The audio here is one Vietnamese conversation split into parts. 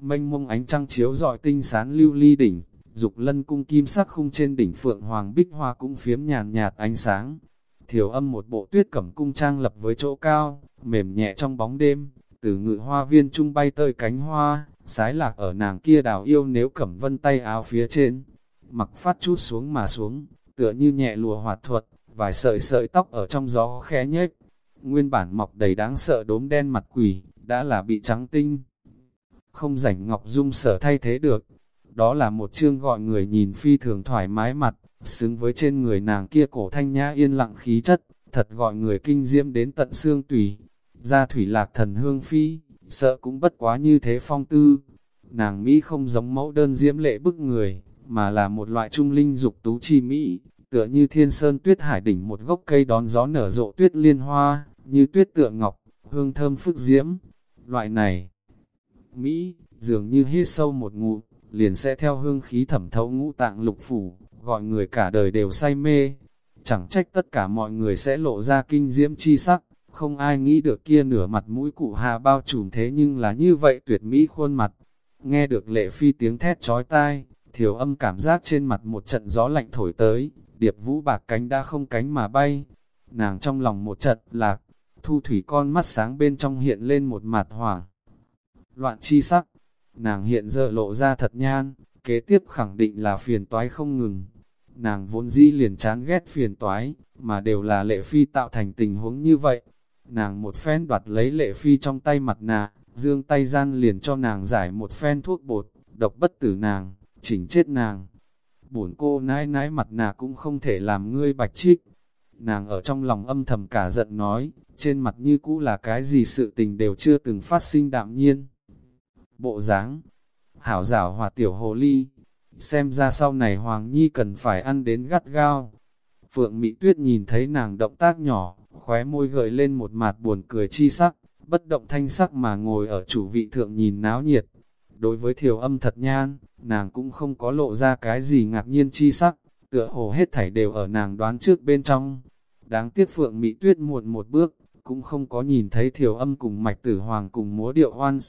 mênh mông ánh trăng chiếu dọi tinh sán lưu ly đỉnh, dục lân cung kim sắc khung trên đỉnh phượng hoàng bích hoa cũng phiếm nhàn nhạt ánh sáng. Thiểu âm một bộ tuyết cẩm cung trang lập với chỗ cao, mềm nhẹ trong bóng đêm, từ ngự hoa viên trung bay tơi cánh hoa, sái lạc ở nàng kia đào yêu nếu cẩm vân tay áo phía trên, mặc phát chút xuống mà xuống, tựa như nhẹ lùa hoạt thuật, vài sợi sợi tóc ở trong gió khẽ nhếch. Nguyên bản mọc đầy đáng sợ đốm đen mặt quỷ, đã là bị trắng tinh. Không rảnh Ngọc Dung sở thay thế được. Đó là một chương gọi người nhìn phi thường thoải mái mặt, xứng với trên người nàng kia cổ thanh nhã yên lặng khí chất, thật gọi người kinh diễm đến tận xương tùy. Ra thủy lạc thần hương phi, sợ cũng bất quá như thế phong tư. Nàng Mỹ không giống mẫu đơn diễm lệ bức người, mà là một loại trung linh dục tú chi Mỹ, tựa như thiên sơn tuyết hải đỉnh một gốc cây đón gió nở rộ tuyết liên hoa, như tuyết tựa ngọc, hương thơm phức diễm. Loại này, Mỹ, dường như hít sâu một ngụm, liền sẽ theo hương khí thẩm thấu ngũ tạng lục phủ, gọi người cả đời đều say mê. Chẳng trách tất cả mọi người sẽ lộ ra kinh diễm chi sắc, không ai nghĩ được kia nửa mặt mũi cụ hà bao trùm thế nhưng là như vậy tuyệt mỹ khuôn mặt. Nghe được lệ phi tiếng thét chói tai, thiểu âm cảm giác trên mặt một trận gió lạnh thổi tới, điệp vũ bạc cánh đã không cánh mà bay. Nàng trong lòng một trận lạc, thu thủy con mắt sáng bên trong hiện lên một mặt hoảng. Loạn chi sắc, nàng hiện giờ lộ ra thật nhan, kế tiếp khẳng định là phiền toái không ngừng. Nàng vốn dĩ liền chán ghét phiền toái, mà đều là lệ phi tạo thành tình huống như vậy. Nàng một phen đoạt lấy lệ phi trong tay mặt nạ, dương tay gian liền cho nàng giải một phen thuốc bột, độc bất tử nàng, chỉnh chết nàng. Bổn cô nãi nãi mặt nạ cũng không thể làm ngươi bạch trích. Nàng ở trong lòng âm thầm cả giận nói, trên mặt như cũ là cái gì sự tình đều chưa từng phát sinh đạm nhiên. Bộ dáng hảo giảo hòa tiểu hồ ly, xem ra sau này Hoàng Nhi cần phải ăn đến gắt gao. Phượng Mỹ Tuyết nhìn thấy nàng động tác nhỏ, khóe môi gợi lên một mặt buồn cười chi sắc, bất động thanh sắc mà ngồi ở chủ vị thượng nhìn náo nhiệt. Đối với thiểu âm thật nhan, nàng cũng không có lộ ra cái gì ngạc nhiên chi sắc, tựa hồ hết thảy đều ở nàng đoán trước bên trong. Đáng tiếc Phượng Mỹ Tuyết muộn một bước, cũng không có nhìn thấy thiểu âm cùng mạch tử hoàng cùng múa điệu once.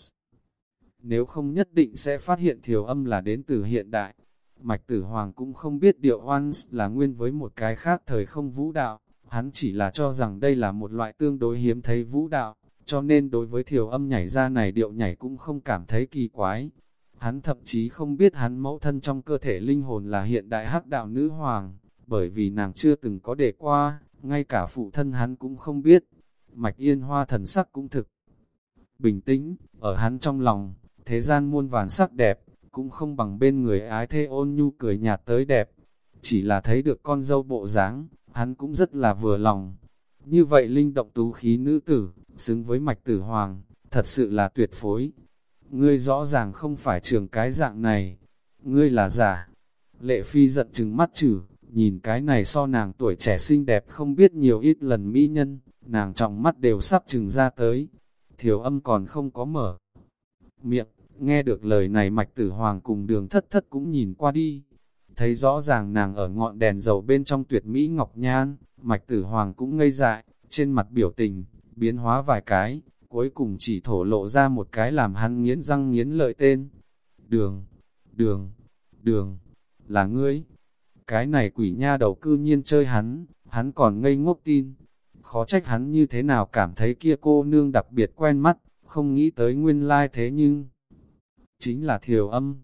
Nếu không nhất định sẽ phát hiện thiểu âm là đến từ hiện đại. Mạch tử hoàng cũng không biết điệu oans là nguyên với một cái khác thời không vũ đạo, hắn chỉ là cho rằng đây là một loại tương đối hiếm thấy vũ đạo, cho nên đối với thiểu âm nhảy ra này điệu nhảy cũng không cảm thấy kỳ quái. Hắn thậm chí không biết hắn mẫu thân trong cơ thể linh hồn là hiện đại hắc đạo nữ hoàng, bởi vì nàng chưa từng có để qua, ngay cả phụ thân hắn cũng không biết. Mạch yên hoa thần sắc cũng thực. Bình tĩnh, ở hắn trong lòng, thế gian muôn vàn sắc đẹp, cũng không bằng bên người ái thê ôn nhu cười nhạt tới đẹp. Chỉ là thấy được con dâu bộ dáng, hắn cũng rất là vừa lòng. Như vậy linh động tú khí nữ tử, xứng với mạch tử hoàng, thật sự là tuyệt phối. Ngươi rõ ràng không phải trường cái dạng này, ngươi là giả. Lệ phi giận chừng mắt chử, nhìn cái này so nàng tuổi trẻ xinh đẹp không biết nhiều ít lần mỹ nhân, nàng trọng mắt đều sắp chừng ra tới. Thiểu âm còn không có mở miệng, nghe được lời này mạch tử hoàng cùng đường thất thất cũng nhìn qua đi. Thấy rõ ràng nàng ở ngọn đèn dầu bên trong tuyệt mỹ ngọc nhan, mạch tử hoàng cũng ngây dại, trên mặt biểu tình, biến hóa vài cái, cuối cùng chỉ thổ lộ ra một cái làm hắn nghiến răng nghiến lợi tên. Đường, đường, đường, là ngươi. Cái này quỷ nha đầu cư nhiên chơi hắn, hắn còn ngây ngốc tin. Khó trách hắn như thế nào cảm thấy kia cô nương đặc biệt quen mắt, không nghĩ tới nguyên lai like thế nhưng... Chính là thiều âm.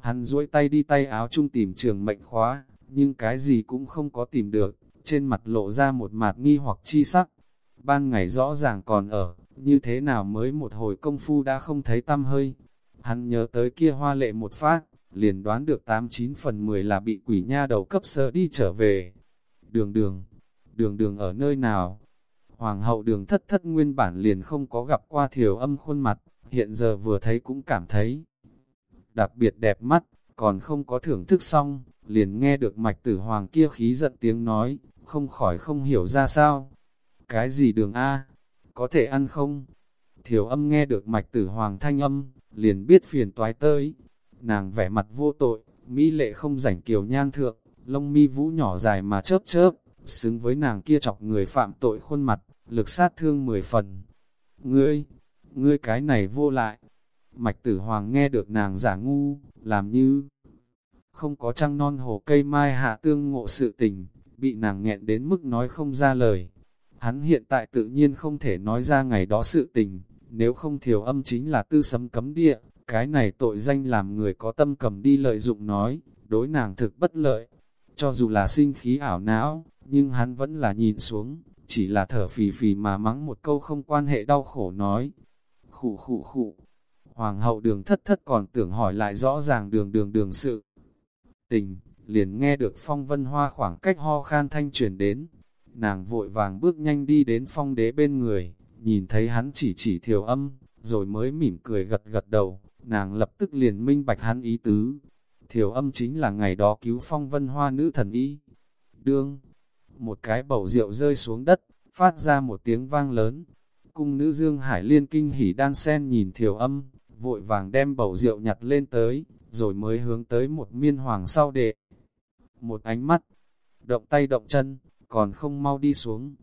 Hắn duỗi tay đi tay áo chung tìm trường mệnh khóa, nhưng cái gì cũng không có tìm được, trên mặt lộ ra một mạt nghi hoặc chi sắc. Ban ngày rõ ràng còn ở, như thế nào mới một hồi công phu đã không thấy tâm hơi. Hắn nhớ tới kia hoa lệ một phát, liền đoán được 89 phần 10 là bị quỷ nha đầu cấp sơ đi trở về. Đường đường, đường đường ở nơi nào? Hoàng hậu đường thất thất nguyên bản liền không có gặp qua thiểu âm khuôn mặt, hiện giờ vừa thấy cũng cảm thấy đặc biệt đẹp mắt, còn không có thưởng thức xong, liền nghe được mạch tử hoàng kia khí giận tiếng nói, không khỏi không hiểu ra sao. Cái gì đường A? Có thể ăn không? Thiểu âm nghe được mạch tử hoàng thanh âm, liền biết phiền toái tới. Nàng vẻ mặt vô tội, mỹ lệ không rảnh kiều nhan thượng, lông mi vũ nhỏ dài mà chớp chớp, xứng với nàng kia chọc người phạm tội khuôn mặt, lực sát thương mười phần. Ngươi, ngươi cái này vô lại. Mạch tử hoàng nghe được nàng giả ngu, làm như không có trăng non hồ cây mai hạ tương ngộ sự tình, bị nàng nghẹn đến mức nói không ra lời. Hắn hiện tại tự nhiên không thể nói ra ngày đó sự tình, nếu không thiểu âm chính là tư sấm cấm địa, cái này tội danh làm người có tâm cầm đi lợi dụng nói, đối nàng thực bất lợi. Cho dù là sinh khí ảo não, nhưng hắn vẫn là nhìn xuống, chỉ là thở phì phì mà mắng một câu không quan hệ đau khổ nói. Khụ khụ khụ, hoàng hậu đường thất thất còn tưởng hỏi lại rõ ràng đường đường đường sự. Tình, liền nghe được phong vân hoa khoảng cách ho khan thanh truyền đến. Nàng vội vàng bước nhanh đi đến phong đế bên người, nhìn thấy hắn chỉ chỉ thiểu âm, rồi mới mỉm cười gật gật đầu, nàng lập tức liền minh bạch hắn ý tứ. Thiểu âm chính là ngày đó cứu phong vân hoa nữ thần y. Đương, một cái bầu rượu rơi xuống đất, phát ra một tiếng vang lớn. Cung nữ Dương Hải Liên kinh hỉ đan sen nhìn thiểu âm, vội vàng đem bầu rượu nhặt lên tới, rồi mới hướng tới một miên hoàng sau đệ. Một ánh mắt, động tay động chân, còn không mau đi xuống.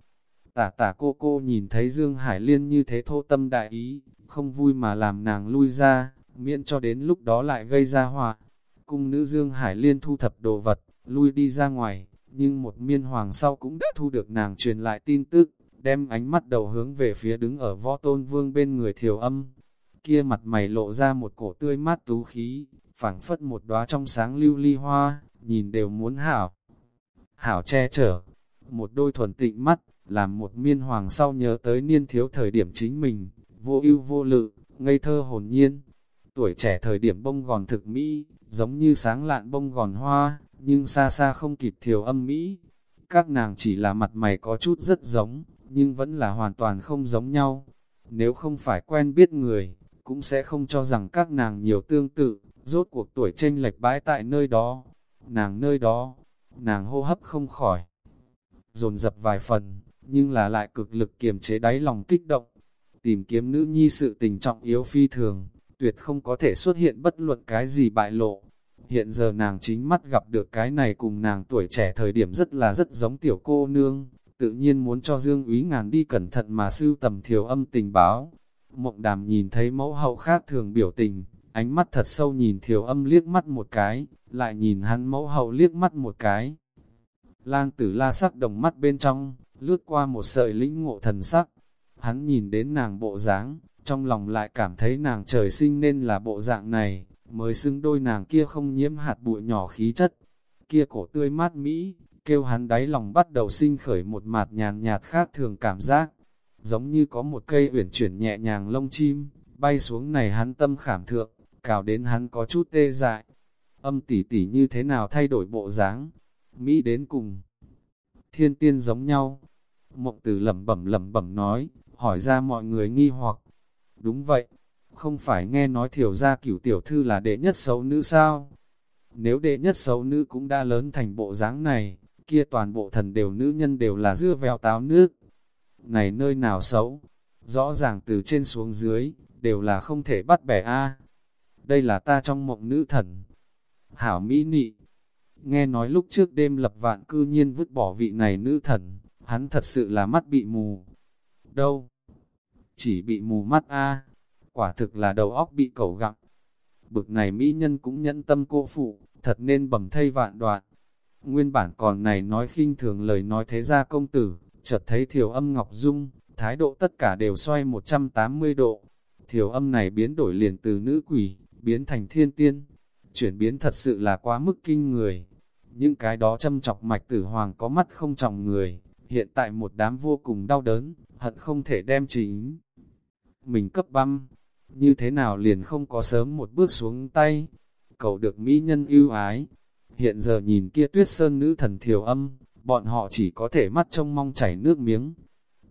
Tả tả cô cô nhìn thấy Dương Hải Liên như thế thô tâm đại ý, không vui mà làm nàng lui ra, miễn cho đến lúc đó lại gây ra họa. Cung nữ Dương Hải Liên thu thập đồ vật, lui đi ra ngoài, nhưng một miên hoàng sau cũng đã thu được nàng truyền lại tin tức, đem ánh mắt đầu hướng về phía đứng ở võ tôn vương bên người thiểu âm. Kia mặt mày lộ ra một cổ tươi mát tú khí, phảng phất một đóa trong sáng lưu ly hoa, nhìn đều muốn hảo. Hảo che chở, một đôi thuần tịnh mắt, làm một miên hoàng sau nhớ tới niên thiếu thời điểm chính mình, vô ưu vô lự, ngây thơ hồn nhiên. Tuổi trẻ thời điểm bông gòn thực mỹ, giống như sáng lạn bông gòn hoa, nhưng xa xa không kịp thiểu âm mỹ. Các nàng chỉ là mặt mày có chút rất giống, nhưng vẫn là hoàn toàn không giống nhau. Nếu không phải quen biết người, cũng sẽ không cho rằng các nàng nhiều tương tự, rốt cuộc tuổi tranh lệch bãi tại nơi đó. Nàng nơi đó, nàng hô hấp không khỏi. Dồn dập vài phần, nhưng là lại cực lực kiềm chế đáy lòng kích động. Tìm kiếm nữ nhi sự tình trọng yếu phi thường, tuyệt không có thể xuất hiện bất luận cái gì bại lộ. Hiện giờ nàng chính mắt gặp được cái này cùng nàng tuổi trẻ thời điểm rất là rất giống tiểu cô nương, tự nhiên muốn cho Dương Úy ngàn đi cẩn thận mà sưu tầm thiểu âm tình báo. Mộng đàm nhìn thấy mẫu hậu khác thường biểu tình, ánh mắt thật sâu nhìn thiểu âm liếc mắt một cái, lại nhìn hắn mẫu hậu liếc mắt một cái. Lan tử la sắc đồng mắt bên trong, lướt qua một sợi lĩnh ngộ thần sắc. Hắn nhìn đến nàng bộ dáng, trong lòng lại cảm thấy nàng trời sinh nên là bộ dạng này, mới xứng đôi nàng kia không nhiễm hạt bụi nhỏ khí chất. Kia cổ tươi mát mỹ, kêu hắn đáy lòng bắt đầu sinh khởi một mạt nhàn nhạt khác thường cảm giác. Giống như có một cây uyển chuyển nhẹ nhàng lông chim, bay xuống này hắn tâm khảm thượng, cào đến hắn có chút tê dại. Âm tỉ tỉ như thế nào thay đổi bộ dáng, Mỹ đến cùng. Thiên tiên giống nhau. Mộng tử lẩm bẩm lẩm bẩm nói, hỏi ra mọi người nghi hoặc. Đúng vậy, không phải nghe nói thiểu ra cửu tiểu thư là đệ nhất xấu nữ sao? Nếu đệ nhất xấu nữ cũng đã lớn thành bộ dáng này, kia toàn bộ thần đều nữ nhân đều là dưa vèo táo nước. Này nơi nào xấu? Rõ ràng từ trên xuống dưới, đều là không thể bắt bẻ a. Đây là ta trong mộng nữ thần. Hảo Mỹ Nị, Nghe nói lúc trước đêm lập vạn cư nhiên vứt bỏ vị này nữ thần, hắn thật sự là mắt bị mù. Đâu? Chỉ bị mù mắt a quả thực là đầu óc bị cẩu gặm. Bực này mỹ nhân cũng nhẫn tâm cô phụ, thật nên bầm thây vạn đoạn. Nguyên bản còn này nói khinh thường lời nói thế ra công tử, chợt thấy thiểu âm ngọc dung, thái độ tất cả đều xoay 180 độ. Thiểu âm này biến đổi liền từ nữ quỷ, biến thành thiên tiên. Chuyển biến thật sự là quá mức kinh người. Những cái đó châm chọc mạch tử hoàng có mắt không trọng người, hiện tại một đám vô cùng đau đớn, hận không thể đem chính. Mình cấp băm, như thế nào liền không có sớm một bước xuống tay, cầu được mỹ nhân ưu ái. Hiện giờ nhìn kia tuyết sơn nữ thần thiểu âm, bọn họ chỉ có thể mắt trông mong chảy nước miếng.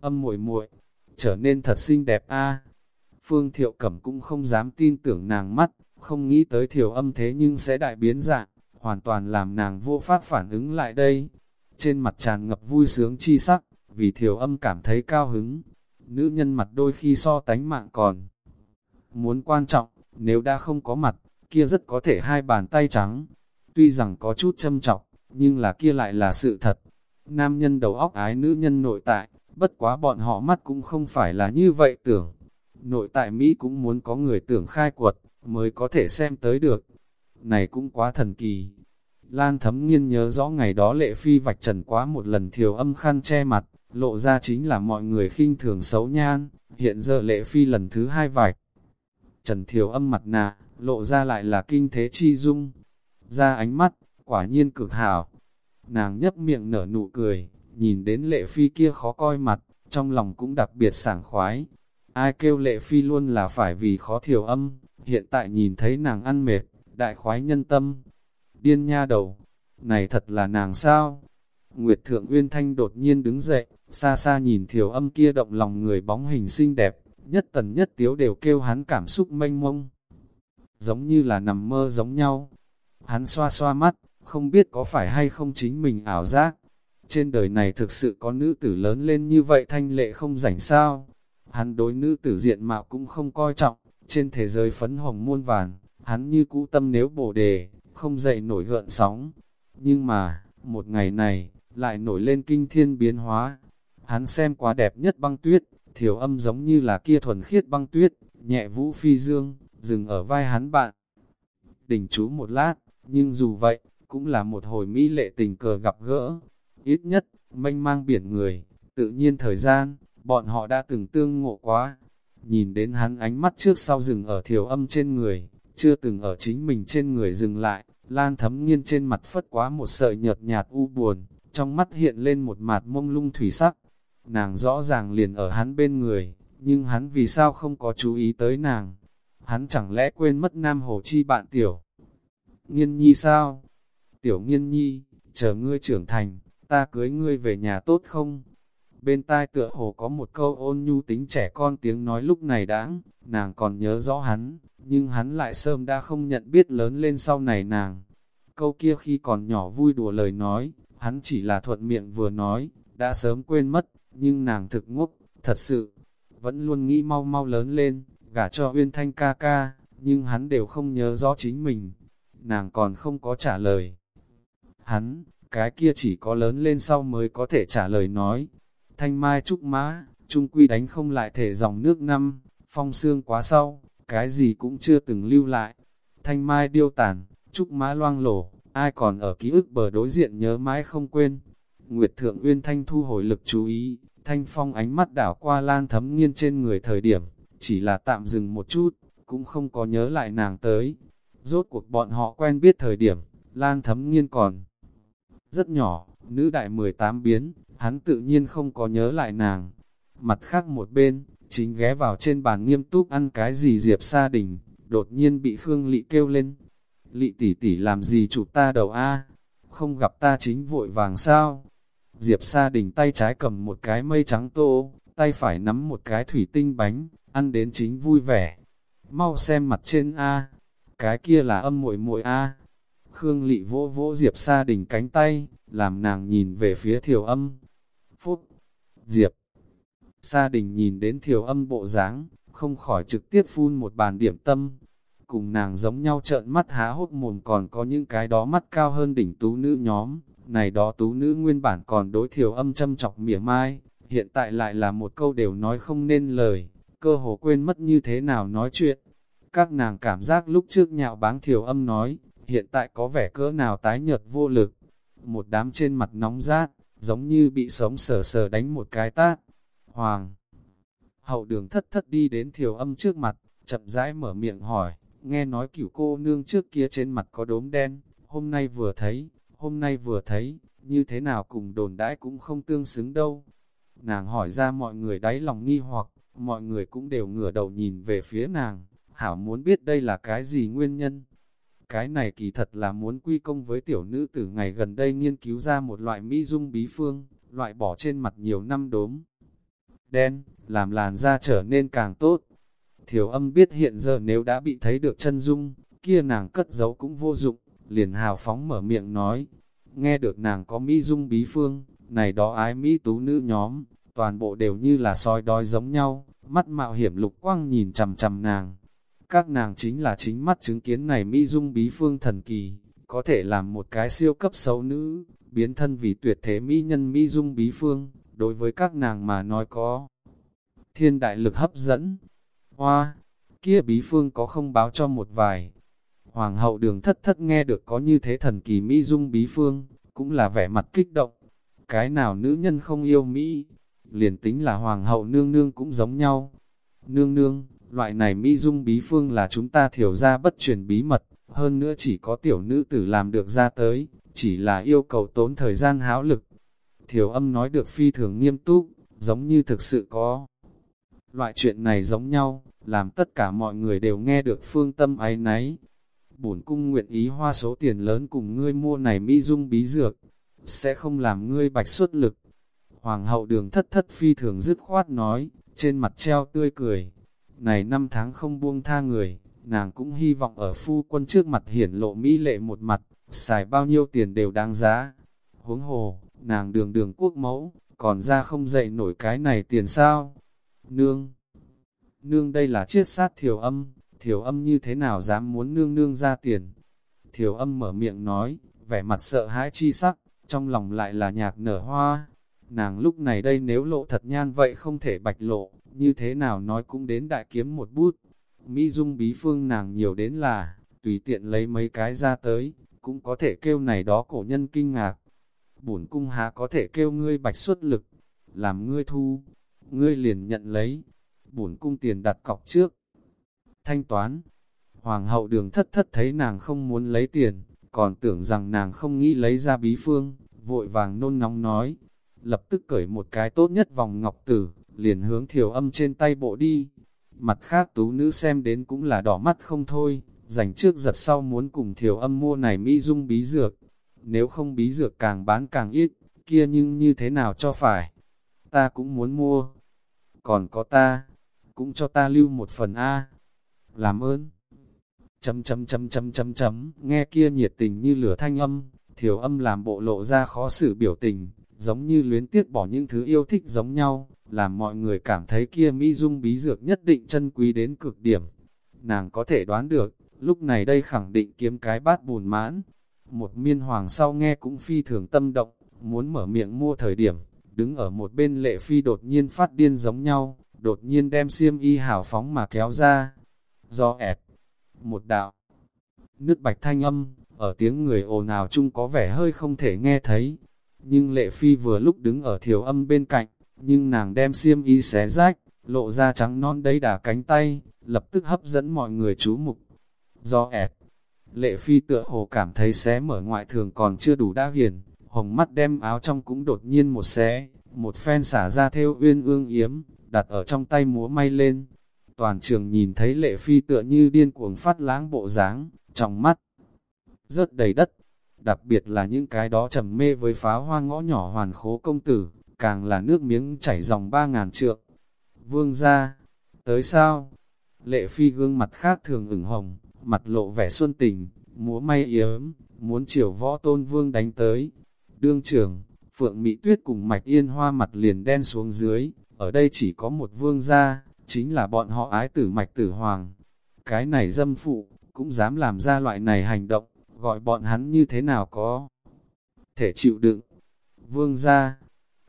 Âm muội muội trở nên thật xinh đẹp a Phương thiệu cẩm cũng không dám tin tưởng nàng mắt, không nghĩ tới thiểu âm thế nhưng sẽ đại biến dạng hoàn toàn làm nàng vô pháp phản ứng lại đây. Trên mặt tràn ngập vui sướng chi sắc, vì thiểu âm cảm thấy cao hứng. Nữ nhân mặt đôi khi so tánh mạng còn. Muốn quan trọng, nếu đã không có mặt, kia rất có thể hai bàn tay trắng. Tuy rằng có chút châm trọng, nhưng là kia lại là sự thật. Nam nhân đầu óc ái nữ nhân nội tại, bất quá bọn họ mắt cũng không phải là như vậy tưởng. nội tại Mỹ cũng muốn có người tưởng khai quật, mới có thể xem tới được. Này cũng quá thần kỳ. Lan thấm nghiên nhớ rõ ngày đó lệ phi vạch trần quá một lần thiều âm khăn che mặt, lộ ra chính là mọi người khinh thường xấu nhan, hiện giờ lệ phi lần thứ hai vạch. Trần thiều âm mặt nạ, lộ ra lại là kinh thế chi dung. Ra ánh mắt, quả nhiên cực hảo. Nàng nhấp miệng nở nụ cười, nhìn đến lệ phi kia khó coi mặt, trong lòng cũng đặc biệt sảng khoái. Ai kêu lệ phi luôn là phải vì khó thiểu âm, hiện tại nhìn thấy nàng ăn mệt, đại khoái nhân tâm. Điên nha đầu, này thật là nàng sao? Nguyệt Thượng Uyên Thanh đột nhiên đứng dậy, xa xa nhìn thiểu âm kia động lòng người bóng hình xinh đẹp, nhất tần nhất tiếu đều kêu hắn cảm xúc mênh mông. Giống như là nằm mơ giống nhau. Hắn xoa xoa mắt, không biết có phải hay không chính mình ảo giác. Trên đời này thực sự có nữ tử lớn lên như vậy thanh lệ không rảnh sao. Hắn đối nữ tử diện mạo cũng không coi trọng, trên thế giới phấn hồng muôn vàn, hắn như cũ tâm nếu bổ đề, không dậy nổi gợn sóng. Nhưng mà, một ngày này, lại nổi lên kinh thiên biến hóa. Hắn xem quá đẹp nhất băng tuyết, thiểu âm giống như là kia thuần khiết băng tuyết, nhẹ vũ phi dương, dừng ở vai hắn bạn. đình chú một lát, nhưng dù vậy, cũng là một hồi mỹ lệ tình cờ gặp gỡ. Ít nhất, mênh mang biển người, tự nhiên thời gian, bọn họ đã từng tương ngộ quá. Nhìn đến hắn ánh mắt trước sau dừng ở thiểu âm trên người, chưa từng ở chính mình trên người dừng lại, lan thấm nghiên trên mặt phất quá một sợi nhợt nhạt u buồn, trong mắt hiện lên một mạt mông lung thủy sắc. Nàng rõ ràng liền ở hắn bên người, nhưng hắn vì sao không có chú ý tới nàng? Hắn chẳng lẽ quên mất Nam Hồ Chi bạn tiểu? Nghiên nhi sao? Tiểu nghiên nhi, chờ ngươi trưởng thành, ta cưới ngươi về nhà tốt không? Bên tai tựa hồ có một câu ôn nhu tính trẻ con tiếng nói lúc này đáng, nàng còn nhớ rõ hắn, nhưng hắn lại sớm đã không nhận biết lớn lên sau này nàng. Câu kia khi còn nhỏ vui đùa lời nói, hắn chỉ là thuận miệng vừa nói, đã sớm quên mất, nhưng nàng thực ngốc, thật sự, vẫn luôn nghĩ mau mau lớn lên, gả cho Uyên Thanh ca ca, nhưng hắn đều không nhớ rõ chính mình. Nàng còn không có trả lời. Hắn, cái kia chỉ có lớn lên sau mới có thể trả lời nói. Thanh mai trúc mã, trung quy đánh không lại thể dòng nước năm, phong xương quá sau, cái gì cũng chưa từng lưu lại. Thanh mai điêu tàn, trúc mã loang lổ, ai còn ở ký ức bờ đối diện nhớ mãi không quên. Nguyệt Thượng Uyên Thanh thu hồi lực chú ý, Thanh Phong ánh mắt đảo qua lan thấm nghiên trên người thời điểm, chỉ là tạm dừng một chút, cũng không có nhớ lại nàng tới. Rốt cuộc bọn họ quen biết thời điểm, lan thấm nghiên còn rất nhỏ, nữ đại 18 biến, hắn tự nhiên không có nhớ lại nàng. Mặt khác một bên, chính ghé vào trên bàn nghiêm túc ăn cái gì Diệp Sa Đình, đột nhiên bị Khương Lị kêu lên. Lị tỷ tỷ làm gì chụp ta đầu a? Không gặp ta chính vội vàng sao? Diệp Sa Đình tay trái cầm một cái mây trắng tô, tay phải nắm một cái thủy tinh bánh, ăn đến chính vui vẻ. Mau xem mặt trên A, cái kia là âm muội muội A. Khương Lị vỗ vỗ Diệp Sa Đình cánh tay, làm nàng nhìn về phía thiểu âm. Phút, Diệp Sa Đình nhìn đến thiểu âm bộ dáng, không khỏi trực tiếp phun một bàn điểm tâm. Cùng nàng giống nhau trợn mắt há hốt mồm còn có những cái đó mắt cao hơn đỉnh tú nữ nhóm. Này đó tú nữ nguyên bản còn đối thiểu âm châm chọc mỉa mai, hiện tại lại là một câu đều nói không nên lời cơ hồ quên mất như thế nào nói chuyện. Các nàng cảm giác lúc trước nhạo báng thiểu âm nói, hiện tại có vẻ cỡ nào tái nhợt vô lực. Một đám trên mặt nóng rát, giống như bị sống sờ sờ đánh một cái tát. Hoàng Hậu đường thất thất đi đến thiểu âm trước mặt, chậm rãi mở miệng hỏi, nghe nói cửu cô nương trước kia trên mặt có đốm đen, hôm nay vừa thấy, hôm nay vừa thấy, như thế nào cùng đồn đãi cũng không tương xứng đâu. Nàng hỏi ra mọi người đáy lòng nghi hoặc, mọi người cũng đều ngửa đầu nhìn về phía nàng, hảo muốn biết đây là cái gì nguyên nhân. Cái này kỳ thật là muốn quy công với tiểu nữ từ ngày gần đây nghiên cứu ra một loại mỹ dung bí phương, loại bỏ trên mặt nhiều năm đốm. Đen, làm làn da trở nên càng tốt. Thiểu âm biết hiện giờ nếu đã bị thấy được chân dung, kia nàng cất giấu cũng vô dụng, liền hào phóng mở miệng nói. Nghe được nàng có mỹ dung bí phương, này đó ái mỹ tú nữ nhóm, toàn bộ đều như là soi đói giống nhau, mắt mạo hiểm lục quang nhìn chằm chằm nàng. Các nàng chính là chính mắt chứng kiến này Mỹ Dung bí phương thần kỳ, có thể làm một cái siêu cấp xấu nữ, biến thân vì tuyệt thế Mỹ nhân Mỹ Dung bí phương, đối với các nàng mà nói có thiên đại lực hấp dẫn. Hoa, kia bí phương có không báo cho một vài. Hoàng hậu đường thất thất nghe được có như thế thần kỳ Mỹ dung bí phương, cũng là vẻ mặt kích động. Cái nào nữ nhân không yêu Mỹ, liền tính là hoàng hậu nương nương cũng giống nhau. Nương nương, loại này Mỹ dung bí phương là chúng ta thiểu ra bất truyền bí mật, hơn nữa chỉ có tiểu nữ tử làm được ra tới, chỉ là yêu cầu tốn thời gian háo lực. Thiểu âm nói được phi thường nghiêm túc, giống như thực sự có. Loại chuyện này giống nhau, làm tất cả mọi người đều nghe được phương tâm ái náy. Bổn cung nguyện ý hoa số tiền lớn cùng ngươi mua này mỹ dung bí dược, sẽ không làm ngươi bạch xuất lực. Hoàng hậu đường thất thất phi thường dứt khoát nói, trên mặt treo tươi cười. Này năm tháng không buông tha người, nàng cũng hy vọng ở phu quân trước mặt hiển lộ mỹ lệ một mặt, xài bao nhiêu tiền đều đáng giá. Huống hồ, nàng đường đường quốc mẫu, còn ra không dậy nổi cái này tiền sao? Nương! Nương đây là chiết sát thiểu âm, thiểu âm như thế nào dám muốn nương nương ra tiền? Thiểu âm mở miệng nói, vẻ mặt sợ hãi chi sắc, trong lòng lại là nhạc nở hoa. Nàng lúc này đây nếu lộ thật nhan vậy không thể bạch lộ, như thế nào nói cũng đến đại kiếm một bút. Mỹ dung bí phương nàng nhiều đến là, tùy tiện lấy mấy cái ra tới, cũng có thể kêu này đó cổ nhân kinh ngạc. Bổn cung há có thể kêu ngươi bạch xuất lực, làm ngươi thu, ngươi liền nhận lấy, bổn cung tiền đặt cọc trước. Thanh toán, hoàng hậu đường thất thất thấy nàng không muốn lấy tiền, còn tưởng rằng nàng không nghĩ lấy ra bí phương, vội vàng nôn nóng nói, lập tức cởi một cái tốt nhất vòng ngọc tử, liền hướng thiểu âm trên tay bộ đi. Mặt khác tú nữ xem đến cũng là đỏ mắt không thôi, dành trước giật sau muốn cùng thiểu âm mua này mỹ dung bí dược. Nếu không bí dược càng bán càng ít, kia nhưng như thế nào cho phải. Ta cũng muốn mua. Còn có ta, cũng cho ta lưu một phần A. Làm ơn. Chấm chấm chấm chấm chấm chấm, nghe kia nhiệt tình như lửa thanh âm, thiểu âm làm bộ lộ ra khó xử biểu tình, giống như luyến tiếc bỏ những thứ yêu thích giống nhau, làm mọi người cảm thấy kia mỹ dung bí dược nhất định chân quý đến cực điểm. Nàng có thể đoán được, lúc này đây khẳng định kiếm cái bát bùn mãn. Một miên hoàng sau nghe cũng phi thường tâm động, muốn mở miệng mua thời điểm, đứng ở một bên lệ phi đột nhiên phát điên giống nhau, đột nhiên đem xiêm y hảo phóng mà kéo ra. Do ẹt, một đạo, nước bạch thanh âm, ở tiếng người ồn ào chung có vẻ hơi không thể nghe thấy. Nhưng lệ phi vừa lúc đứng ở thiểu âm bên cạnh, nhưng nàng đem xiêm y xé rách, lộ ra trắng non đấy đà cánh tay, lập tức hấp dẫn mọi người chú mục. Do ẹt, lệ phi tựa hồ cảm thấy xé mở ngoại thường còn chưa đủ đã hiền, hồng mắt đem áo trong cũng đột nhiên một xé, một phen xả ra theo uyên ương yếm, đặt ở trong tay múa may lên. Toàn trường nhìn thấy lệ phi tựa như điên cuồng phát láng bộ dáng, trong mắt, rớt đầy đất. Đặc biệt là những cái đó trầm mê với pháo hoa ngõ nhỏ hoàn khố công tử, càng là nước miếng chảy dòng ba ngàn trượng. Vương ra, tới sao? Lệ phi gương mặt khác thường ửng hồng, mặt lộ vẻ xuân tình, múa may yếm, muốn chiều võ tôn vương đánh tới. Đương trưởng, Phượng Mỹ Tuyết cùng Mạch Yên Hoa mặt liền đen xuống dưới, ở đây chỉ có một vương gia, chính là bọn họ ái tử Mạch Tử Hoàng. Cái này dâm phụ, cũng dám làm ra loại này hành động, gọi bọn hắn như thế nào có thể chịu đựng. Vương gia,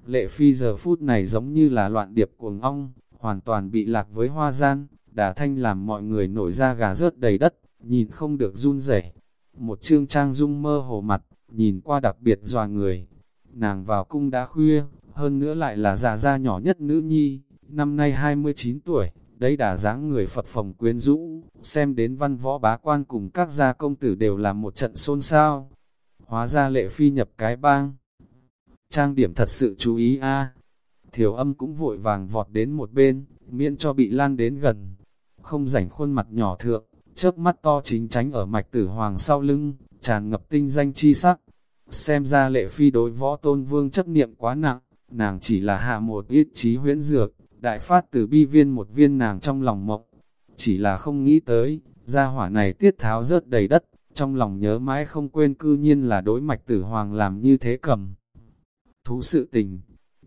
lệ phi giờ phút này giống như là loạn điệp cuồng ong, hoàn toàn bị lạc với hoa gian, đà thanh làm mọi người nổi ra gà rớt đầy đất, nhìn không được run rẩy. Một chương trang dung mơ hồ mặt, nhìn qua đặc biệt dòa người. Nàng vào cung đã khuya, hơn nữa lại là già da nhỏ nhất nữ nhi, năm nay 29 tuổi, đây đã dáng người Phật phòng quyến rũ, xem đến văn võ bá quan cùng các gia công tử đều là một trận xôn xao. Hóa ra lệ phi nhập cái bang. Trang điểm thật sự chú ý a Thiểu âm cũng vội vàng vọt đến một bên, miễn cho bị lan đến gần. Không rảnh khuôn mặt nhỏ thượng, chớp mắt to chính tránh ở mạch tử hoàng sau lưng, tràn ngập tinh danh chi sắc. Xem ra lệ phi đối võ tôn vương chấp niệm quá nặng, nàng chỉ là hạ một ít trí huyễn dược, đại phát từ bi viên một viên nàng trong lòng mộng. Chỉ là không nghĩ tới, gia hỏa này tiết tháo rớt đầy đất, trong lòng nhớ mãi không quên cư nhiên là đối mạch tử hoàng làm như thế cầm. Thú sự tình,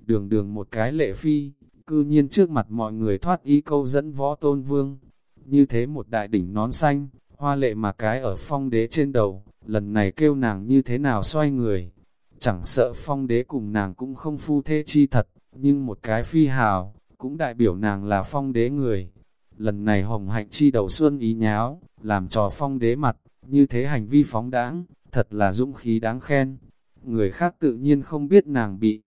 đường đường một cái lệ phi, cư nhiên trước mặt mọi người thoát ý câu dẫn võ tôn vương. Như thế một đại đỉnh nón xanh, hoa lệ mà cái ở phong đế trên đầu, lần này kêu nàng như thế nào xoay người. Chẳng sợ phong đế cùng nàng cũng không phu thế chi thật, nhưng một cái phi hào, cũng đại biểu nàng là phong đế người. lần này hồng hạnh chi đầu xuân ý nháo, làm trò phong đế mặt, như thế hành vi phóng đãng, thật là dũng khí đáng khen. Người khác tự nhiên không biết nàng bị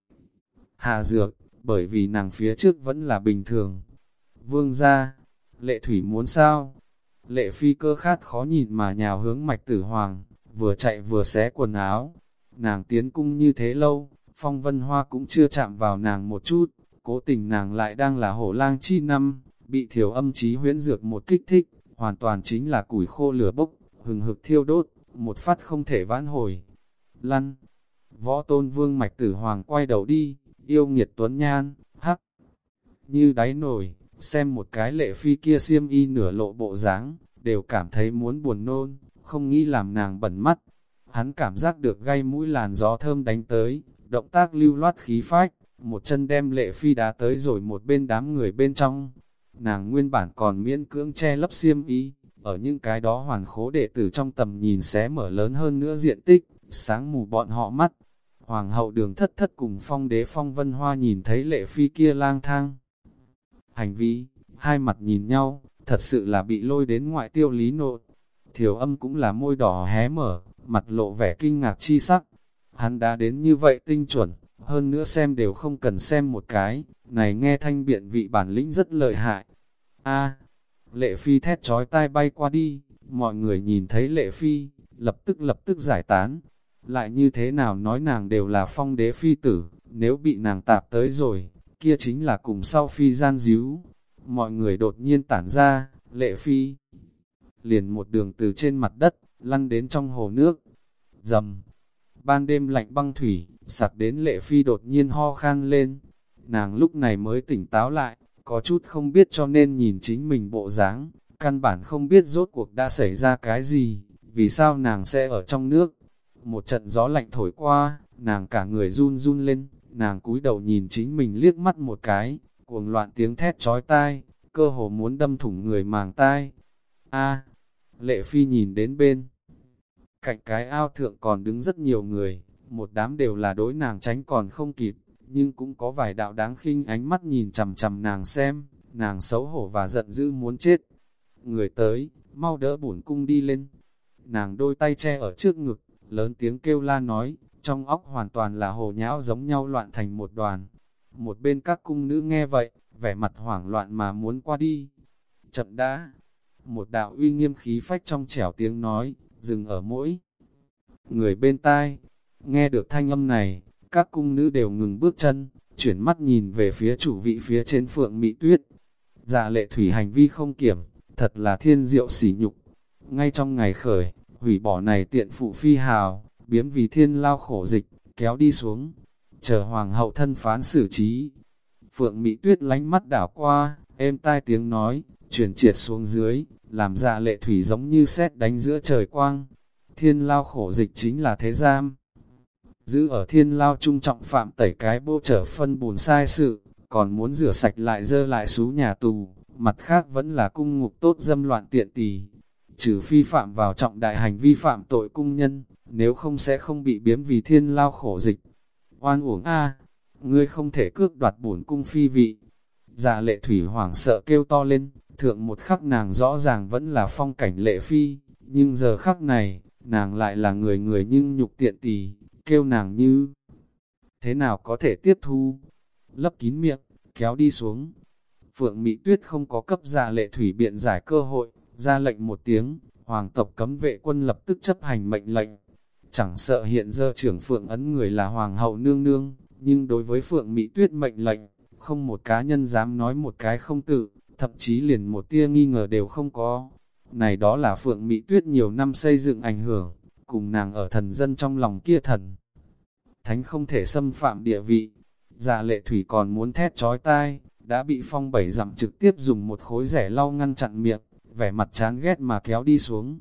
hạ dược, bởi vì nàng phía trước vẫn là bình thường. Vương ra, lệ thủy muốn sao? Lệ phi cơ khát khó nhìn mà nhào hướng mạch tử hoàng, vừa chạy vừa xé quần áo. Nàng tiến cung như thế lâu, phong vân hoa cũng chưa chạm vào nàng một chút, cố tình nàng lại đang là hổ lang chi năm, bị thiểu âm trí huyễn dược một kích thích, hoàn toàn chính là củi khô lửa bốc, hừng hực thiêu đốt, một phát không thể vãn hồi. Lăn, võ tôn vương mạch tử hoàng quay đầu đi, yêu nghiệt tuấn nhan, hắc, như đáy nổi, xem một cái lệ phi kia xiêm y nửa lộ bộ dáng đều cảm thấy muốn buồn nôn, không nghĩ làm nàng bẩn mắt. Hắn cảm giác được gây mũi làn gió thơm đánh tới, động tác lưu loát khí phách, một chân đem lệ phi đá tới rồi một bên đám người bên trong. Nàng nguyên bản còn miễn cưỡng che lấp xiêm y, ở những cái đó hoàn khố đệ tử trong tầm nhìn xé mở lớn hơn nữa diện tích, sáng mù bọn họ mắt. Hoàng hậu đường thất thất cùng phong đế phong vân hoa nhìn thấy lệ phi kia lang thang. Hành vi, hai mặt nhìn nhau, thật sự là bị lôi đến ngoại tiêu lý nộ. Thiểu âm cũng là môi đỏ hé mở, mặt lộ vẻ kinh ngạc chi sắc. Hắn đã đến như vậy tinh chuẩn, hơn nữa xem đều không cần xem một cái, này nghe thanh biện vị bản lĩnh rất lợi hại. a lệ phi thét trói tai bay qua đi, mọi người nhìn thấy lệ phi, lập tức lập tức giải tán. Lại như thế nào nói nàng đều là phong đế phi tử, nếu bị nàng tạp tới rồi, kia chính là cùng sau phi gian díu. Mọi người đột nhiên tản ra, lệ phi, liền một đường từ trên mặt đất, lăn đến trong hồ nước. Dầm, ban đêm lạnh băng thủy, sặc đến lệ phi đột nhiên ho khan lên. Nàng lúc này mới tỉnh táo lại, có chút không biết cho nên nhìn chính mình bộ dáng, căn bản không biết rốt cuộc đã xảy ra cái gì, vì sao nàng sẽ ở trong nước. Một trận gió lạnh thổi qua, nàng cả người run run lên, nàng cúi đầu nhìn chính mình liếc mắt một cái, cuồng loạn tiếng thét chói tai, cơ hồ muốn đâm thủng người màng tai. A, lệ phi nhìn đến bên. Cạnh cái ao thượng còn đứng rất nhiều người, một đám đều là đối nàng tránh còn không kịp, nhưng cũng có vài đạo đáng khinh ánh mắt nhìn chầm chầm nàng xem, nàng xấu hổ và giận dữ muốn chết. Người tới, mau đỡ bổn cung đi lên. Nàng đôi tay che ở trước ngực, lớn tiếng kêu la nói, trong óc hoàn toàn là hồ nhão giống nhau loạn thành một đoàn. Một bên các cung nữ nghe vậy, vẻ mặt hoảng loạn mà muốn qua đi. Chậm đã, một đạo uy nghiêm khí phách trong trẻo tiếng nói, dừng ở mỗi người bên tai. Nghe được thanh âm này, các cung nữ đều ngừng bước chân, chuyển mắt nhìn về phía chủ vị phía trên phượng mỹ tuyết. Dạ lệ thủy hành vi không kiểm, thật là thiên diệu sỉ nhục. Ngay trong ngày khởi, hủy bỏ này tiện phụ phi hào, biếm vì thiên lao khổ dịch, kéo đi xuống, chờ hoàng hậu thân phán xử trí. Phượng Mỹ Tuyết lánh mắt đảo qua, êm tai tiếng nói, chuyển triệt xuống dưới, làm dạ lệ thủy giống như xét đánh giữa trời quang. Thiên lao khổ dịch chính là thế giam. Giữ ở thiên lao trung trọng phạm tẩy cái bô trở phân bùn sai sự, còn muốn rửa sạch lại dơ lại xú nhà tù, mặt khác vẫn là cung ngục tốt dâm loạn tiện tỳ trừ phi phạm vào trọng đại hành vi phạm tội cung nhân, nếu không sẽ không bị biếm vì thiên lao khổ dịch. Oan uổng a ngươi không thể cước đoạt bổn cung phi vị. Dạ lệ thủy hoảng sợ kêu to lên, thượng một khắc nàng rõ ràng vẫn là phong cảnh lệ phi, nhưng giờ khắc này, nàng lại là người người nhưng nhục tiện tỳ kêu nàng như thế nào có thể tiếp thu. Lấp kín miệng, kéo đi xuống. Phượng Mỹ Tuyết không có cấp dạ lệ thủy biện giải cơ hội, ra lệnh một tiếng, hoàng tộc cấm vệ quân lập tức chấp hành mệnh lệnh. Chẳng sợ hiện giờ trưởng Phượng ấn người là hoàng hậu nương nương, nhưng đối với Phượng Mỹ Tuyết mệnh lệnh, không một cá nhân dám nói một cái không tự, thậm chí liền một tia nghi ngờ đều không có. Này đó là Phượng Mỹ Tuyết nhiều năm xây dựng ảnh hưởng, cùng nàng ở thần dân trong lòng kia thần. Thánh không thể xâm phạm địa vị, dạ lệ thủy còn muốn thét trói tai, đã bị phong bảy dặm trực tiếp dùng một khối rẻ lau ngăn chặn miệng, vẻ mặt chán ghét mà kéo đi xuống.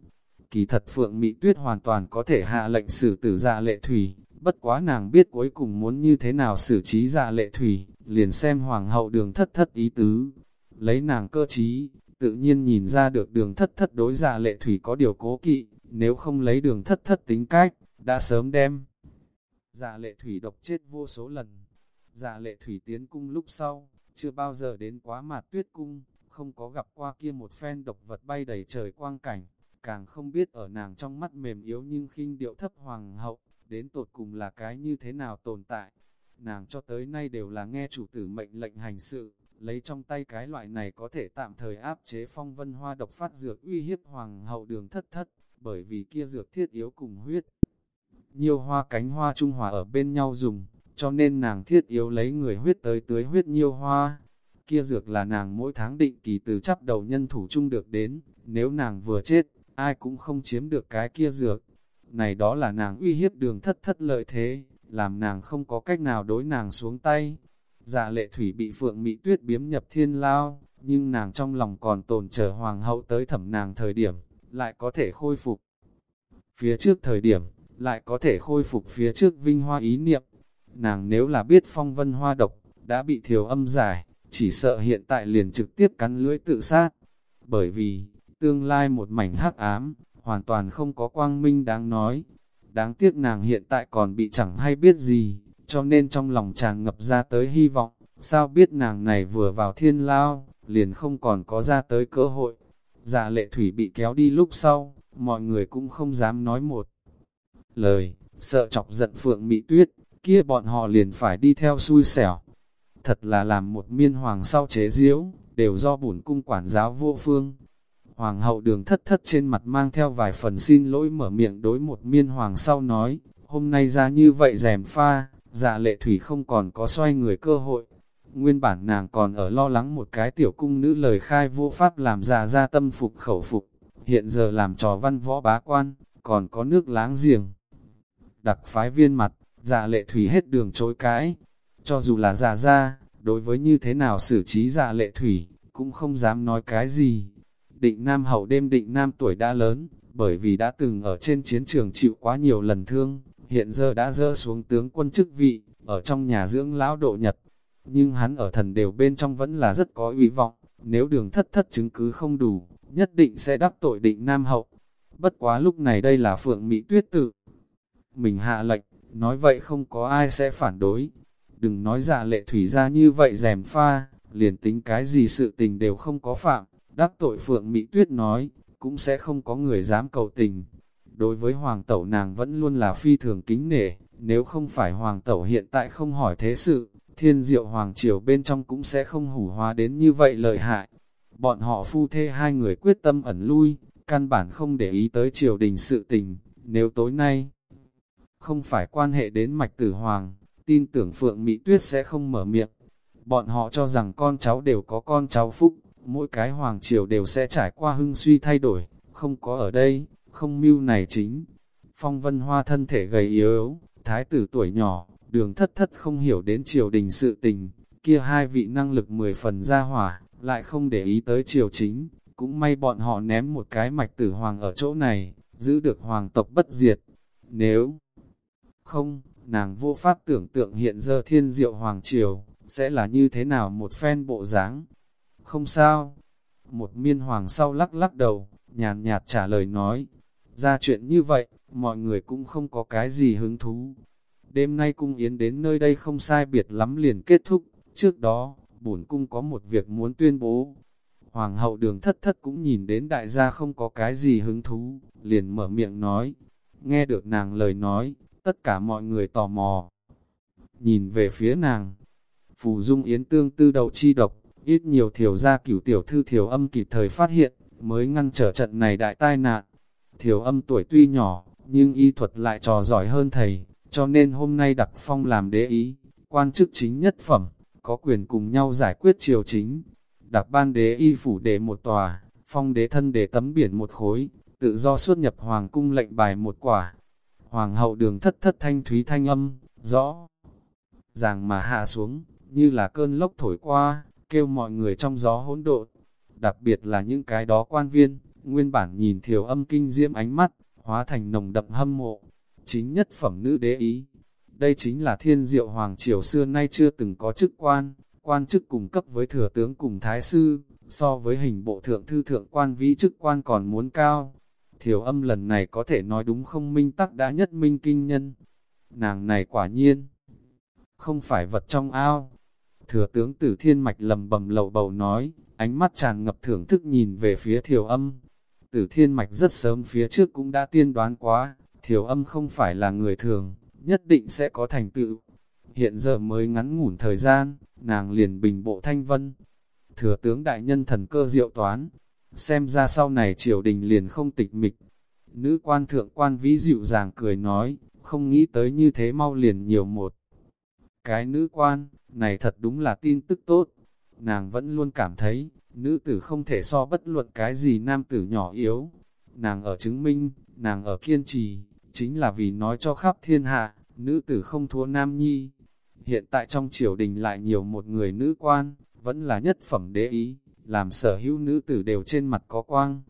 Kỳ thật Phượng mị Tuyết hoàn toàn có thể hạ lệnh xử tử dạ lệ thủy, bất quá nàng biết cuối cùng muốn như thế nào xử trí dạ lệ thủy, liền xem hoàng hậu đường thất thất ý tứ. Lấy nàng cơ trí, tự nhiên nhìn ra được đường thất thất đối dạ lệ thủy có điều cố kỵ, nếu không lấy đường thất thất tính cách, đã sớm đem. giả lệ thủy độc chết vô số lần. giả lệ thủy tiến cung lúc sau, chưa bao giờ đến quá mạt tuyết cung, không có gặp qua kia một phen độc vật bay đầy trời quang cảnh, càng không biết ở nàng trong mắt mềm yếu nhưng khinh điệu thấp hoàng hậu, đến tột cùng là cái như thế nào tồn tại. Nàng cho tới nay đều là nghe chủ tử mệnh lệnh hành sự, lấy trong tay cái loại này có thể tạm thời áp chế phong vân hoa độc phát dược uy hiếp hoàng hậu đường thất thất, bởi vì kia dược thiết yếu cùng huyết. Nhiều hoa cánh hoa trung hòa ở bên nhau dùng, cho nên nàng thiết yếu lấy người huyết tới tưới huyết nhiêu hoa. Kia dược là nàng mỗi tháng định kỳ từ chắp đầu nhân thủ chung được đến, nếu nàng vừa chết, ai cũng không chiếm được cái kia dược. Này đó là nàng uy hiếp đường thất thất lợi thế, làm nàng không có cách nào đối nàng xuống tay. Dạ lệ thủy bị phượng mị tuyết biếm nhập thiên lao, nhưng nàng trong lòng còn tồn chờ hoàng hậu tới thẩm nàng thời điểm, lại có thể khôi phục. Phía trước thời điểm, lại có thể khôi phục phía trước vinh hoa ý niệm. Nàng nếu là biết phong vân hoa độc, đã bị thiểu âm giải, chỉ sợ hiện tại liền trực tiếp cắn lưỡi tự sát. Bởi vì, tương lai một mảnh hắc ám, hoàn toàn không có quang minh đáng nói. Đáng tiếc nàng hiện tại còn bị chẳng hay biết gì, cho nên trong lòng tràn ngập ra tới hy vọng, sao biết nàng này vừa vào thiên lao, liền không còn có ra tới cơ hội. Dạ lệ thủy bị kéo đi lúc sau, mọi người cũng không dám nói một lời, sợ chọc giận phượng mị tuyết, kia bọn họ liền phải đi theo xui xẻo. Thật là làm một miên hoàng sau chế diễu, đều do bổn cung quản giáo vô phương. Hoàng hậu đường thất thất trên mặt mang theo vài phần xin lỗi mở miệng đối một miên hoàng sau nói, hôm nay ra như vậy rèm pha, dạ lệ thủy không còn có xoay người cơ hội. Nguyên bản nàng còn ở lo lắng một cái tiểu cung nữ lời khai vô pháp làm già ra tâm phục khẩu phục, hiện giờ làm trò văn võ bá quan, còn có nước láng giềng. Đặc phái viên mặt, già lệ thủy hết đường chối cãi, cho dù là già ra, đối với như thế nào xử trí già lệ thủy, cũng không dám nói cái gì. Định Nam hậu đêm định Nam tuổi đã lớn, bởi vì đã từng ở trên chiến trường chịu quá nhiều lần thương, hiện giờ đã dỡ xuống tướng quân chức vị, ở trong nhà dưỡng lão độ nhật. Nhưng hắn ở thần đều bên trong vẫn là rất có uy vọng, nếu đường thất thất chứng cứ không đủ, nhất định sẽ đắc tội định Nam hậu. Bất quá lúc này đây là phượng mỹ tuyết tự. Mình hạ lệnh, nói vậy không có ai sẽ phản đối. Đừng nói dạ lệ thủy ra như vậy rèm pha, liền tính cái gì sự tình đều không có phạm, đắc tội phượng mỹ tuyết nói, cũng sẽ không có người dám cầu tình. Đối với hoàng tẩu nàng vẫn luôn là phi thường kính nể, nếu không phải hoàng tẩu hiện tại không hỏi thế sự, thiên diệu hoàng triều bên trong cũng sẽ không hủ hóa đến như vậy lợi hại. Bọn họ phu thê hai người quyết tâm ẩn lui, căn bản không để ý tới triều đình sự tình, nếu tối nay không phải quan hệ đến mạch tử hoàng, tin tưởng Phượng Mỹ Tuyết sẽ không mở miệng. Bọn họ cho rằng con cháu đều có con cháu phúc, mỗi cái hoàng triều đều sẽ trải qua hưng suy thay đổi, không có ở đây, không mưu này chính. Phong vân hoa thân thể gầy yếu, thái tử tuổi nhỏ, đường thất thất không hiểu đến triều đình sự tình, kia hai vị năng lực mười phần ra hỏa, lại không để ý tới triều chính, cũng may bọn họ ném một cái mạch tử hoàng ở chỗ này, giữ được hoàng tộc bất diệt. Nếu không, nàng vô pháp tưởng tượng hiện giờ thiên diệu hoàng triều, sẽ là như thế nào một phen bộ dáng. Không sao. Một miên hoàng sau lắc lắc đầu, nhàn nhạt trả lời nói, ra chuyện như vậy, mọi người cũng không có cái gì hứng thú. Đêm nay cung yến đến nơi đây không sai biệt lắm liền kết thúc, trước đó, bổn cung có một việc muốn tuyên bố. Hoàng hậu đường thất thất cũng nhìn đến đại gia không có cái gì hứng thú, liền mở miệng nói. Nghe được nàng lời nói, tất cả mọi người tò mò. Nhìn về phía nàng, phù dung yến tương tư đầu chi độc, ít nhiều thiểu gia cửu tiểu thư thiểu âm kịp thời phát hiện, mới ngăn trở trận này đại tai nạn. Thiểu âm tuổi tuy nhỏ, nhưng y thuật lại trò giỏi hơn thầy, cho nên hôm nay đặc phong làm đế ý, quan chức chính nhất phẩm, có quyền cùng nhau giải quyết triều chính. Đặc ban đế y phủ để một tòa, phong đế thân để tấm biển một khối, tự do xuất nhập hoàng cung lệnh bài một quả. Hoàng hậu đường thất thất thanh thúy thanh âm, rõ ràng mà hạ xuống, như là cơn lốc thổi qua, kêu mọi người trong gió hỗn độn. Đặc biệt là những cái đó quan viên, nguyên bản nhìn thiểu âm kinh diễm ánh mắt, hóa thành nồng đậm hâm mộ. Chính nhất phẩm nữ đế ý. Đây chính là thiên diệu hoàng triều xưa nay chưa từng có chức quan, quan chức cùng cấp với thừa tướng cùng thái sư, so với hình bộ thượng thư thượng quan vĩ chức quan còn muốn cao. Thiểu âm lần này có thể nói đúng không minh tắc đã nhất minh kinh nhân. Nàng này quả nhiên, không phải vật trong ao. Thừa tướng tử thiên mạch lầm bầm lầu bầu nói, ánh mắt tràn ngập thưởng thức nhìn về phía thiểu âm. Tử thiên mạch rất sớm phía trước cũng đã tiên đoán quá, thiểu âm không phải là người thường, nhất định sẽ có thành tựu. Hiện giờ mới ngắn ngủn thời gian, nàng liền bình bộ thanh vân. Thừa tướng đại nhân thần cơ diệu toán, xem ra sau này triều đình liền không tịch mịch. Nữ quan thượng quan vĩ dịu dàng cười nói, không nghĩ tới như thế mau liền nhiều một. Cái nữ quan, này thật đúng là tin tức tốt. Nàng vẫn luôn cảm thấy, nữ tử không thể so bất luận cái gì nam tử nhỏ yếu. Nàng ở chứng minh, nàng ở kiên trì, chính là vì nói cho khắp thiên hạ, nữ tử không thua nam nhi. Hiện tại trong triều đình lại nhiều một người nữ quan, vẫn là nhất phẩm đế ý, làm sở hữu nữ tử đều trên mặt có quang.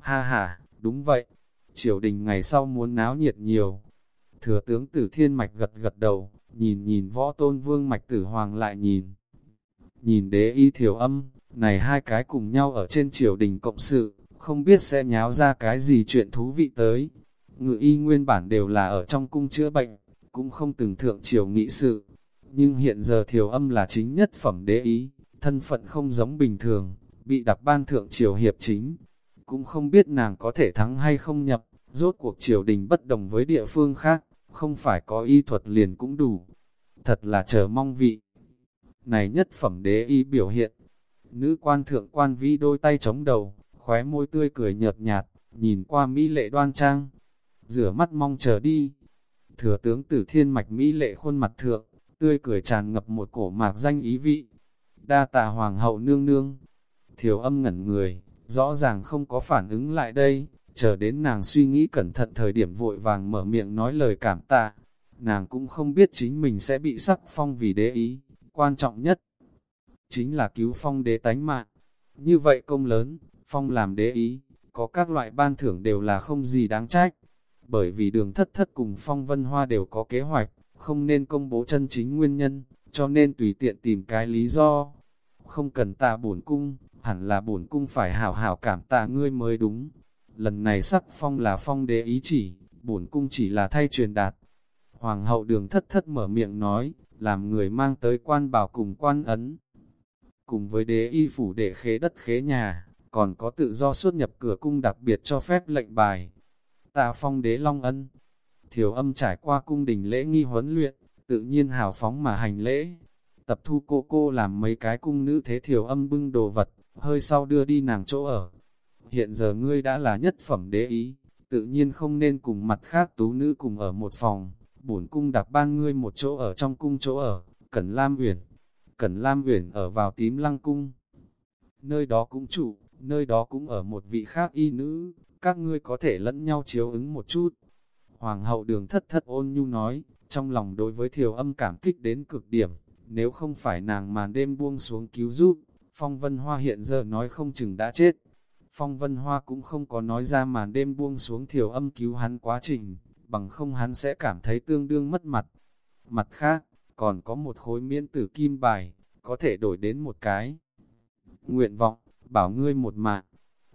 Ha ha, đúng vậy, triều đình ngày sau muốn náo nhiệt nhiều. Thừa tướng tử thiên mạch gật gật đầu, nhìn nhìn võ tôn vương mạch tử hoàng lại nhìn. Nhìn đế y thiểu âm, này hai cái cùng nhau ở trên triều đình cộng sự, không biết sẽ nháo ra cái gì chuyện thú vị tới. Ngự y nguyên bản đều là ở trong cung chữa bệnh, cũng không từng thượng triều nghị sự. Nhưng hiện giờ thiểu âm là chính nhất phẩm đế ý, thân phận không giống bình thường, bị đặc ban thượng triều hiệp chính. Cũng không biết nàng có thể thắng hay không nhập, rốt cuộc triều đình bất đồng với địa phương khác, không phải có y thuật liền cũng đủ. Thật là chờ mong vị. Này nhất phẩm đế y biểu hiện. Nữ quan thượng quan vĩ đôi tay chống đầu, khóe môi tươi cười nhợt nhạt, nhìn qua mỹ lệ đoan trang. Rửa mắt mong chờ đi. Thừa tướng tử thiên mạch mỹ lệ khuôn mặt thượng, tươi cười tràn ngập một cổ mạc danh ý vị. Đa tà hoàng hậu nương nương. Thiểu âm ngẩn người, rõ ràng không có phản ứng lại đây, chờ đến nàng suy nghĩ cẩn thận thời điểm vội vàng mở miệng nói lời cảm tạ. Nàng cũng không biết chính mình sẽ bị sắc phong vì đế ý, quan trọng nhất chính là cứu phong đế tánh mạng. Như vậy công lớn, phong làm đế ý, có các loại ban thưởng đều là không gì đáng trách. Bởi vì đường thất thất cùng phong vân hoa đều có kế hoạch, không nên công bố chân chính nguyên nhân, cho nên tùy tiện tìm cái lý do. Không cần tạ bổn cung, hẳn là bổn cung phải hảo hảo cảm tạ ngươi mới đúng. Lần này sắc phong là phong đế ý chỉ, bổn cung chỉ là thay truyền đạt. Hoàng hậu đường thất thất mở miệng nói, làm người mang tới quan bảo cùng quan ấn. Cùng với đế y phủ để khế đất khế nhà, còn có tự do xuất nhập cửa cung đặc biệt cho phép lệnh bài. Ta phong đế long ân, thiểu âm trải qua cung đình lễ nghi huấn luyện, tự nhiên hào phóng mà hành lễ. Tập thu cô cô làm mấy cái cung nữ thế thiểu âm bưng đồ vật, hơi sau đưa đi nàng chỗ ở. Hiện giờ ngươi đã là nhất phẩm đế ý, tự nhiên không nên cùng mặt khác tú nữ cùng ở một phòng. Bổn cung đặc ban ngươi một chỗ ở trong cung chỗ ở, Cẩn Lam Uyển. Cẩn Lam Uyển ở vào tím lăng cung. Nơi đó cũng trụ, nơi đó cũng ở một vị khác y nữ, các ngươi có thể lẫn nhau chiếu ứng một chút. Hoàng hậu đường thất thất ôn nhu nói, trong lòng đối với thiều âm cảm kích đến cực điểm, nếu không phải nàng màn đêm buông xuống cứu giúp, Phong Vân Hoa hiện giờ nói không chừng đã chết. Phong Vân Hoa cũng không có nói ra màn đêm buông xuống thiều âm cứu hắn quá trình, bằng không hắn sẽ cảm thấy tương đương mất mặt. Mặt khác, còn có một khối miễn tử kim bài, có thể đổi đến một cái. Nguyện vọng, bảo ngươi một mạng,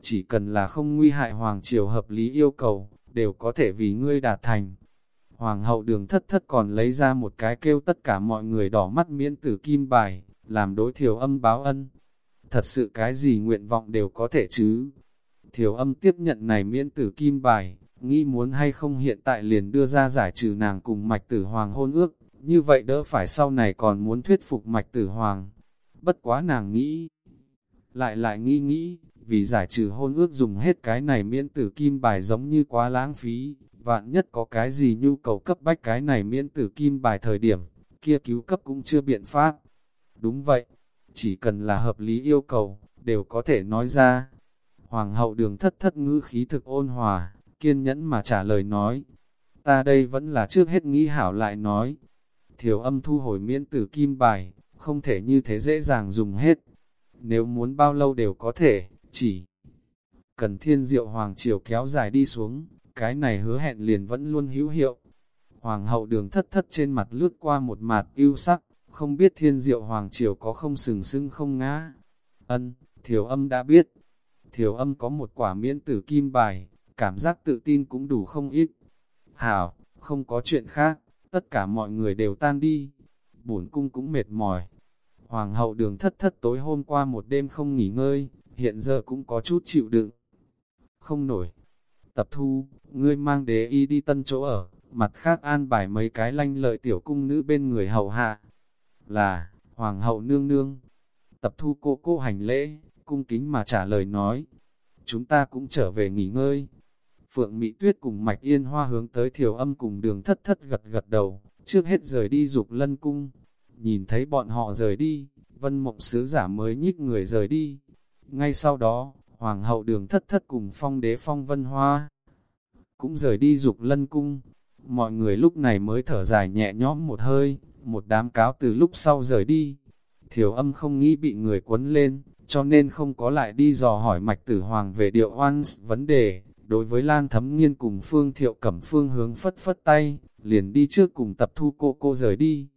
chỉ cần là không nguy hại Hoàng Triều hợp lý yêu cầu, đều có thể vì ngươi đạt thành. Hoàng hậu đường thất thất còn lấy ra một cái kêu tất cả mọi người đỏ mắt miễn tử kim bài, làm đối thiểu âm báo ân. Thật sự cái gì nguyện vọng đều có thể chứ. Thiểu âm tiếp nhận này miễn tử kim bài, nghĩ muốn hay không hiện tại liền đưa ra giải trừ nàng cùng mạch tử hoàng hôn ước, như vậy đỡ phải sau này còn muốn thuyết phục mạch tử hoàng. Bất quá nàng nghĩ, lại lại nghĩ nghĩ, vì giải trừ hôn ước dùng hết cái này miễn tử kim bài giống như quá lãng phí, vạn nhất có cái gì nhu cầu cấp bách cái này miễn tử kim bài thời điểm, kia cứu cấp cũng chưa biện pháp. Đúng vậy, chỉ cần là hợp lý yêu cầu, đều có thể nói ra. Hoàng hậu đường thất thất ngữ khí thực ôn hòa, kiên nhẫn mà trả lời nói. Ta đây vẫn là trước hết nghĩ hảo lại nói. Thiểu âm thu hồi miễn tử kim bài, không thể như thế dễ dàng dùng hết. Nếu muốn bao lâu đều có thể, chỉ cần thiên diệu hoàng triều kéo dài đi xuống, cái này hứa hẹn liền vẫn luôn hữu hiệu. Hoàng hậu đường thất thất trên mặt lướt qua một mặt yêu sắc, không biết thiên diệu hoàng triều có không sừng sưng không ngã. Ân, thiểu âm đã biết. Thiểu âm có một quả miễn tử kim bài, cảm giác tự tin cũng đủ không ít. Hảo, không có chuyện khác, tất cả mọi người đều tan đi. Bổn cung cũng mệt mỏi. Hoàng hậu đường thất thất tối hôm qua một đêm không nghỉ ngơi, hiện giờ cũng có chút chịu đựng. Không nổi. Tập thu, ngươi mang đế y đi tân chỗ ở, mặt khác an bài mấy cái lanh lợi tiểu cung nữ bên người hầu hạ. Là, Hoàng hậu nương nương. Tập thu cô cô hành lễ, cung kính mà trả lời nói. Chúng ta cũng trở về nghỉ ngơi. Phượng Mỹ Tuyết cùng Mạch Yên Hoa hướng tới thiểu âm cùng đường thất thất gật gật đầu, trước hết rời đi dục lân cung. Nhìn thấy bọn họ rời đi, vân mộng sứ giả mới nhích người rời đi. Ngay sau đó, Hoàng hậu đường thất thất cùng phong đế phong vân hoa cũng rời đi dục lân cung. Mọi người lúc này mới thở dài nhẹ nhõm một hơi, một đám cáo từ lúc sau rời đi. Thiểu âm không nghĩ bị người quấn lên, cho nên không có lại đi dò hỏi mạch tử hoàng về điệu oan vấn đề. Đối với Lan Thấm Nghiên cùng Phương Thiệu Cẩm Phương hướng phất phất tay, liền đi trước cùng tập thu cô cô rời đi.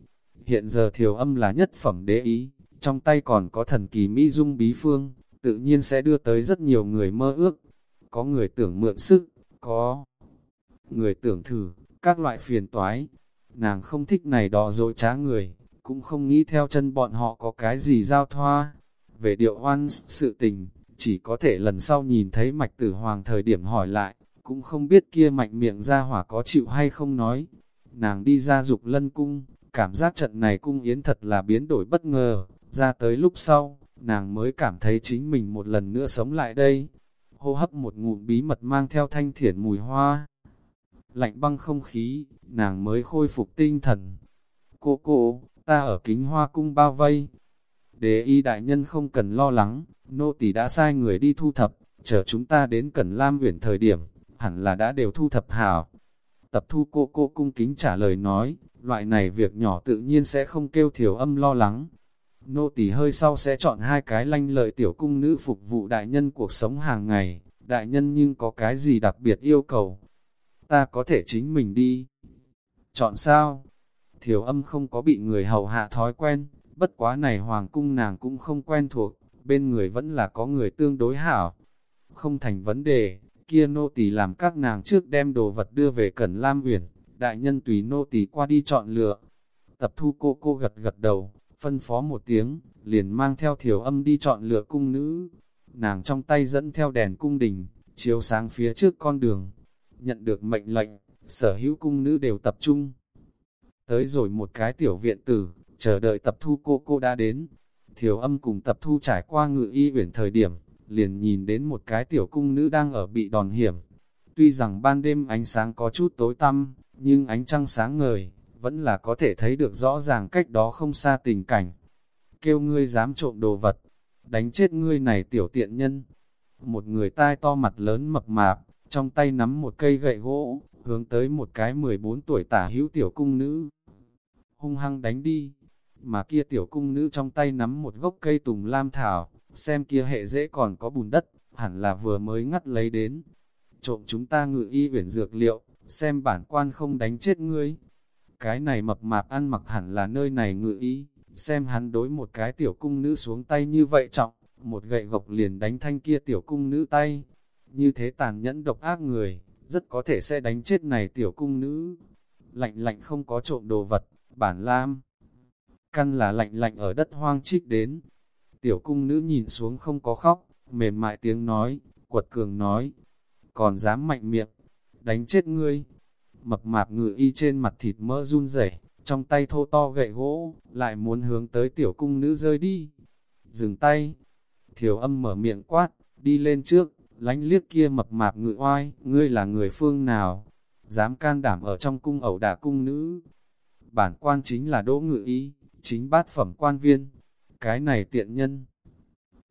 Hiện giờ thiểu âm là nhất phẩm đế ý, trong tay còn có thần kỳ Mỹ Dung Bí Phương, tự nhiên sẽ đưa tới rất nhiều người mơ ước. Có người tưởng mượn sức, có người tưởng thử, các loại phiền toái. Nàng không thích này đó dội trá người, cũng không nghĩ theo chân bọn họ có cái gì giao thoa. Về điệu oan sự tình, chỉ có thể lần sau nhìn thấy mạch tử hoàng thời điểm hỏi lại, cũng không biết kia mạnh miệng ra hỏa có chịu hay không nói. Nàng đi ra dục lân cung, cảm giác trận này cung yến thật là biến đổi bất ngờ, ra tới lúc sau, nàng mới cảm thấy chính mình một lần nữa sống lại đây. Hô hấp một ngụm bí mật mang theo thanh thiển mùi hoa. Lạnh băng không khí, nàng mới khôi phục tinh thần. Cô cô, ta ở kính hoa cung bao vây. Đế y đại nhân không cần lo lắng, nô tỳ đã sai người đi thu thập, chờ chúng ta đến Cẩn Lam Uyển thời điểm, hẳn là đã đều thu thập hảo. Tập thu cô cô cung kính trả lời nói, loại này việc nhỏ tự nhiên sẽ không kêu thiểu âm lo lắng. Nô tỳ hơi sau sẽ chọn hai cái lanh lợi tiểu cung nữ phục vụ đại nhân cuộc sống hàng ngày, đại nhân nhưng có cái gì đặc biệt yêu cầu. Ta có thể chính mình đi. Chọn sao? Thiểu âm không có bị người hầu hạ thói quen, bất quá này hoàng cung nàng cũng không quen thuộc, bên người vẫn là có người tương đối hảo. Không thành vấn đề, kia nô tỳ làm các nàng trước đem đồ vật đưa về Cẩn Lam Uyển, đại nhân tùy nô tỳ qua đi chọn lựa. Tập thu cô cô gật gật đầu, phân phó một tiếng, liền mang theo thiểu âm đi chọn lựa cung nữ. Nàng trong tay dẫn theo đèn cung đình, chiếu sáng phía trước con đường. Nhận được mệnh lệnh, sở hữu cung nữ đều tập trung. Tới rồi một cái tiểu viện tử, chờ đợi tập thu cô cô đã đến. Thiểu âm cùng tập thu trải qua ngự y uyển thời điểm, liền nhìn đến một cái tiểu cung nữ đang ở bị đòn hiểm. Tuy rằng ban đêm ánh sáng có chút tối tăm, nhưng ánh trăng sáng ngời, vẫn là có thể thấy được rõ ràng cách đó không xa tình cảnh. Kêu ngươi dám trộm đồ vật, đánh chết ngươi này tiểu tiện nhân. Một người tai to mặt lớn mập mạp, trong tay nắm một cây gậy gỗ, hướng tới một cái 14 tuổi tả hữu tiểu cung nữ. Hung hăng đánh đi, mà kia tiểu cung nữ trong tay nắm một gốc cây tùng lam thảo, xem kia hệ dễ còn có bùn đất, hẳn là vừa mới ngắt lấy đến. Trộm chúng ta ngự y uyển dược liệu, xem bản quan không đánh chết ngươi. Cái này mập mạp ăn mặc hẳn là nơi này ngự ý xem hắn đối một cái tiểu cung nữ xuống tay như vậy trọng, một gậy gộc liền đánh thanh kia tiểu cung nữ tay. Như thế tàn nhẫn độc ác người, rất có thể sẽ đánh chết này tiểu cung nữ. Lạnh lạnh không có trộm đồ vật, bản lam. Căn là lạnh lạnh ở đất hoang trích đến. Tiểu cung nữ nhìn xuống không có khóc, mềm mại tiếng nói, quật cường nói. Còn dám mạnh miệng, đánh chết ngươi. Mập mạp ngự y trên mặt thịt mỡ run rẩy trong tay thô to gậy gỗ, lại muốn hướng tới tiểu cung nữ rơi đi. Dừng tay, thiểu âm mở miệng quát, đi lên trước, lánh liếc kia mập mạp ngự oai, ngươi là người phương nào, dám can đảm ở trong cung ẩu đả cung nữ. Bản quan chính là đỗ ngự y, chính bát phẩm quan viên, cái này tiện nhân.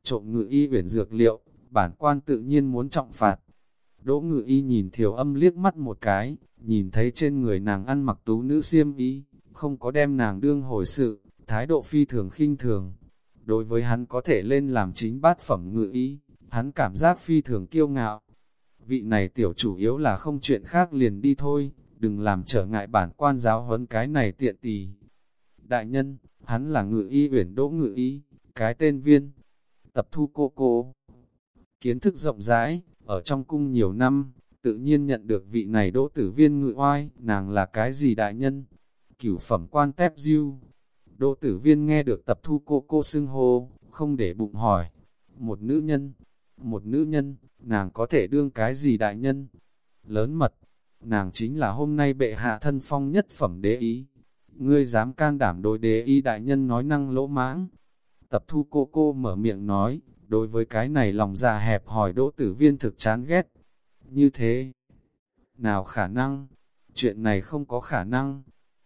Trộm ngự y uyển dược liệu, bản quan tự nhiên muốn trọng phạt. Đỗ ngự y nhìn thiểu âm liếc mắt một cái, nhìn thấy trên người nàng ăn mặc tú nữ xiêm y, không có đem nàng đương hồi sự, thái độ phi thường khinh thường. Đối với hắn có thể lên làm chính bát phẩm ngự y, hắn cảm giác phi thường kiêu ngạo. Vị này tiểu chủ yếu là không chuyện khác liền đi thôi, đừng làm trở ngại bản quan giáo huấn cái này tiện tì. Đại nhân, hắn là ngự y uyển đỗ ngự y, cái tên viên, tập thu cô cô. Kiến thức rộng rãi, ở trong cung nhiều năm, tự nhiên nhận được vị này đỗ tử viên ngự oai, nàng là cái gì đại nhân? Cửu phẩm quan tép diêu. Đỗ tử viên nghe được tập thu cô cô xưng hô, không để bụng hỏi. Một nữ nhân, một nữ nhân, nàng có thể đương cái gì đại nhân? Lớn mật, nàng chính là hôm nay bệ hạ thân phong nhất phẩm đế ý. Ngươi dám can đảm đối đế ý đại nhân nói năng lỗ mãng. Tập thu cô cô mở miệng nói, đối với cái này lòng già hẹp hỏi đỗ tử viên thực chán ghét. Như thế, nào khả năng, chuyện này không có khả năng.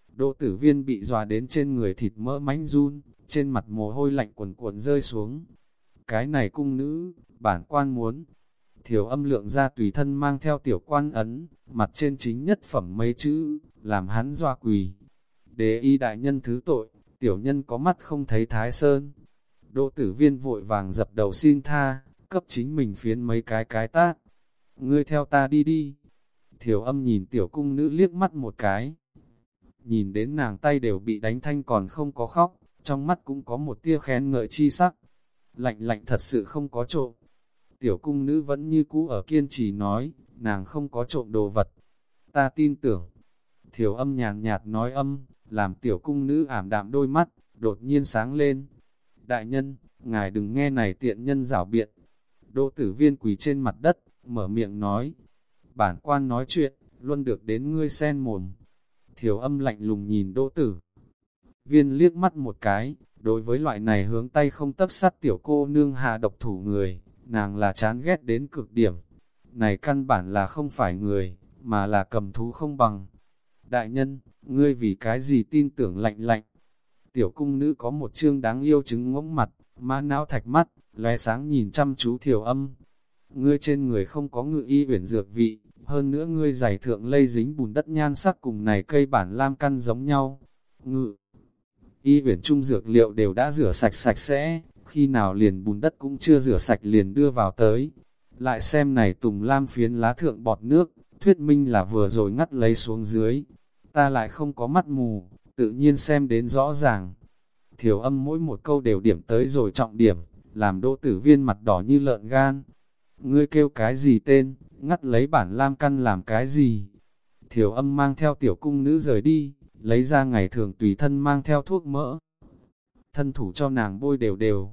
Đỗ tử viên bị dòa đến trên người thịt mỡ mánh run, trên mặt mồ hôi lạnh cuồn cuộn rơi xuống. Cái này cung nữ, bản quan muốn. Thiểu âm lượng ra tùy thân mang theo tiểu quan ấn, mặt trên chính nhất phẩm mấy chữ, làm hắn doa quỳ. Đế y đại nhân thứ tội, tiểu nhân có mắt không thấy thái sơn. Đỗ tử viên vội vàng dập đầu xin tha, cấp chính mình phiến mấy cái cái tát. Ngươi theo ta đi đi. Thiểu âm nhìn tiểu cung nữ liếc mắt một cái. Nhìn đến nàng tay đều bị đánh thanh còn không có khóc, trong mắt cũng có một tia khen ngợi chi sắc. Lạnh lạnh thật sự không có trộm. Tiểu cung nữ vẫn như cũ ở kiên trì nói, nàng không có trộm đồ vật. Ta tin tưởng. Thiểu âm nhàn nhạt nói âm, làm tiểu cung nữ ảm đạm đôi mắt, đột nhiên sáng lên. Đại nhân, ngài đừng nghe này tiện nhân rảo biện. Đỗ tử viên quỳ trên mặt đất, mở miệng nói. Bản quan nói chuyện, luôn được đến ngươi sen mồm. Thiểu âm lạnh lùng nhìn đỗ tử. Viên liếc mắt một cái, đối với loại này hướng tay không tấc sắt tiểu cô nương hạ độc thủ người, nàng là chán ghét đến cực điểm. Này căn bản là không phải người, mà là cầm thú không bằng. Đại nhân, ngươi vì cái gì tin tưởng lạnh lạnh. Tiểu cung nữ có một chương đáng yêu chứng ngỗng mặt, má não thạch mắt, lóe sáng nhìn chăm chú thiểu âm. Ngươi trên người không có ngự y uyển dược vị, hơn nữa ngươi giày thượng lây dính bùn đất nhan sắc cùng này cây bản lam căn giống nhau. Ngự y uyển trung dược liệu đều đã rửa sạch sạch sẽ, khi nào liền bùn đất cũng chưa rửa sạch liền đưa vào tới. Lại xem này tùng lam phiến lá thượng bọt nước, thuyết minh là vừa rồi ngắt lấy xuống dưới. Ta lại không có mắt mù, tự nhiên xem đến rõ ràng. Thiểu âm mỗi một câu đều điểm tới rồi trọng điểm, làm đỗ tử viên mặt đỏ như lợn gan. Ngươi kêu cái gì tên, ngắt lấy bản lam căn làm cái gì? Thiểu âm mang theo tiểu cung nữ rời đi, lấy ra ngày thường tùy thân mang theo thuốc mỡ. Thân thủ cho nàng bôi đều đều.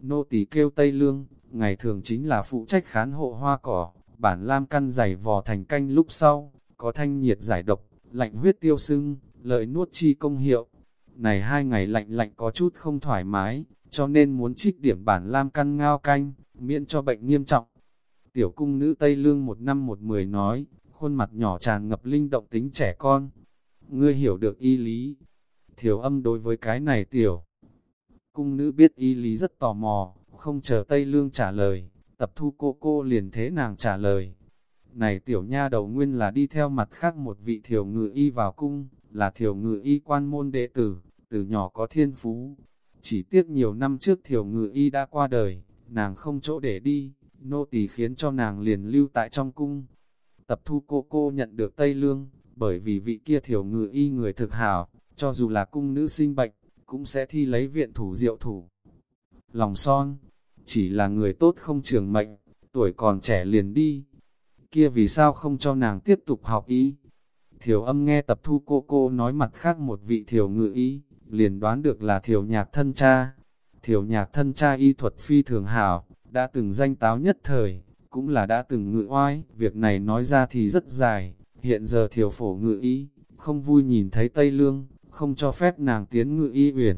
Nô tỳ kêu Tây Lương, ngày thường chính là phụ trách khán hộ hoa cỏ, bản lam căn dày vò thành canh lúc sau, có thanh nhiệt giải độc, lạnh huyết tiêu sưng, lợi nuốt chi công hiệu. Này hai ngày lạnh lạnh có chút không thoải mái, cho nên muốn trích điểm bản lam căn ngao canh, miễn cho bệnh nghiêm trọng. Tiểu cung nữ Tây Lương một năm một mười nói, khuôn mặt nhỏ tràn ngập linh động tính trẻ con. Ngươi hiểu được y lý. Thiểu âm đối với cái này tiểu. Cung nữ biết y lý rất tò mò, không chờ Tây Lương trả lời, tập thu cô cô liền thế nàng trả lời. Này tiểu nha đầu nguyên là đi theo mặt khác một vị thiểu ngự y vào cung, là thiểu ngự y quan môn đệ tử, từ nhỏ có thiên phú. Chỉ tiếc nhiều năm trước thiểu ngự y đã qua đời, nàng không chỗ để đi, nô tỳ khiến cho nàng liền lưu tại trong cung. Tập thu cô cô nhận được Tây Lương, bởi vì vị kia thiểu ngự y người thực hảo, cho dù là cung nữ sinh bệnh, cũng sẽ thi lấy viện thủ diệu thủ. Lòng son, chỉ là người tốt không trường mệnh, tuổi còn trẻ liền đi. Kia vì sao không cho nàng tiếp tục học ý? Thiểu âm nghe tập thu cô cô nói mặt khác một vị thiểu ngự ý, liền đoán được là thiểu nhạc thân cha. Thiểu nhạc thân cha y thuật phi thường hảo, đã từng danh táo nhất thời, cũng là đã từng ngự oai, việc này nói ra thì rất dài, hiện giờ thiểu phổ ngự ý, không vui nhìn thấy Tây Lương, không cho phép nàng tiến ngự y uyển.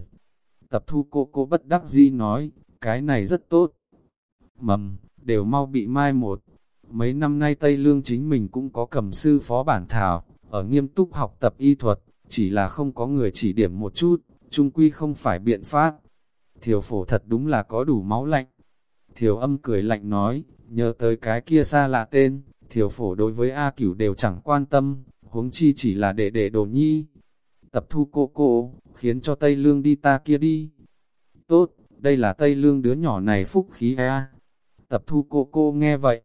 Tập thu cô cô bất đắc dĩ nói, cái này rất tốt. Mầm, đều mau bị mai một. Mấy năm nay Tây Lương chính mình cũng có cầm sư phó bản thảo, ở nghiêm túc học tập y thuật, chỉ là không có người chỉ điểm một chút, trung quy không phải biện pháp. Thiều phổ thật đúng là có đủ máu lạnh. Thiều âm cười lạnh nói, nhớ tới cái kia xa lạ tên, thiều phổ đối với A cửu đều chẳng quan tâm, huống chi chỉ là để để đồ nhi. Tập thu cô cô, khiến cho Tây Lương đi ta kia đi. Tốt, đây là Tây Lương đứa nhỏ này phúc khí a. Tập thu cô cô nghe vậy,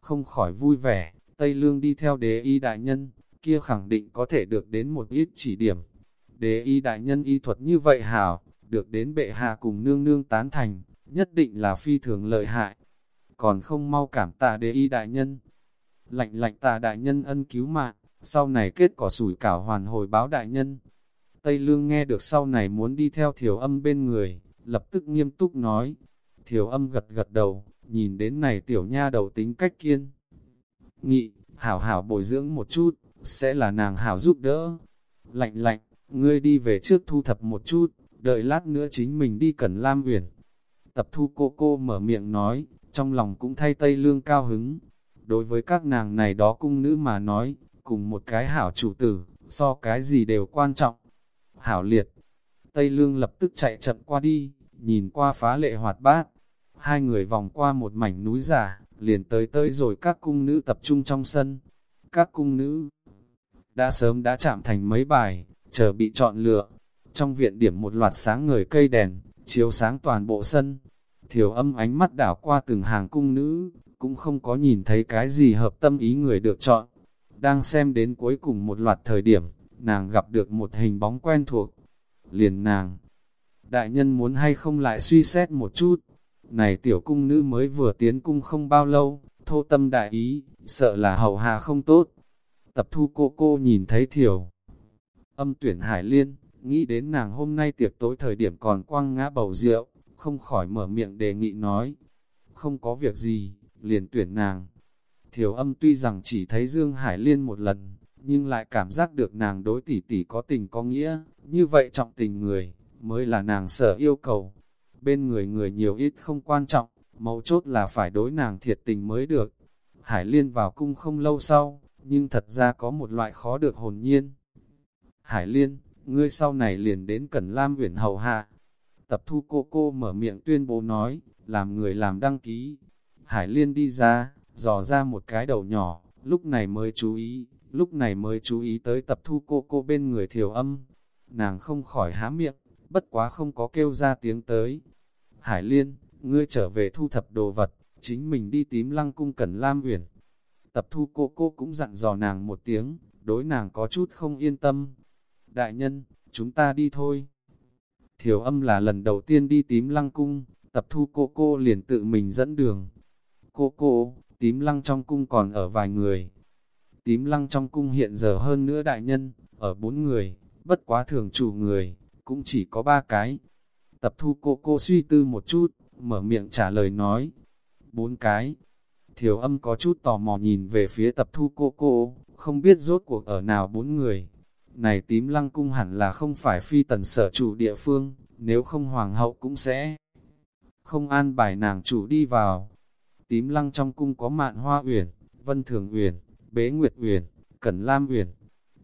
không khỏi vui vẻ, Tây Lương đi theo đế y đại nhân, kia khẳng định có thể được đến một ít chỉ điểm. Đế y đại nhân y thuật như vậy hảo, được đến bệ hạ cùng nương nương tán thành, nhất định là phi thường lợi hại. Còn không mau cảm tạ đế y đại nhân. Lạnh lạnh tạ đại nhân ân cứu mạng, sau này kết quả sủi cảo hoàn hồi báo đại nhân. Tây Lương nghe được sau này muốn đi theo thiểu âm bên người, lập tức nghiêm túc nói. Thiểu âm gật gật đầu, nhìn đến này tiểu nha đầu tính cách kiên. Nghị, hảo hảo bồi dưỡng một chút, sẽ là nàng hảo giúp đỡ. Lạnh lạnh, ngươi đi về trước thu thập một chút, đợi lát nữa chính mình đi cần Lam Uyển. Tập thu cô cô mở miệng nói, trong lòng cũng thay Tây Lương cao hứng. Đối với các nàng này đó cung nữ mà nói, cùng một cái hảo chủ tử, so cái gì đều quan trọng. Hảo liệt, Tây Lương lập tức chạy chậm qua đi, nhìn qua phá lệ hoạt bát. Hai người vòng qua một mảnh núi giả, liền tới tới rồi các cung nữ tập trung trong sân. Các cung nữ đã sớm đã chạm thành mấy bài, chờ bị chọn lựa. Trong viện điểm một loạt sáng ngời cây đèn, chiếu sáng toàn bộ sân. Thiểu âm ánh mắt đảo qua từng hàng cung nữ, cũng không có nhìn thấy cái gì hợp tâm ý người được chọn. Đang xem đến cuối cùng một loạt thời điểm, nàng gặp được một hình bóng quen thuộc. Liền nàng, đại nhân muốn hay không lại suy xét một chút. Này tiểu cung nữ mới vừa tiến cung không bao lâu, thô tâm đại ý, sợ là hậu hà không tốt. Tập thu cô cô nhìn thấy thiểu. Âm tuyển hải liên, nghĩ đến nàng hôm nay tiệc tối thời điểm còn quăng ngã bầu rượu, không khỏi mở miệng đề nghị nói. Không có việc gì, liền tuyển nàng. Thiểu âm tuy rằng chỉ thấy Dương Hải Liên một lần, nhưng lại cảm giác được nàng đối tỷ tỷ có tình có nghĩa, như vậy trọng tình người, mới là nàng sở yêu cầu. Bên người người nhiều ít không quan trọng, mấu chốt là phải đối nàng thiệt tình mới được. Hải Liên vào cung không lâu sau, nhưng thật ra có một loại khó được hồn nhiên. Hải Liên, ngươi sau này liền đến Cẩn Lam Uyển hầu hạ. Tập thu cô cô mở miệng tuyên bố nói, làm người làm đăng ký. Hải Liên đi ra, dò ra một cái đầu nhỏ, lúc này mới chú ý, lúc này mới chú ý tới tập thu cô cô bên người thiểu âm. Nàng không khỏi há miệng, bất quá không có kêu ra tiếng tới. Hải Liên, ngươi trở về thu thập đồ vật, chính mình đi tím lăng cung cẩn Lam Uyển. Tập thu cô cô cũng dặn dò nàng một tiếng, đối nàng có chút không yên tâm. Đại nhân, chúng ta đi thôi. Thiểu âm là lần đầu tiên đi tím lăng cung, tập thu cô cô liền tự mình dẫn đường. Cô cô, tím lăng trong cung còn ở vài người. Tím lăng trong cung hiện giờ hơn nữa đại nhân, ở bốn người, bất quá thường chủ người, cũng chỉ có ba cái. Tập thu cô cô suy tư một chút, mở miệng trả lời nói. Bốn cái. Thiểu âm có chút tò mò nhìn về phía tập thu cô cô, không biết rốt cuộc ở nào bốn người. Này tím lăng cung hẳn là không phải phi tần sở chủ địa phương, nếu không hoàng hậu cũng sẽ không an bài nàng chủ đi vào. Tím lăng trong cung có mạn hoa uyển, vân thường uyển, bế nguyệt uyển, cẩn lam uyển.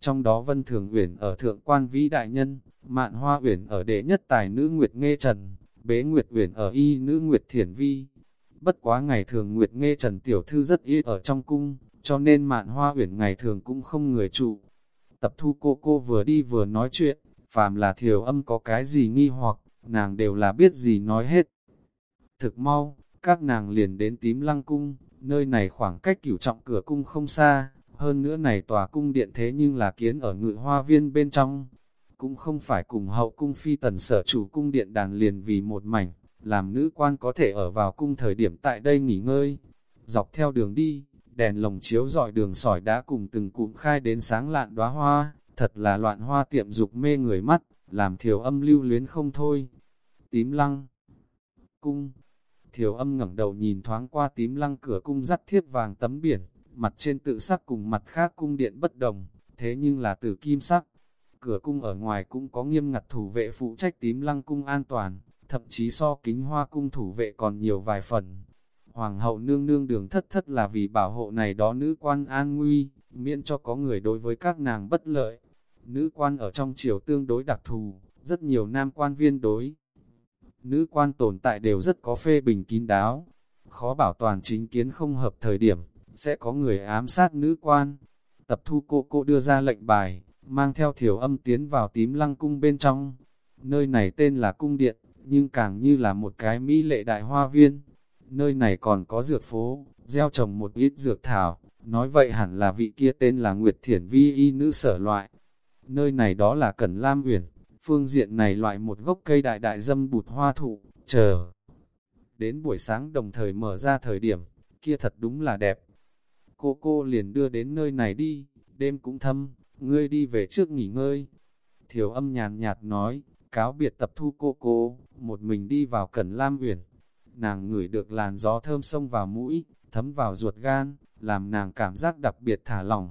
Trong đó vân thường uyển ở thượng quan vĩ đại nhân, mạn hoa uyển ở đệ nhất tài nữ nguyệt nghe trần, bế nguyệt uyển ở y nữ nguyệt thiển vi. Bất quá ngày thường nguyệt nghe trần tiểu thư rất ít ở trong cung, cho nên mạn hoa uyển ngày thường cũng không người trụ. Tập thu cô cô vừa đi vừa nói chuyện, phàm là thiểu âm có cái gì nghi hoặc, nàng đều là biết gì nói hết. Thực mau, các nàng liền đến tím lăng cung, nơi này khoảng cách cửu trọng cửa cung không xa, hơn nữa này tòa cung điện thế nhưng là kiến ở ngự hoa viên bên trong. Cũng không phải cùng hậu cung phi tần sở chủ cung điện đàn liền vì một mảnh, làm nữ quan có thể ở vào cung thời điểm tại đây nghỉ ngơi. Dọc theo đường đi, đèn lồng chiếu dọi đường sỏi đã cùng từng cụm khai đến sáng lạn đóa hoa, thật là loạn hoa tiệm dục mê người mắt, làm thiểu âm lưu luyến không thôi. Tím lăng Cung Thiểu âm ngẩng đầu nhìn thoáng qua tím lăng cửa cung dắt thiết vàng tấm biển, mặt trên tự sắc cùng mặt khác cung điện bất đồng, thế nhưng là từ kim sắc. Cửa cung ở ngoài cũng có nghiêm ngặt thủ vệ phụ trách tím lăng cung an toàn, thậm chí so kính hoa cung thủ vệ còn nhiều vài phần. Hoàng hậu nương nương đường thất thất là vì bảo hộ này đó nữ quan an nguy, miễn cho có người đối với các nàng bất lợi. Nữ quan ở trong triều tương đối đặc thù, rất nhiều nam quan viên đối. Nữ quan tồn tại đều rất có phê bình kín đáo, khó bảo toàn chính kiến không hợp thời điểm, sẽ có người ám sát nữ quan. Tập thu cô cô đưa ra lệnh bài, mang theo thiểu âm tiến vào tím lăng cung bên trong. Nơi này tên là cung điện, nhưng càng như là một cái mỹ lệ đại hoa viên. Nơi này còn có dược phố, gieo trồng một ít dược thảo, nói vậy hẳn là vị kia tên là Nguyệt Thiển Vi y nữ sở loại. Nơi này đó là Cẩn Lam Uyển, phương diện này loại một gốc cây đại đại dâm bụt hoa thụ, chờ. Đến buổi sáng đồng thời mở ra thời điểm, kia thật đúng là đẹp. Cô cô liền đưa đến nơi này đi, đêm cũng thâm, ngươi đi về trước nghỉ ngơi. Thiểu âm nhàn nhạt nói, cáo biệt tập thu cô cô, một mình đi vào Cẩn Lam Uyển. Nàng ngửi được làn gió thơm sông vào mũi, thấm vào ruột gan, làm nàng cảm giác đặc biệt thả lỏng.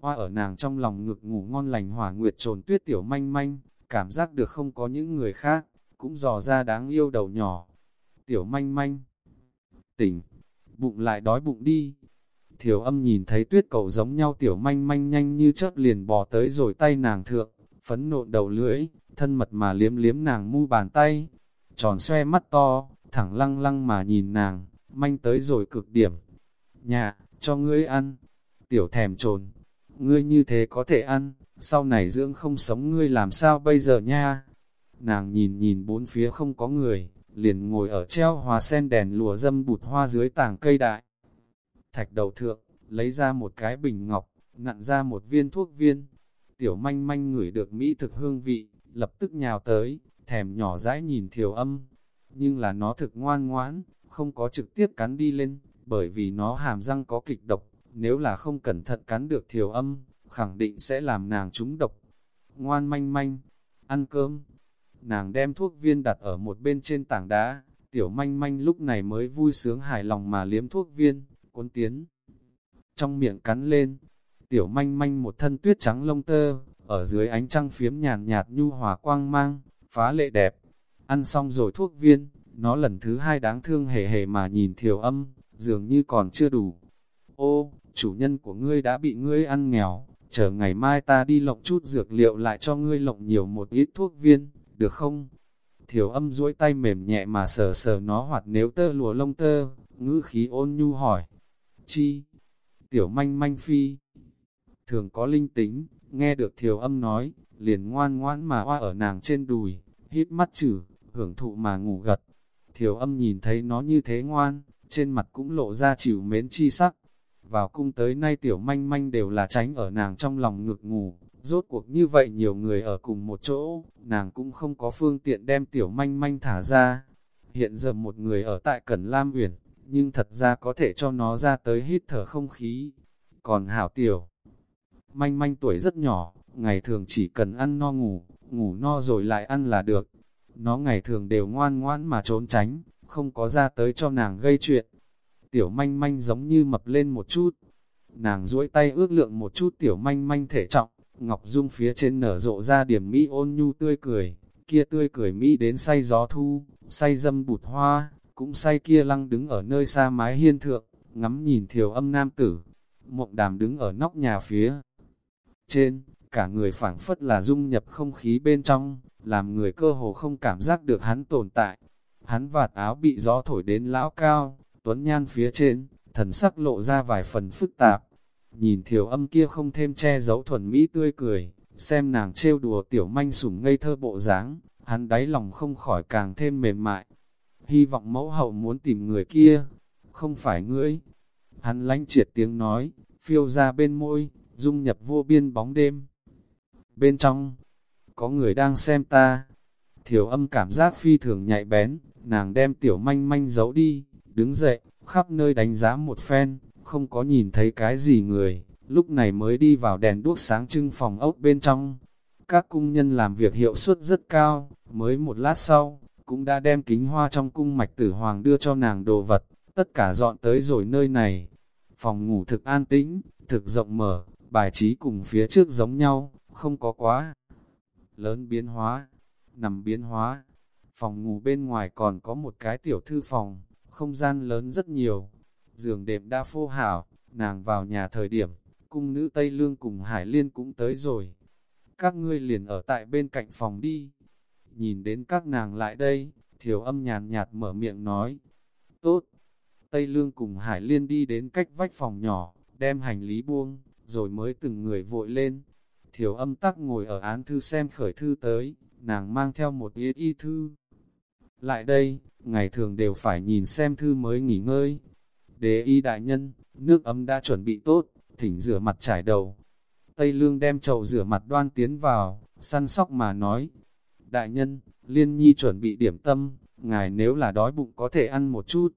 Hoa ở nàng trong lòng ngực ngủ ngon lành hỏa nguyệt trồn tuyết tiểu manh manh, cảm giác được không có những người khác, cũng dò ra đáng yêu đầu nhỏ. Tiểu manh manh, tỉnh, bụng lại đói bụng đi. Thiểu âm nhìn thấy tuyết cầu giống nhau tiểu manh manh nhanh như chớp liền bò tới rồi tay nàng thượng, phấn nộn đầu lưỡi, thân mật mà liếm liếm nàng mu bàn tay, tròn xoe mắt to, thẳng lăng lăng mà nhìn nàng, manh tới rồi cực điểm. Nhà, cho ngươi ăn, tiểu thèm trồn, ngươi như thế có thể ăn, sau này dưỡng không sống ngươi làm sao bây giờ nha. Nàng nhìn nhìn bốn phía không có người, liền ngồi ở treo hòa sen đèn lùa dâm bụt hoa dưới tảng cây đại. Thạch đầu thượng, lấy ra một cái bình ngọc, nặn ra một viên thuốc viên. Tiểu manh manh ngửi được mỹ thực hương vị, lập tức nhào tới, thèm nhỏ dãi nhìn thiểu âm. Nhưng là nó thực ngoan ngoãn, không có trực tiếp cắn đi lên, bởi vì nó hàm răng có kịch độc, nếu là không cẩn thận cắn được thiểu âm, khẳng định sẽ làm nàng trúng độc. Ngoan manh manh, ăn cơm. Nàng đem thuốc viên đặt ở một bên trên tảng đá, tiểu manh manh lúc này mới vui sướng hài lòng mà liếm thuốc viên, cuốn tiến. Trong miệng cắn lên, tiểu manh manh một thân tuyết trắng lông tơ, ở dưới ánh trăng phiếm nhàn nhạt nhu hòa quang mang, phá lệ đẹp. Ăn xong rồi thuốc viên, nó lần thứ hai đáng thương hề hề mà nhìn thiểu âm, dường như còn chưa đủ. Ô, chủ nhân của ngươi đã bị ngươi ăn nghèo, chờ ngày mai ta đi lộng chút dược liệu lại cho ngươi lộng nhiều một ít thuốc viên, được không? Thiểu âm duỗi tay mềm nhẹ mà sờ sờ nó hoặc nếu tơ lùa lông tơ, ngữ khí ôn nhu hỏi. Chi? Tiểu manh manh phi. Thường có linh tính, nghe được thiểu âm nói, liền ngoan ngoãn mà oa ở nàng trên đùi, hít mắt chử, hưởng thụ mà ngủ gật. Thiểu âm nhìn thấy nó như thế ngoan, trên mặt cũng lộ ra chịu mến chi sắc. Vào cung tới nay tiểu manh manh đều là tránh ở nàng trong lòng ngực ngủ, rốt cuộc như vậy nhiều người ở cùng một chỗ, nàng cũng không có phương tiện đem tiểu manh manh thả ra. Hiện giờ một người ở tại Cẩn Lam Uyển, nhưng thật ra có thể cho nó ra tới hít thở không khí. Còn hảo tiểu, manh manh tuổi rất nhỏ, ngày thường chỉ cần ăn no ngủ, ngủ no rồi lại ăn là được. Nó ngày thường đều ngoan ngoãn mà trốn tránh, không có ra tới cho nàng gây chuyện. Tiểu manh manh giống như mập lên một chút. Nàng duỗi tay ước lượng một chút tiểu manh manh thể trọng, Ngọc Dung phía trên nở rộ ra điểm Mỹ ôn nhu tươi cười, kia tươi cười Mỹ đến say gió thu, say dâm bụt hoa, cũng say kia lăng đứng ở nơi xa mái hiên thượng, ngắm nhìn thiểu âm nam tử. Mộng đàm đứng ở nóc nhà phía trên, cả người phảng phất là dung nhập không khí bên trong, làm người cơ hồ không cảm giác được hắn tồn tại. Hắn vạt áo bị gió thổi đến lão cao, tuấn nhan phía trên, thần sắc lộ ra vài phần phức tạp. Nhìn thiểu âm kia không thêm che giấu thuần mỹ tươi cười, xem nàng trêu đùa tiểu manh sủng ngây thơ bộ dáng, hắn đáy lòng không khỏi càng thêm mềm mại. Hy vọng mẫu hậu muốn tìm người kia, không phải ngươi. Hắn lánh triệt tiếng nói, phiêu ra bên môi, dung nhập vô biên bóng đêm. Bên trong, có người đang xem ta. Thiểu âm cảm giác phi thường nhạy bén, nàng đem tiểu manh manh giấu đi, đứng dậy, khắp nơi đánh giá một phen, không có nhìn thấy cái gì người, lúc này mới đi vào đèn đuốc sáng trưng phòng ốc bên trong. Các cung nhân làm việc hiệu suất rất cao, mới một lát sau, cũng đã đem kính hoa trong cung mạch tử hoàng đưa cho nàng đồ vật, tất cả dọn tới rồi nơi này. Phòng ngủ thực an tĩnh, thực rộng mở, bài trí cùng phía trước giống nhau, không có quá lớn biến hóa, nằm biến hóa. Phòng ngủ bên ngoài còn có một cái tiểu thư phòng, không gian lớn rất nhiều. Giường đệm đa phô hảo, nàng vào nhà thời điểm, cung nữ Tây Lương cùng Hải Liên cũng tới rồi. Các ngươi liền ở tại bên cạnh phòng đi. Nhìn đến các nàng lại đây, thiểu âm nhàn nhạt mở miệng nói. Tốt. Tây Lương cùng Hải Liên đi đến cách vách phòng nhỏ, đem hành lý buông, rồi mới từng người vội lên. Thiểu âm tắc ngồi ở án thư xem khởi thư tới, nàng mang theo một ít y thư. Lại đây, ngày thường đều phải nhìn xem thư mới nghỉ ngơi. Đế y đại nhân, nước ấm đã chuẩn bị tốt, thỉnh rửa mặt trải đầu. Tây lương đem chậu rửa mặt đoan tiến vào, săn sóc mà nói. Đại nhân, liên nhi chuẩn bị điểm tâm, ngài nếu là đói bụng có thể ăn một chút.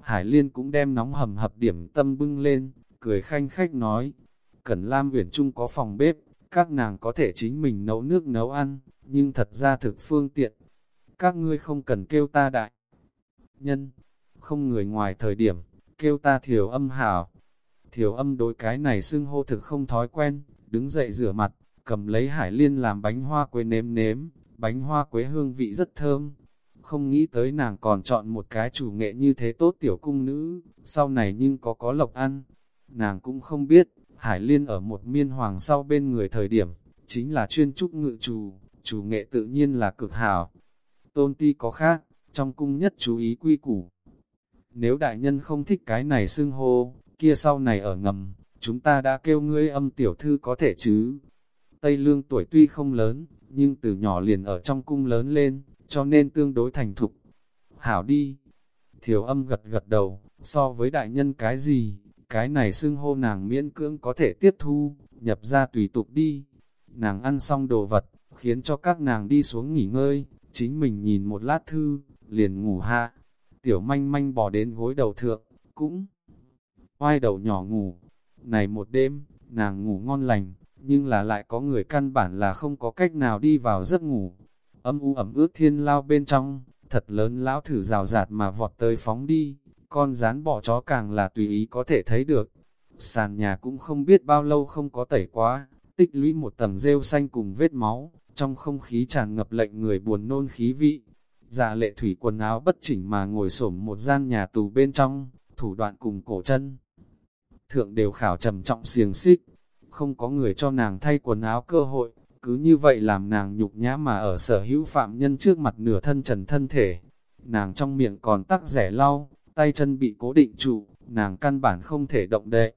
Hải liên cũng đem nóng hầm hập điểm tâm bưng lên, cười khanh khách nói. Cẩn Lam Uyển Trung có phòng bếp, các nàng có thể chính mình nấu nước nấu ăn, nhưng thật ra thực phương tiện. Các ngươi không cần kêu ta đại. Nhân, không người ngoài thời điểm, kêu ta thiểu âm hảo. Thiểu âm đối cái này xưng hô thực không thói quen, đứng dậy rửa mặt, cầm lấy hải liên làm bánh hoa quế nếm nếm, bánh hoa quế hương vị rất thơm. Không nghĩ tới nàng còn chọn một cái chủ nghệ như thế tốt tiểu cung nữ, sau này nhưng có có lộc ăn. Nàng cũng không biết, hải liên ở một miên hoàng sau bên người thời điểm, chính là chuyên trúc ngự chủ, chủ nghệ tự nhiên là cực hảo. Tôn ti có khác, trong cung nhất chú ý quy củ. Nếu đại nhân không thích cái này xưng hô, kia sau này ở ngầm, chúng ta đã kêu ngươi âm tiểu thư có thể chứ. Tây Lương tuổi tuy không lớn, nhưng từ nhỏ liền ở trong cung lớn lên, cho nên tương đối thành thục. Hảo đi. Thiểu âm gật gật đầu, so với đại nhân cái gì, cái này xưng hô nàng miễn cưỡng có thể tiếp thu, nhập ra tùy tục đi. Nàng ăn xong đồ vật, khiến cho các nàng đi xuống nghỉ ngơi, chính mình nhìn một lát thư, liền ngủ hạ. Tiểu manh manh bỏ đến gối đầu thượng, cũng oai đầu nhỏ ngủ. Này một đêm, nàng ngủ ngon lành, nhưng là lại có người căn bản là không có cách nào đi vào giấc ngủ. Âm u ẩm ướt thiên lao bên trong, thật lớn lão thử rào rạt mà vọt tới phóng đi, con rán bỏ chó càng là tùy ý có thể thấy được. Sàn nhà cũng không biết bao lâu không có tẩy quá, tích lũy một tầng rêu xanh cùng vết máu, trong không khí tràn ngập lệnh người buồn nôn khí vị. Dạ lệ thủy quần áo bất chỉnh mà ngồi xổm một gian nhà tù bên trong, thủ đoạn cùng cổ chân. Thượng đều khảo trầm trọng xiềng xích, không có người cho nàng thay quần áo cơ hội, cứ như vậy làm nàng nhục nhã mà ở sở hữu phạm nhân trước mặt nửa thân trần thân thể. Nàng trong miệng còn tắc rẻ lau, tay chân bị cố định trụ, nàng căn bản không thể động đậy.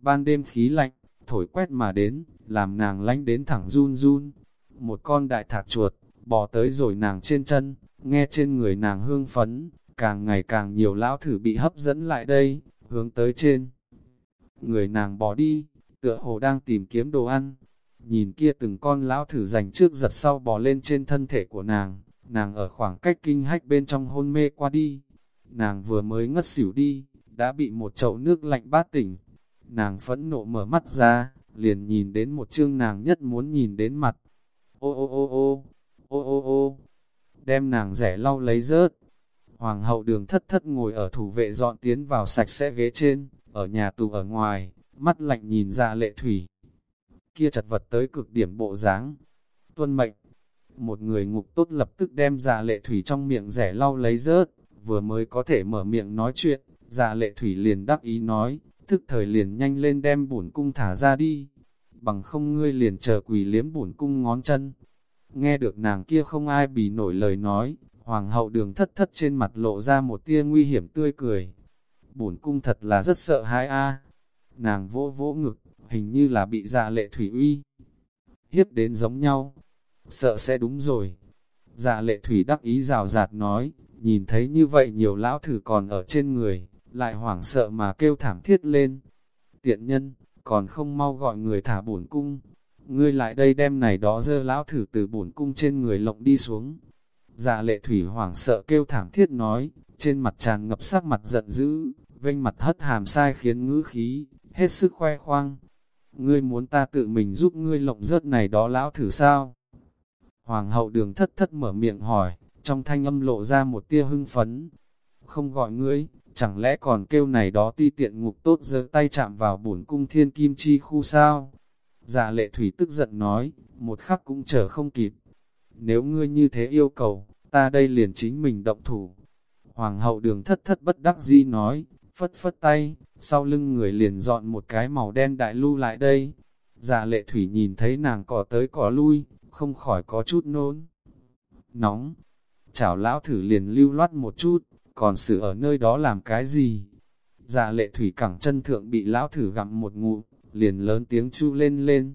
Ban đêm khí lạnh, thổi quét mà đến, làm nàng lánh đến thẳng run run. Một con đại thạc chuột, bò tới rồi nàng trên chân, nghe trên người nàng hương phấn, càng ngày càng nhiều lão thử bị hấp dẫn lại đây, hướng tới trên. Người nàng bỏ đi, tựa hồ đang tìm kiếm đồ ăn. Nhìn kia từng con lão thử dành trước giật sau bò lên trên thân thể của nàng, nàng ở khoảng cách kinh hách bên trong hôn mê qua đi. Nàng vừa mới ngất xỉu đi, đã bị một chậu nước lạnh bát tỉnh. Nàng phẫn nộ mở mắt ra, liền nhìn đến một chương nàng nhất muốn nhìn đến mặt. Ô ô ô ô, ô ô ô, đem nàng rẻ lau lấy rớt. Hoàng hậu đường thất thất ngồi ở thủ vệ dọn tiến vào sạch sẽ ghế trên, ở nhà tù ở ngoài, mắt lạnh nhìn ra lệ thủy. Kia chật vật tới cực điểm bộ dáng. Tuân mệnh, một người ngục tốt lập tức đem ra lệ thủy trong miệng rẻ lau lấy rớt, vừa mới có thể mở miệng nói chuyện, dạ lệ thủy liền đắc ý nói, thức thời liền nhanh lên đem bổn cung thả ra đi, bằng không ngươi liền chờ quỳ liếm bổn cung ngón chân. Nghe được nàng kia không ai bì nổi lời nói, hoàng hậu đường thất thất trên mặt lộ ra một tia nguy hiểm tươi cười. Bổn cung thật là rất sợ hãi a. Nàng vỗ vỗ ngực, hình như là bị dạ lệ thủy uy. Hiếp đến giống nhau. Sợ sẽ đúng rồi. Dạ lệ thủy đắc ý rào rạt nói, nhìn thấy như vậy nhiều lão thử còn ở trên người, lại hoảng sợ mà kêu thảm thiết lên. Tiện nhân, còn không mau gọi người thả bổn cung. Ngươi lại đây đem này đó dơ lão thử từ bổn cung trên người lộng đi xuống. Dạ lệ thủy hoảng sợ kêu thảm thiết nói, trên mặt tràn ngập sắc mặt giận dữ, vênh mặt hất hàm sai khiến ngữ khí, hết sức khoe khoang. Ngươi muốn ta tự mình giúp ngươi lộng rớt này đó lão thử sao? Hoàng hậu đường thất thất mở miệng hỏi, trong thanh âm lộ ra một tia hưng phấn. Không gọi ngươi, chẳng lẽ còn kêu này đó ti tiện ngục tốt giơ tay chạm vào bổn cung thiên kim chi khu sao? Dạ lệ thủy tức giận nói, một khắc cũng chờ không kịp. Nếu ngươi như thế yêu cầu, ta đây liền chính mình động thủ. Hoàng hậu đường thất thất bất đắc dĩ nói, phất phất tay, sau lưng người liền dọn một cái màu đen đại lưu lại đây. Dạ lệ thủy nhìn thấy nàng cỏ tới cỏ lui, không khỏi có chút nôn. Nóng, chảo lão thử liền lưu loát một chút, còn sự ở nơi đó làm cái gì? Dạ lệ thủy cẳng chân thượng bị lão thử gặm một ngụ, liền lớn tiếng chu lên lên.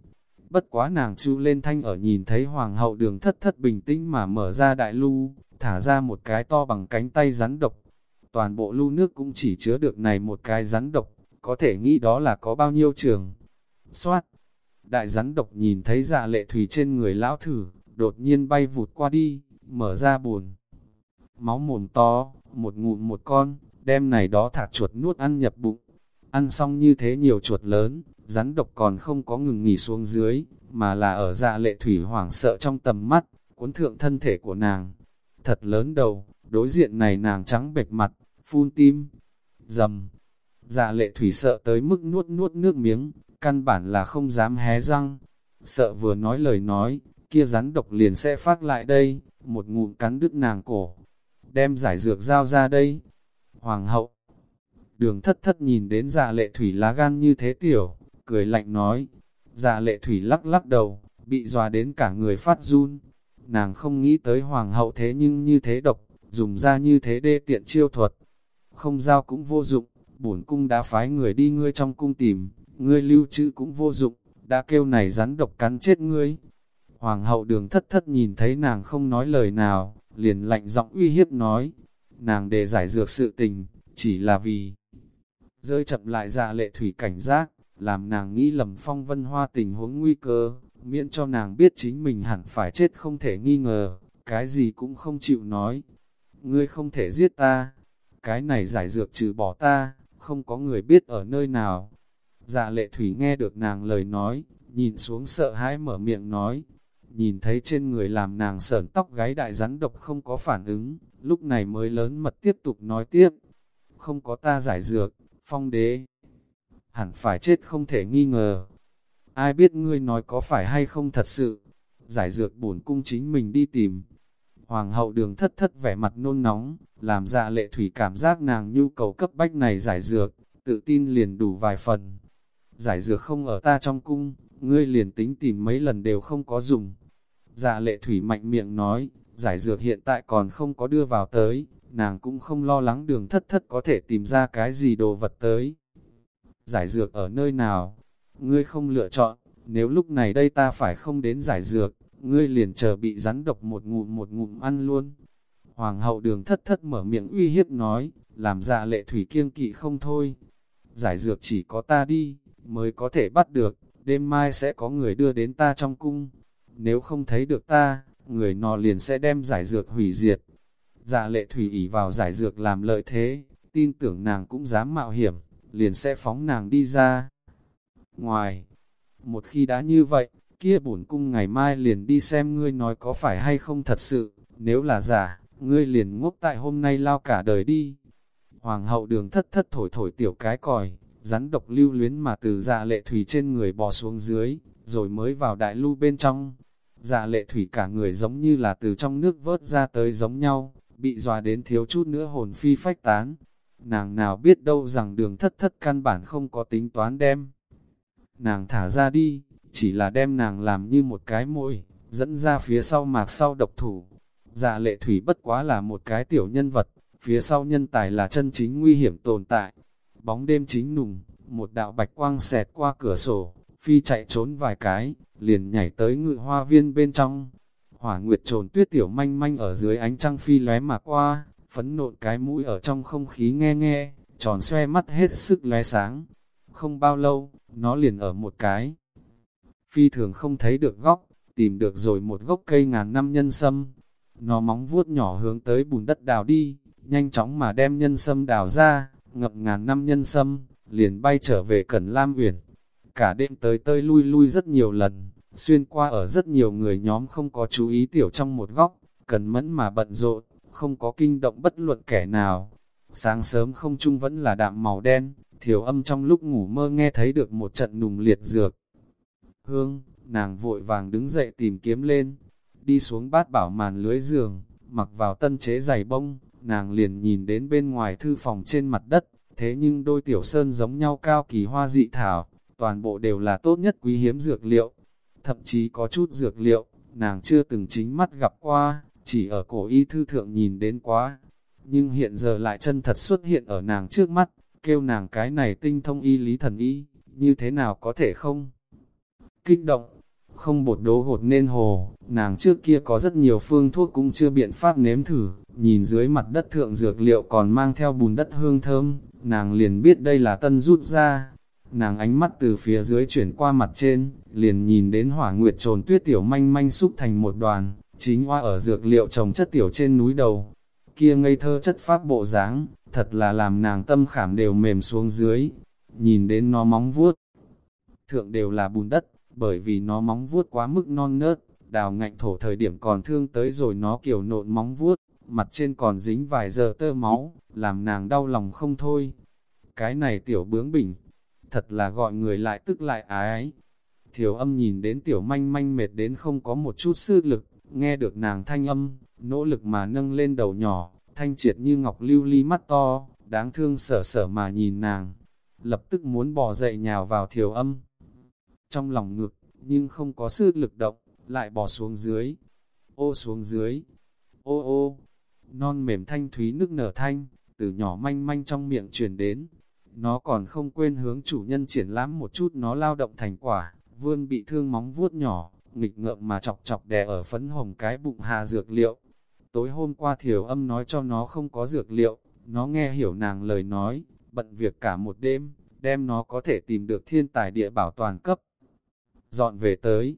Bất quá nàng chu lên thanh ở nhìn thấy hoàng hậu đường thất thất bình tĩnh mà mở ra đại lưu, thả ra một cái to bằng cánh tay rắn độc. Toàn bộ lưu nước cũng chỉ chứa được này một cái rắn độc, có thể nghĩ đó là có bao nhiêu trường. Xoát! Đại rắn độc nhìn thấy dạ lệ thủy trên người lão thử, đột nhiên bay vụt qua đi, mở ra buồn. Máu mồm to, một ngụm một con, đem này đó thả chuột nuốt ăn nhập bụng. Ăn xong như thế nhiều chuột lớn, rắn độc còn không có ngừng nghỉ xuống dưới, mà là ở dạ lệ thủy hoảng sợ trong tầm mắt, cuốn thượng thân thể của nàng. Thật lớn đầu, đối diện này nàng trắng bệch mặt, phun tim, dầm. Dạ lệ thủy sợ tới mức nuốt nuốt nước miếng, căn bản là không dám hé răng. Sợ vừa nói lời nói, kia rắn độc liền sẽ phát lại đây, một ngụm cắn đứt nàng cổ. Đem giải dược giao ra đây. Hoàng hậu. Đường thất thất nhìn đến dạ lệ thủy lá gan như thế tiểu, cười lạnh nói. Dạ lệ thủy lắc lắc đầu, bị dọa đến cả người phát run. Nàng không nghĩ tới hoàng hậu thế nhưng như thế độc, dùng ra như thế đê tiện chiêu thuật. Không giao cũng vô dụng, bổn cung đã phái người đi ngươi trong cung tìm, ngươi lưu trữ cũng vô dụng, đã kêu này rắn độc cắn chết ngươi. Hoàng hậu đường thất thất nhìn thấy nàng không nói lời nào, liền lạnh giọng uy hiếp nói, nàng để giải dược sự tình, chỉ là vì rơi chậm lại dạ lệ thủy cảnh giác, làm nàng nghĩ lầm phong vân hoa tình huống nguy cơ, miễn cho nàng biết chính mình hẳn phải chết không thể nghi ngờ, cái gì cũng không chịu nói. Ngươi không thể giết ta, cái này giải dược trừ bỏ ta, không có người biết ở nơi nào. Dạ lệ thủy nghe được nàng lời nói, nhìn xuống sợ hãi mở miệng nói, nhìn thấy trên người làm nàng sởn tóc gáy đại rắn độc không có phản ứng, lúc này mới lớn mật tiếp tục nói tiếp. Không có ta giải dược, phong đế, hẳn phải chết không thể nghi ngờ. Ai biết ngươi nói có phải hay không thật sự, giải dược bổn cung chính mình đi tìm. Hoàng hậu đường thất thất vẻ mặt nôn nóng, làm dạ lệ thủy cảm giác nàng nhu cầu cấp bách này giải dược, tự tin liền đủ vài phần. Giải dược không ở ta trong cung, ngươi liền tính tìm mấy lần đều không có dùng. Dạ lệ thủy mạnh miệng nói, giải dược hiện tại còn không có đưa vào tới, nàng cũng không lo lắng đường thất thất có thể tìm ra cái gì đồ vật tới. Giải dược ở nơi nào? Ngươi không lựa chọn, nếu lúc này đây ta phải không đến giải dược, ngươi liền chờ bị rắn độc một ngụm một ngụm ăn luôn. Hoàng hậu đường thất thất mở miệng uy hiếp nói, làm dạ lệ thủy kiêng kỵ không thôi. Giải dược chỉ có ta đi, mới có thể bắt được, đêm mai sẽ có người đưa đến ta trong cung. Nếu không thấy được ta, người nọ liền sẽ đem giải dược hủy diệt. Dạ lệ thủy ỉ vào giải dược làm lợi thế, tin tưởng nàng cũng dám mạo hiểm, liền sẽ phóng nàng đi ra. Ngoài, một khi đã như vậy, kia bổn cung ngày mai liền đi xem ngươi nói có phải hay không thật sự, nếu là giả, ngươi liền ngốc tại hôm nay lao cả đời đi. Hoàng hậu đường thất thất thổi thổi tiểu cái còi, rắn độc lưu luyến mà từ dạ lệ thủy trên người bò xuống dưới, rồi mới vào đại lưu bên trong. Dạ lệ thủy cả người giống như là từ trong nước vớt ra tới giống nhau, bị dòa đến thiếu chút nữa hồn phi phách tán. Nàng nào biết đâu rằng đường thất thất căn bản không có tính toán đem. Nàng thả ra đi, chỉ là đem nàng làm như một cái môi, dẫn ra phía sau mạc sau độc thủ. Dạ lệ thủy bất quá là một cái tiểu nhân vật, phía sau nhân tài là chân chính nguy hiểm tồn tại. Bóng đêm chính nùng, một đạo bạch quang xẹt qua cửa sổ, phi chạy trốn vài cái, liền nhảy tới ngự hoa viên bên trong. Hỏa nguyệt trồn tuyết tiểu manh manh ở dưới ánh trăng phi lóe mà qua, phấn nộn cái mũi ở trong không khí nghe nghe, tròn xoe mắt hết sức lóe sáng. Không bao lâu, nó liền ở một cái. Phi thường không thấy được góc, tìm được rồi một gốc cây ngàn năm nhân sâm. Nó móng vuốt nhỏ hướng tới bùn đất đào đi, nhanh chóng mà đem nhân sâm đào ra, ngập ngàn năm nhân sâm, liền bay trở về Cẩn Lam Uyển. Cả đêm tới tơi lui lui rất nhiều lần, xuyên qua ở rất nhiều người nhóm không có chú ý tiểu trong một góc, cần mẫn mà bận rộn, không có kinh động bất luận kẻ nào. Sáng sớm không trung vẫn là đạm màu đen, thiểu âm trong lúc ngủ mơ nghe thấy được một trận nùng liệt dược. Hương, nàng vội vàng đứng dậy tìm kiếm lên, đi xuống bát bảo màn lưới giường, mặc vào tân chế giày bông, nàng liền nhìn đến bên ngoài thư phòng trên mặt đất, thế nhưng đôi tiểu sơn giống nhau cao kỳ hoa dị thảo, toàn bộ đều là tốt nhất quý hiếm dược liệu, thậm chí có chút dược liệu, nàng chưa từng chính mắt gặp qua, chỉ ở cổ y thư thượng nhìn đến quá, nhưng hiện giờ lại chân thật xuất hiện ở nàng trước mắt, kêu nàng cái này tinh thông y lý thần y, như thế nào có thể không? Kích động, không bột đố gột nên hồ, nàng trước kia có rất nhiều phương thuốc cũng chưa biện pháp nếm thử, nhìn dưới mặt đất thượng dược liệu còn mang theo bùn đất hương thơm, nàng liền biết đây là tân rút ra. Nàng ánh mắt từ phía dưới chuyển qua mặt trên, liền nhìn đến hỏa nguyệt trồn tuyết tiểu manh manh xúc thành một đoàn, chính hoa ở dược liệu trồng chất tiểu trên núi đầu. Kia ngây thơ chất pháp bộ dáng, thật là làm nàng tâm khảm đều mềm xuống dưới, nhìn đến nó móng vuốt. Thượng đều là bùn đất, bởi vì nó móng vuốt quá mức non nớt, đào ngạnh thổ thời điểm còn thương tới rồi nó kiểu nộn móng vuốt, mặt trên còn dính vài giờ tơ máu, làm nàng đau lòng không thôi. Cái này tiểu bướng bỉnh, thật là gọi người lại tức lại ái. Thiểu âm nhìn đến tiểu manh manh mệt đến không có một chút sức lực, nghe được nàng thanh âm, nỗ lực mà nâng lên đầu nhỏ, thanh triệt như ngọc lưu ly mắt to, đáng thương sở sở mà nhìn nàng, lập tức muốn bỏ dậy nhào vào thiểu âm. Trong lòng ngực, nhưng không có sức lực động, lại bỏ xuống dưới. Ô xuống dưới. Ô ô. Non mềm thanh thúy nước nở thanh, từ nhỏ manh manh trong miệng truyền đến. Nó còn không quên hướng chủ nhân triển lãm một chút nó lao động thành quả, vươn bị thương móng vuốt nhỏ, nghịch ngợm mà chọc chọc đè ở phấn hồng cái bụng hà dược liệu. Tối hôm qua thiểu âm nói cho nó không có dược liệu, nó nghe hiểu nàng lời nói, bận việc cả một đêm, đem nó có thể tìm được thiên tài địa bảo toàn cấp. Dọn về tới,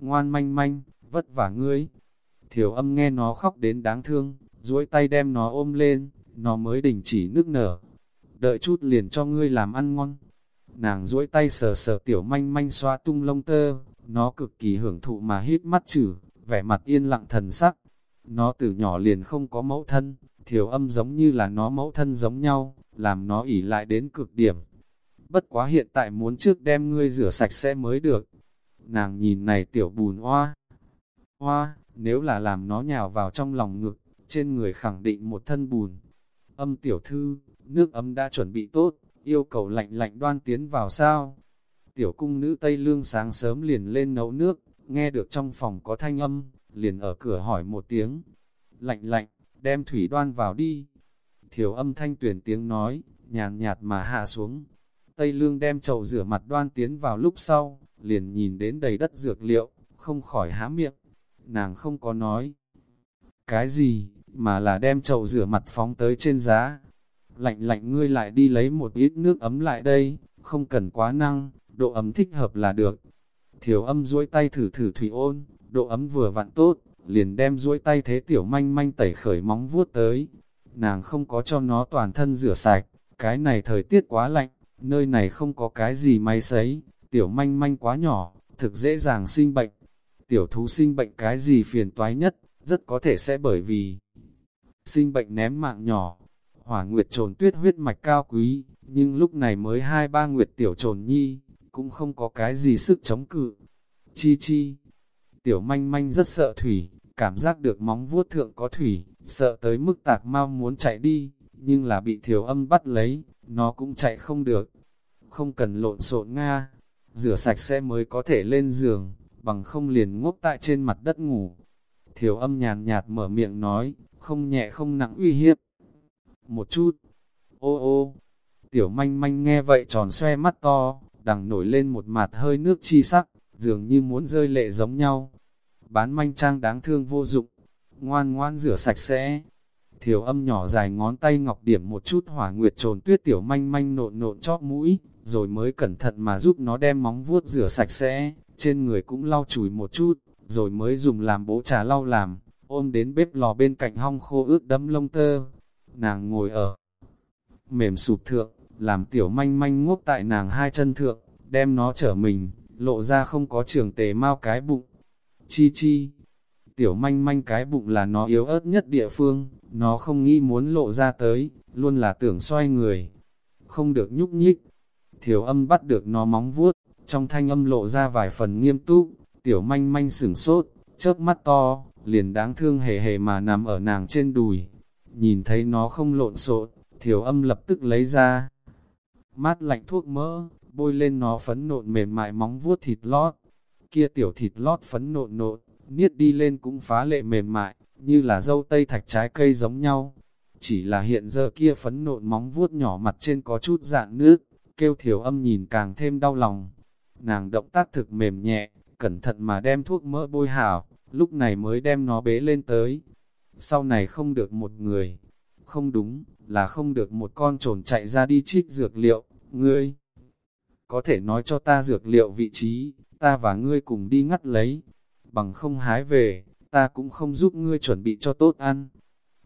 ngoan manh manh, vất vả ngươi. Thiểu âm nghe nó khóc đến đáng thương, duỗi tay đem nó ôm lên, nó mới đình chỉ nước nở. Đợi chút liền cho ngươi làm ăn ngon. Nàng duỗi tay sờ sờ tiểu manh manh xoa tung lông tơ, nó cực kỳ hưởng thụ mà hít mắt chử, vẻ mặt yên lặng thần sắc. Nó từ nhỏ liền không có mẫu thân, thiểu âm giống như là nó mẫu thân giống nhau, làm nó ỉ lại đến cực điểm. Bất quá hiện tại muốn trước đem ngươi rửa sạch sẽ mới được. Nàng nhìn này tiểu bùn hoa. Hoa, nếu là làm nó nhào vào trong lòng ngực, trên người khẳng định một thân bùn. Âm tiểu thư, nước ấm đã chuẩn bị tốt, yêu cầu lạnh lạnh đoan tiến vào sao. Tiểu cung nữ Tây Lương sáng sớm liền lên nấu nước, nghe được trong phòng có thanh âm, liền ở cửa hỏi một tiếng. Lạnh lạnh, đem thủy đoan vào đi. Thiểu âm thanh tuyển tiếng nói, nhàn nhạt mà hạ xuống. Tây Lương đem chậu rửa mặt đoan tiến vào lúc sau, liền nhìn đến đầy đất dược liệu, không khỏi há miệng. Nàng không có nói cái gì, mà là đem chậu rửa mặt phóng tới trên giá. Lạnh lạnh ngươi lại đi lấy một ít nước ấm lại đây, không cần quá năng, độ ấm thích hợp là được. Thiểu âm duỗi tay thử thử thủy ôn, độ ấm vừa vặn tốt, liền đem duỗi tay thế tiểu manh manh tẩy khởi móng vuốt tới. Nàng không có cho nó toàn thân rửa sạch, cái này thời tiết quá lạnh, nơi này không có cái gì may sấy, tiểu manh manh quá nhỏ, thực dễ dàng sinh bệnh. Tiểu thú sinh bệnh cái gì phiền toái nhất, rất có thể sẽ bởi vì sinh bệnh ném mạng nhỏ. Hỏa nguyệt trồn tuyết huyết mạch cao quý, nhưng lúc này mới hai ba nguyệt tiểu trồn nhi, cũng không có cái gì sức chống cự. Chi chi, tiểu manh manh rất sợ thủy, cảm giác được móng vuốt thượng có thủy, sợ tới mức tạc mau muốn chạy đi, nhưng là bị thiểu âm bắt lấy, nó cũng chạy không được. Không cần lộn xộn Nga, rửa sạch sẽ mới có thể lên giường, bằng không liền ngốc tại trên mặt đất ngủ. Thiểu âm nhàn nhạt mở miệng nói, không nhẹ không nặng uy hiếp. Một chút, ô ô, tiểu manh manh nghe vậy tròn xoe mắt to, đằng nổi lên một mặt hơi nước chi sắc, dường như muốn rơi lệ giống nhau. Bán manh trang đáng thương vô dụng, ngoan ngoan rửa sạch sẽ. Thiểu âm nhỏ dài ngón tay ngọc điểm một chút hỏa nguyệt trồn tuyết tiểu manh manh nộn nộn chóp mũi, rồi mới cẩn thận mà giúp nó đem móng vuốt rửa sạch sẽ, trên người cũng lau chùi một chút, rồi mới dùng làm bố trà lau làm, ôm đến bếp lò bên cạnh hong khô ướt đẫm lông tơ. Nàng ngồi ở mềm sụp thượng, làm tiểu manh manh ngốc tại nàng hai chân thượng, đem nó trở mình, lộ ra không có trường tề mau cái bụng. Chi chi, tiểu manh manh cái bụng là nó yếu ớt nhất địa phương, nó không nghĩ muốn lộ ra tới, luôn là tưởng xoay người. Không được nhúc nhích, thiểu âm bắt được nó móng vuốt, trong thanh âm lộ ra vài phần nghiêm túc, tiểu manh manh sửng sốt, chớp mắt to, liền đáng thương hề hề mà nằm ở nàng trên đùi. Nhìn thấy nó không lộn xộn, thiểu âm lập tức lấy ra. Mát lạnh thuốc mỡ, bôi lên nó phấn nộn mềm mại móng vuốt thịt lót. Kia tiểu thịt lót phấn nộn nộn, niết đi lên cũng phá lệ mềm mại, như là dâu tây thạch trái cây giống nhau. Chỉ là hiện giờ kia phấn nộn móng vuốt nhỏ mặt trên có chút dạn nước, kêu thiểu âm nhìn càng thêm đau lòng. Nàng động tác thực mềm nhẹ, cẩn thận mà đem thuốc mỡ bôi hảo, lúc này mới đem nó bế lên tới. Sau này không được một người, không đúng, là không được một con trồn chạy ra đi trích dược liệu, ngươi. Có thể nói cho ta dược liệu vị trí, ta và ngươi cùng đi ngắt lấy, bằng không hái về, ta cũng không giúp ngươi chuẩn bị cho tốt ăn.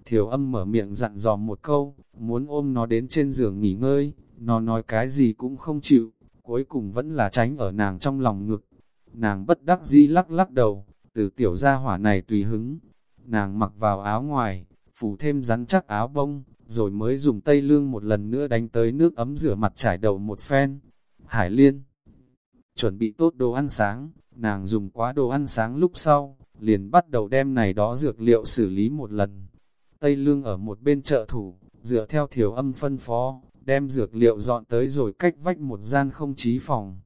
Thiểu âm mở miệng dặn dò một câu, muốn ôm nó đến trên giường nghỉ ngơi, nó nói cái gì cũng không chịu, cuối cùng vẫn là tránh ở nàng trong lòng ngực. nàng bất đắc dĩ lắc lắc đầu, từ tiểu gia hỏa này tùy hứng. Nàng mặc vào áo ngoài, phủ thêm rắn chắc áo bông, rồi mới dùng tây lương một lần nữa đánh tới nước ấm rửa mặt trải đầu một phen. Hải liên chuẩn bị tốt đồ ăn sáng, nàng dùng quá đồ ăn sáng lúc sau, liền bắt đầu đem này đó dược liệu xử lý một lần. Tây lương ở một bên chợ thủ, dựa theo thiểu âm phân phó, đem dược liệu dọn tới rồi cách vách một gian không chí phòng.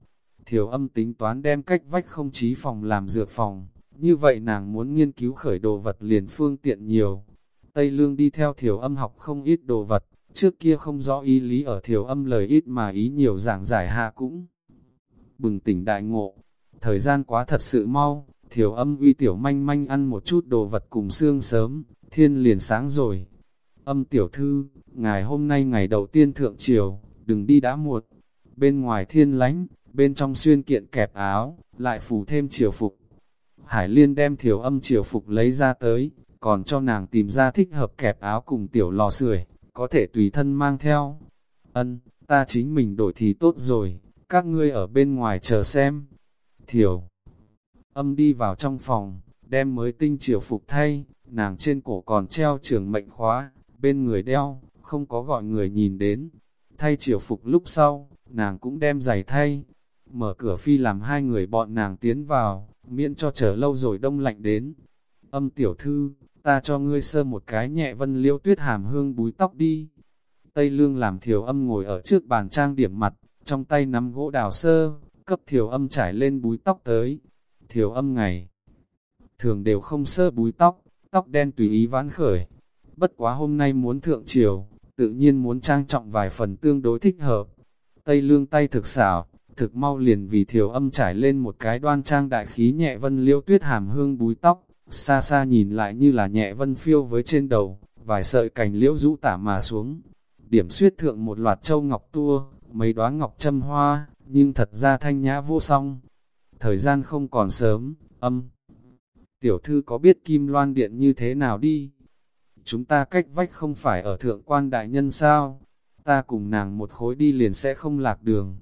Thiểu âm tính toán đem cách vách không chí phòng làm dược phòng, như vậy nàng muốn nghiên cứu khởi đồ vật liền phương tiện nhiều. Tây Lương đi theo thiểu âm học không ít đồ vật, trước kia không rõ ý lý ở thiểu âm lời ít mà ý nhiều giảng giải hạ cũng. Bừng tỉnh đại ngộ, thời gian quá thật sự mau, thiểu âm uy tiểu manh manh ăn một chút đồ vật cùng xương sớm, thiên liền sáng rồi. Âm tiểu thư, ngày hôm nay ngày đầu tiên thượng triều, đừng đi đã muộn. Bên ngoài thiên lánh, bên trong xuyên kiện kẹp áo, lại phủ thêm triều phục. Hải liên đem thiểu âm triều phục lấy ra tới, còn cho nàng tìm ra thích hợp kẹp áo cùng tiểu lò sưởi, có thể tùy thân mang theo. Ân, ta chính mình đổi thì tốt rồi, các ngươi ở bên ngoài chờ xem. Thiểu âm đi vào trong phòng, đem mới tinh triều phục thay, nàng trên cổ còn treo trường mệnh khóa, bên người đeo, không có gọi người nhìn đến. Thay triều phục lúc sau, nàng cũng đem giày thay, mở cửa phi làm hai người bọn nàng tiến vào, miễn cho chờ lâu rồi đông lạnh đến. Âm tiểu thư, ta cho ngươi sơ một cái nhẹ vân liêu tuyết hàm hương búi tóc đi. Tây lương làm thiểu âm ngồi ở trước bàn trang điểm mặt, trong tay nắm gỗ đào sơ, cấp thiểu âm trải lên búi tóc tới. Thiểu âm ngày, thường đều không sơ búi tóc, tóc đen tùy ý vãn khởi. Bất quá hôm nay muốn thượng triều, tự nhiên muốn trang trọng vài phần tương đối thích hợp. Tây lương tay thực xảo, thực mau liền vì thiểu âm trải lên một cái đoan trang đại khí nhẹ vân liễu tuyết hàm hương búi tóc, xa xa nhìn lại như là nhẹ vân phiêu với trên đầu, vài sợi cành liễu rũ tả mà xuống. Điểm suyết thượng một loạt châu ngọc tua, mấy đóa ngọc châm hoa, nhưng thật ra thanh nhã vô song. Thời gian không còn sớm, âm. Tiểu thư có biết kim loan điện như thế nào đi? Chúng ta cách vách không phải ở thượng quan đại nhân sao? Ta cùng nàng một khối đi liền sẽ không lạc đường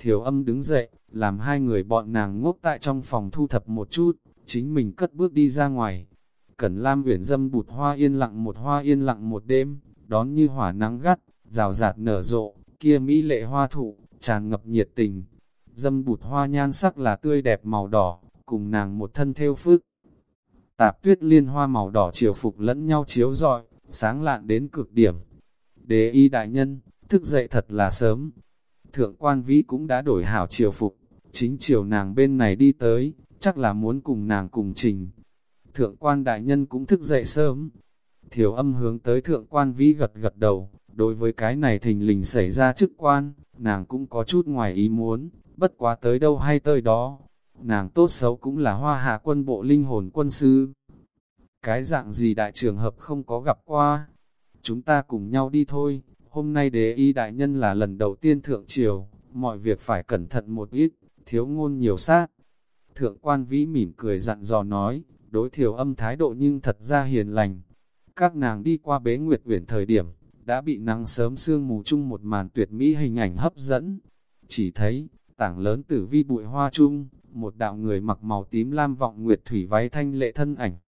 thiếu âm đứng dậy, làm hai người bọn nàng ngốc tại trong phòng thu thập một chút, chính mình cất bước đi ra ngoài. Cẩn Lam uyển dâm bụt hoa yên lặng một hoa yên lặng một đêm, đón như hỏa nắng gắt, rào rạt nở rộ, kia mỹ lệ hoa thụ, tràn ngập nhiệt tình. Dâm bụt hoa nhan sắc là tươi đẹp màu đỏ, cùng nàng một thân theo phước. Tạp tuyết liên hoa màu đỏ chiều phục lẫn nhau chiếu rọi, sáng lạn đến cực điểm. Đế y đại nhân, thức dậy thật là sớm. Thượng quan vĩ cũng đã đổi hảo chiều phục, chính chiều nàng bên này đi tới, chắc là muốn cùng nàng cùng trình. Thượng quan đại nhân cũng thức dậy sớm. Thiểu âm hướng tới thượng quan vĩ gật gật đầu, đối với cái này thình lình xảy ra chức quan, nàng cũng có chút ngoài ý muốn, bất quá tới đâu hay tới đó. Nàng tốt xấu cũng là hoa hạ quân bộ linh hồn quân sư. Cái dạng gì đại trường hợp không có gặp qua. Chúng ta cùng nhau đi thôi, hôm nay đế y đại nhân là lần đầu tiên thượng triều, mọi việc phải cẩn thận một ít, thiếu ngôn nhiều sát. Thượng quan vĩ mỉm cười dặn dò nói, đối thiểu âm thái độ nhưng thật ra hiền lành. Các nàng đi qua bế nguyệt uyển thời điểm, đã bị nắng sớm sương mù chung một màn tuyệt mỹ hình ảnh hấp dẫn. Chỉ thấy, tảng lớn tử vi bụi hoa chung, một đạo người mặc màu tím lam vọng nguyệt thủy váy thanh lệ thân ảnh.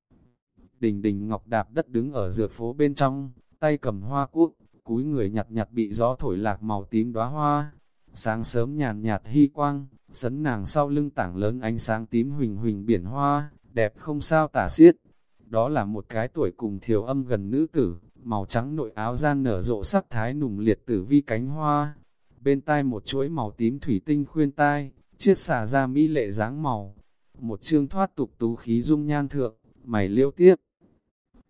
Đình đình ngọc đạp đất đứng ở dược phố bên trong, tay cầm hoa cuốc, cúi người nhặt nhặt bị gió thổi lạc màu tím đóa hoa. Sáng sớm nhàn nhạt hy quang, sấn nàng sau lưng tảng lớn ánh sáng tím huỳnh huỳnh biển hoa, đẹp không sao tả xiết. Đó là một cái tuổi cùng thiểu âm gần nữ tử, màu trắng nội áo gian nở rộ sắc thái nùng liệt tử vi cánh hoa. Bên tai một chuỗi màu tím thủy tinh khuyên tai, chiếc xả ra mỹ lệ dáng màu. Một chương thoát tục tú khí dung nhan thượng, mày liêu tiếp.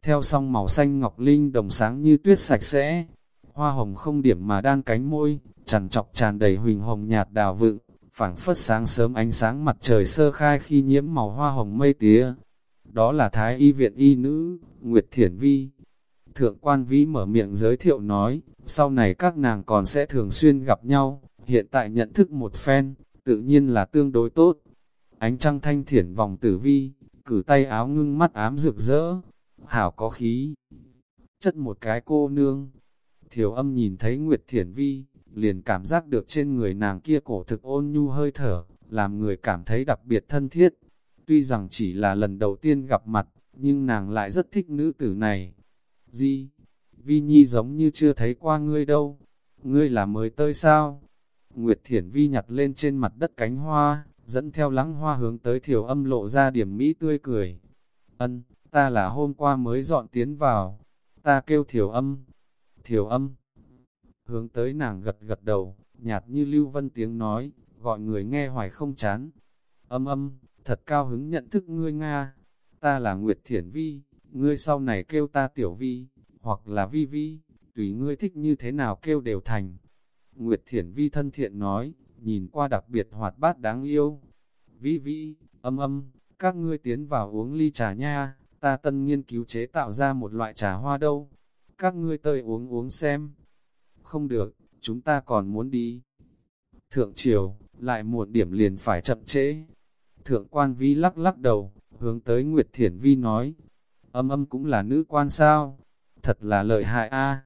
Theo song màu xanh ngọc linh đồng sáng như tuyết sạch sẽ, hoa hồng không điểm mà đan cánh môi, tràn trọc tràn đầy huỳnh hồng nhạt đào vựng, phảng phất sáng sớm ánh sáng mặt trời sơ khai khi nhiễm màu hoa hồng mây tía. Đó là Thái Y viện y nữ, Nguyệt Thiển Vi. Thượng quan vĩ mở miệng giới thiệu nói, sau này các nàng còn sẽ thường xuyên gặp nhau, hiện tại nhận thức một phen, tự nhiên là tương đối tốt. Ánh trăng thanh thiển vòng tử vi, cử tay áo ngưng mắt ám rực rỡ, hảo có khí. Chất một cái cô nương, thiểu âm nhìn thấy Nguyệt Thiển Vi, liền cảm giác được trên người nàng kia cổ thực ôn nhu hơi thở, làm người cảm thấy đặc biệt thân thiết. Tuy rằng chỉ là lần đầu tiên gặp mặt, nhưng nàng lại rất thích nữ tử này. Di, Vi Nhi giống như chưa thấy qua ngươi đâu. Ngươi là mới tới sao? Nguyệt Thiển Vi nhặt lên trên mặt đất cánh hoa, dẫn theo lắng hoa hướng tới thiểu âm lộ ra điểm mỹ tươi cười. Ân, ta là hôm qua mới dọn tiến vào. Ta kêu thiểu âm. Thiểu âm. Hướng tới nàng gật gật đầu, nhạt như lưu vân tiếng nói, gọi người nghe hoài không chán. Âm âm, thật cao hứng nhận thức ngươi Nga. Ta là Nguyệt Thiển Vi, ngươi sau này kêu ta Tiểu Vi, hoặc là Vi Vi, tùy ngươi thích như thế nào kêu đều thành. Nguyệt Thiển Vi thân thiện nói, nhìn qua đặc biệt hoạt bát đáng yêu. Vi Vi, âm âm, các ngươi tiến vào uống ly trà nha, ta tân nghiên cứu chế tạo ra một loại trà hoa đâu. Các ngươi tơi uống uống xem. Không được, chúng ta còn muốn đi. Thượng triều, lại muộn điểm liền phải chậm trễ. Thượng quan vi lắc lắc đầu, hướng tới Nguyệt Thiển Vi nói, âm âm cũng là nữ quan sao? Thật là lợi hại a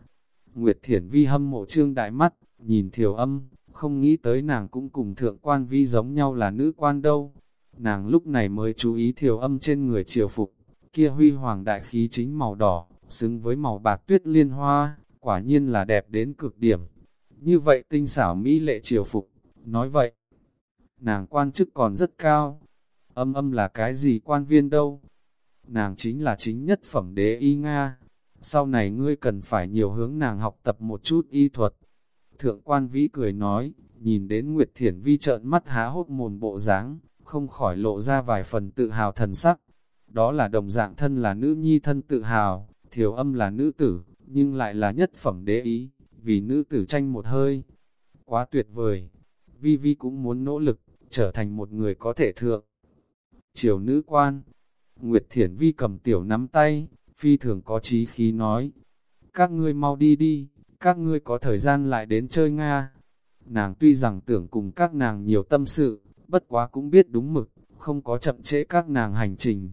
Nguyệt Thiển Vi hâm mộ trương đại mắt, nhìn thiểu âm, không nghĩ tới nàng cũng cùng thượng quan vi giống nhau là nữ quan đâu. Nàng lúc này mới chú ý thiểu âm trên người triều phục, kia huy hoàng đại khí chính màu đỏ, xứng với màu bạc tuyết liên hoa, quả nhiên là đẹp đến cực điểm. Như vậy tinh xảo mỹ lệ triều phục, nói vậy, nàng quan chức còn rất cao. Âm âm là cái gì quan viên đâu? Nàng chính là chính nhất phẩm đế y Nga. Sau này ngươi cần phải nhiều hướng nàng học tập một chút y thuật. Thượng quan vĩ cười nói, nhìn đến Nguyệt Thiển Vi trợn mắt há hốt mồm bộ dáng không khỏi lộ ra vài phần tự hào thần sắc. Đó là đồng dạng thân là nữ nhi thân tự hào, thiểu âm là nữ tử, nhưng lại là nhất phẩm đế ý, vì nữ tử tranh một hơi. Quá tuyệt vời! Vi Vi cũng muốn nỗ lực, trở thành một người có thể thượng. Triều nữ quan, Nguyệt Thiển Vi cầm tiểu nắm tay, phi thường có trí khí nói, các ngươi mau đi đi, các ngươi có thời gian lại đến chơi Nga. Nàng tuy rằng tưởng cùng các nàng nhiều tâm sự, bất quá cũng biết đúng mực, không có chậm trễ các nàng hành trình.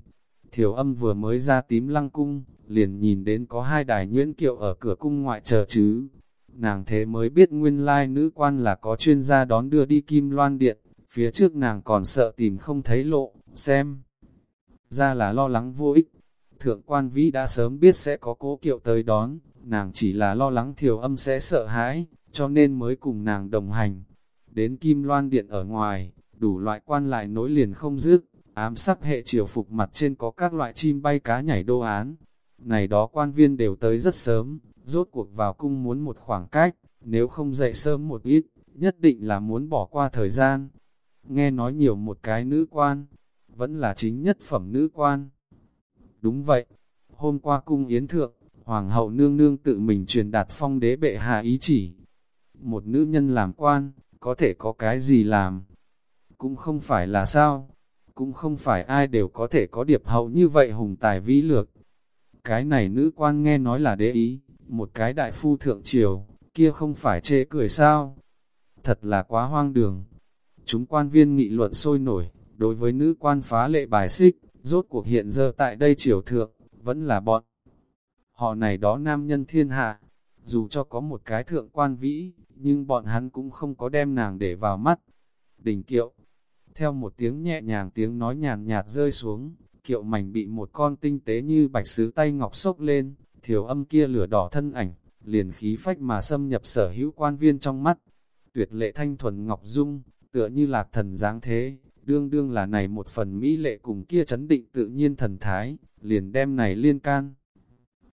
Thiểu âm vừa mới ra tím lăng cung, liền nhìn đến có hai đài nhuyễn kiệu ở cửa cung ngoại chờ chứ. Nàng thế mới biết nguyên lai nữ quan là có chuyên gia đón đưa đi kim loan điện, phía trước nàng còn sợ tìm không thấy lộ, xem. Ra là lo lắng vô ích. Thượng quan vĩ đã sớm biết sẽ có cố kiệu tới đón, nàng chỉ là lo lắng thiểu âm sẽ sợ hãi, cho nên mới cùng nàng đồng hành. Đến kim loan điện ở ngoài, đủ loại quan lại nối liền không dứt, ám sắc hệ triều phục mặt trên có các loại chim bay cá nhảy đô án. Này đó quan viên đều tới rất sớm, rốt cuộc vào cung muốn một khoảng cách, nếu không dậy sớm một ít, nhất định là muốn bỏ qua thời gian. Nghe nói nhiều một cái nữ quan, vẫn là chính nhất phẩm nữ quan. Đúng vậy, hôm qua cung yến thượng, hoàng hậu nương nương tự mình truyền đạt phong đế bệ hạ ý chỉ. Một nữ nhân làm quan, có thể có cái gì làm? Cũng không phải là sao, cũng không phải ai đều có thể có điệp hậu như vậy hùng tài vĩ lược. Cái này nữ quan nghe nói là đế ý, một cái đại phu thượng triều, kia không phải chê cười sao? Thật là quá hoang đường. Chúng quan viên nghị luận sôi nổi, đối với nữ quan phá lệ bài xích, rốt cuộc hiện giờ tại đây triều thượng, vẫn là bọn. Họ này đó nam nhân thiên hạ, dù cho có một cái thượng quan vĩ, nhưng bọn hắn cũng không có đem nàng để vào mắt. Đình kiệu, theo một tiếng nhẹ nhàng tiếng nói nhàn nhạt rơi xuống, kiệu mảnh bị một con tinh tế như bạch sứ tay ngọc sốc lên, thiểu âm kia lửa đỏ thân ảnh, liền khí phách mà xâm nhập sở hữu quan viên trong mắt. Tuyệt lệ thanh thuần ngọc dung, tựa như lạc thần dáng thế, đương đương là này một phần mỹ lệ cùng kia chấn định tự nhiên thần thái, liền đem này liên can.